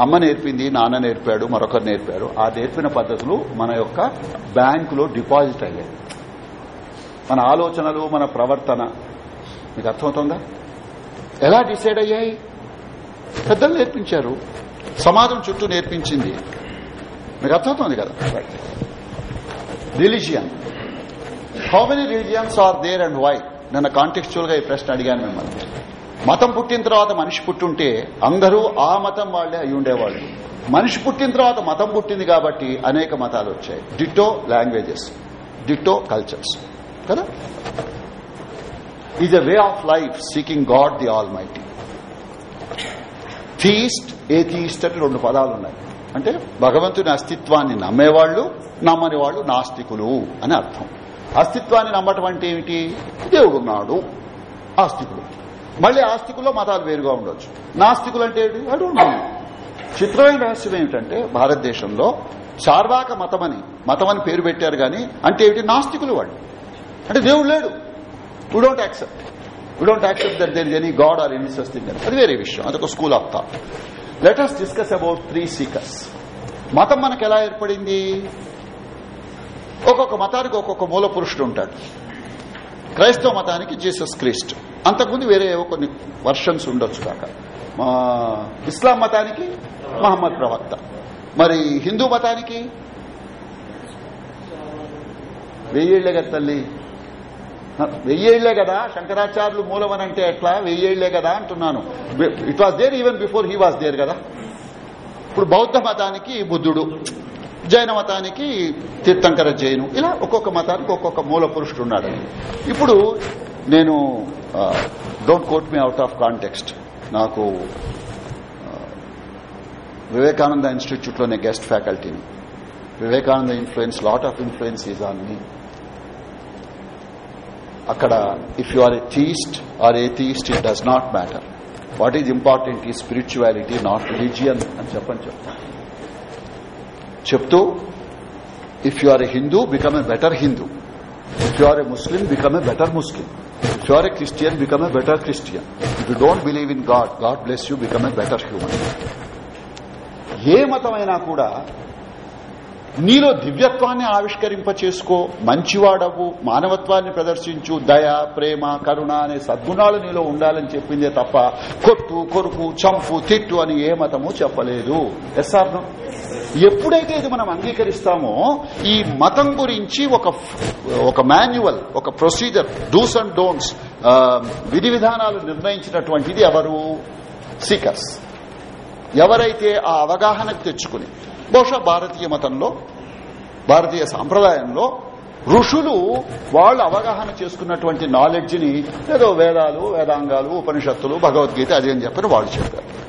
అమ్మ నేర్పింది నాన్న నేర్పాడు మరొకరు నేర్పాడు ఆ నేర్పిన పద్ధతులు మన యొక్క బ్యాంకులో డిపాజిట్ అయ్యాయి. మన ఆలోచనలు మన ప్రవర్తన. మీకు అర్థమవుతుందా? ఎలా డిసైడ్ అయ్యాయి? పెద్దలు నేర్పించారు. సమాజం చుట్టూ నేర్పించింది. మీకు అర్థమవుతుంది కదా? Religion how many religions are there and why నిన్న కాంటెక్చువల్గా ఈ ప్రశ్న అడిగాను మిమ్మల్ని. మతం పుట్టిన తర్వాత మనిషి పుట్టుంటే అందరూ ఆ మతం వాళ్ళే అయి ఉండేవాళ్ళు. మనిషి పుట్టిన తర్వాత మతం పుట్టింది కాబట్టి అనేక మతాలు వచ్చాయి. డిటో లాంగ్వేజెస్ డిటో కల్చర్స్ కదా? Is a way of life seeking God the almighty theist atheist అని రెండు పదాలు ఉన్నాయి. అంటే భగవంతుని అస్తిత్వాన్ని నమ్మేవాళ్ళు నమ్మని వాళ్ళు నాస్తికులు అని అర్థం. అస్తిత్వాన్ని నమ్మటం అంటే ఏమిటి? దేవుడున్నాడు ఆస్తికులు మళ్ళీ ఆస్తికుల్లో మతాలు వేరుగా ఉండొచ్చు. నాస్తికులు అంటే ఏంటి అడుగు చిత్రమైన రహస్యం ఏమిటంటే భారతదేశంలో చార్వాక మతమని మతమని పేరు పెట్టారు గాని అంటే ఏమిటి? నాస్తికులు వాళ్ళు. అంటే దేవుడు లేడు. We don't accept we don't accept that there any God or any such అది వేరే విషయం. అదొక school of thought let us discuss about three seekers మతం మనకు ఎలా ఏర్పడింది? ఒక్కొక్క మతానికి ఒక్కొక్క మూల పురుషుడు ఉంటాడు. క్రైస్తవ మతానికి జీసస్ క్రీస్ట్ అంతకుముందు వేరే ఏవో కొన్ని వర్షన్స్ ఉండొచ్చు కాక. మా ఇస్లాం మతానికి మహమ్మద్ ప్రవక్త. మరి హిందూ మతానికి? వెయ్యేళ్ళే కదా తల్లి. వెయ్యేళ్ళే కదా శంకరాచార్యులు మూలమని అంటే ఎట్లా? వెయ్యేళ్ళే కదా అంటున్నాను. It was there even before he was there కదా. ఇప్పుడు బౌద్ధ మతానికి బుద్ధుడు. జైన మతానికి తీర్థంకర జైను. ఇలా ఒక్కొక్క మతానికి ఒక్కొక్క మూల పురుషుడు ఉన్నాడని ఇప్పుడు నేను don't quote me out of context నాకు వివేకానంద ఇన్స్టిట్యూట్లోనే గెస్ట్ ఫ్యాకల్టీని Vivekananda influence lot of influence is on me అక్కడ if you are a theist or atheist it does not matter what is important ఈ స్పిరిచువాలిటీ నాట్ రిలీజియన్ అని చెప్పని చెప్తాను. చెప్తూ if you are a Hindu become a better Hindu if you are a Muslim become a better Muslim if you are a Christian become a better Christian if you don't believe in God God bless you become a better human ఏ మతమైనా కూడా నీలో దివ్యత్వాన్ని ఆవిష్కరింప చేసుకో మంచివాడవు మానవత్వాన్ని ప్రదర్శించు దయ ప్రేమ కరుణ అనే సద్గుణాలు నీలో ఉండాలని చెప్పిందే తప్ప కొట్టు కొరుకు చంపు తిట్టు అని ఏ మతము చెప్పలేదు. ఎస్ఆర్ను ఎప్పుడైతే ఇది మనం అంగీకరిస్తామో ఈ మతం గురించి ఒక ఒక మాన్యువల్ ఒక ప్రొసీజర్ డూస్ అండ్ డోంట్స్ విధి విధానాలు నిర్ణయించినటువంటిది ఎవరు? సీకర్స్. ఎవరైతే ఆ అవగాహనకు తెచ్చుకుని బహుశా భారతీయ మతంలో భారతీయ సాంప్రదాయంలో ఋషులు వాళ్ళు అవగాహన చేసుకున్నటువంటి నాలెడ్జ్ని ఏదో వేదాలు వేదాంగాలు ఉపనిషత్తులు భగవద్గీత అదే అని చెప్పని వాళ్ళు చెప్పారు.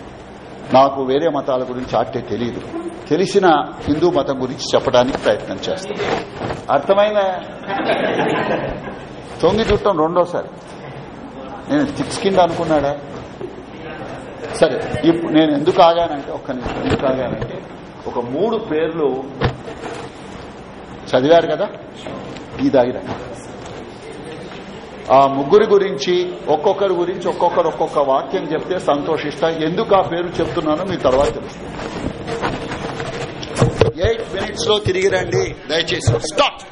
నాకు వేరే మతాల గురించి ఆటే తెలియదు తెలిసిన హిందూ మతం గురించి చెప్పడానికి ప్రయత్నం చేస్తాను. అర్థమైన తొంగి చుట్టం రెండోసారి. నేను సిక్స్ కింద అనుకున్నాడా? సరే ఇప్పుడు నేను ఎందుకు ఆగానంటే ఒక్క నిమిషం ఎందుకు ఆగానంటే ఒక మూడు పేర్లు చదివారు కదా? ఈ దాగిన ఆ ముగ్గురి గురించి ఒక్కొక్కరి గురించి ఒక్కొక్కరు ఒక్కొక్క వాక్యం చెప్తే సంతోషిస్తా. ఎందుకు ఆ పేరు చెప్తున్నానో మీ తర్వాత తెలుస్తుంది. ఎయిట్ మినిట్స్లో తిరిగి రండి. దయచేసి స్టార్ట్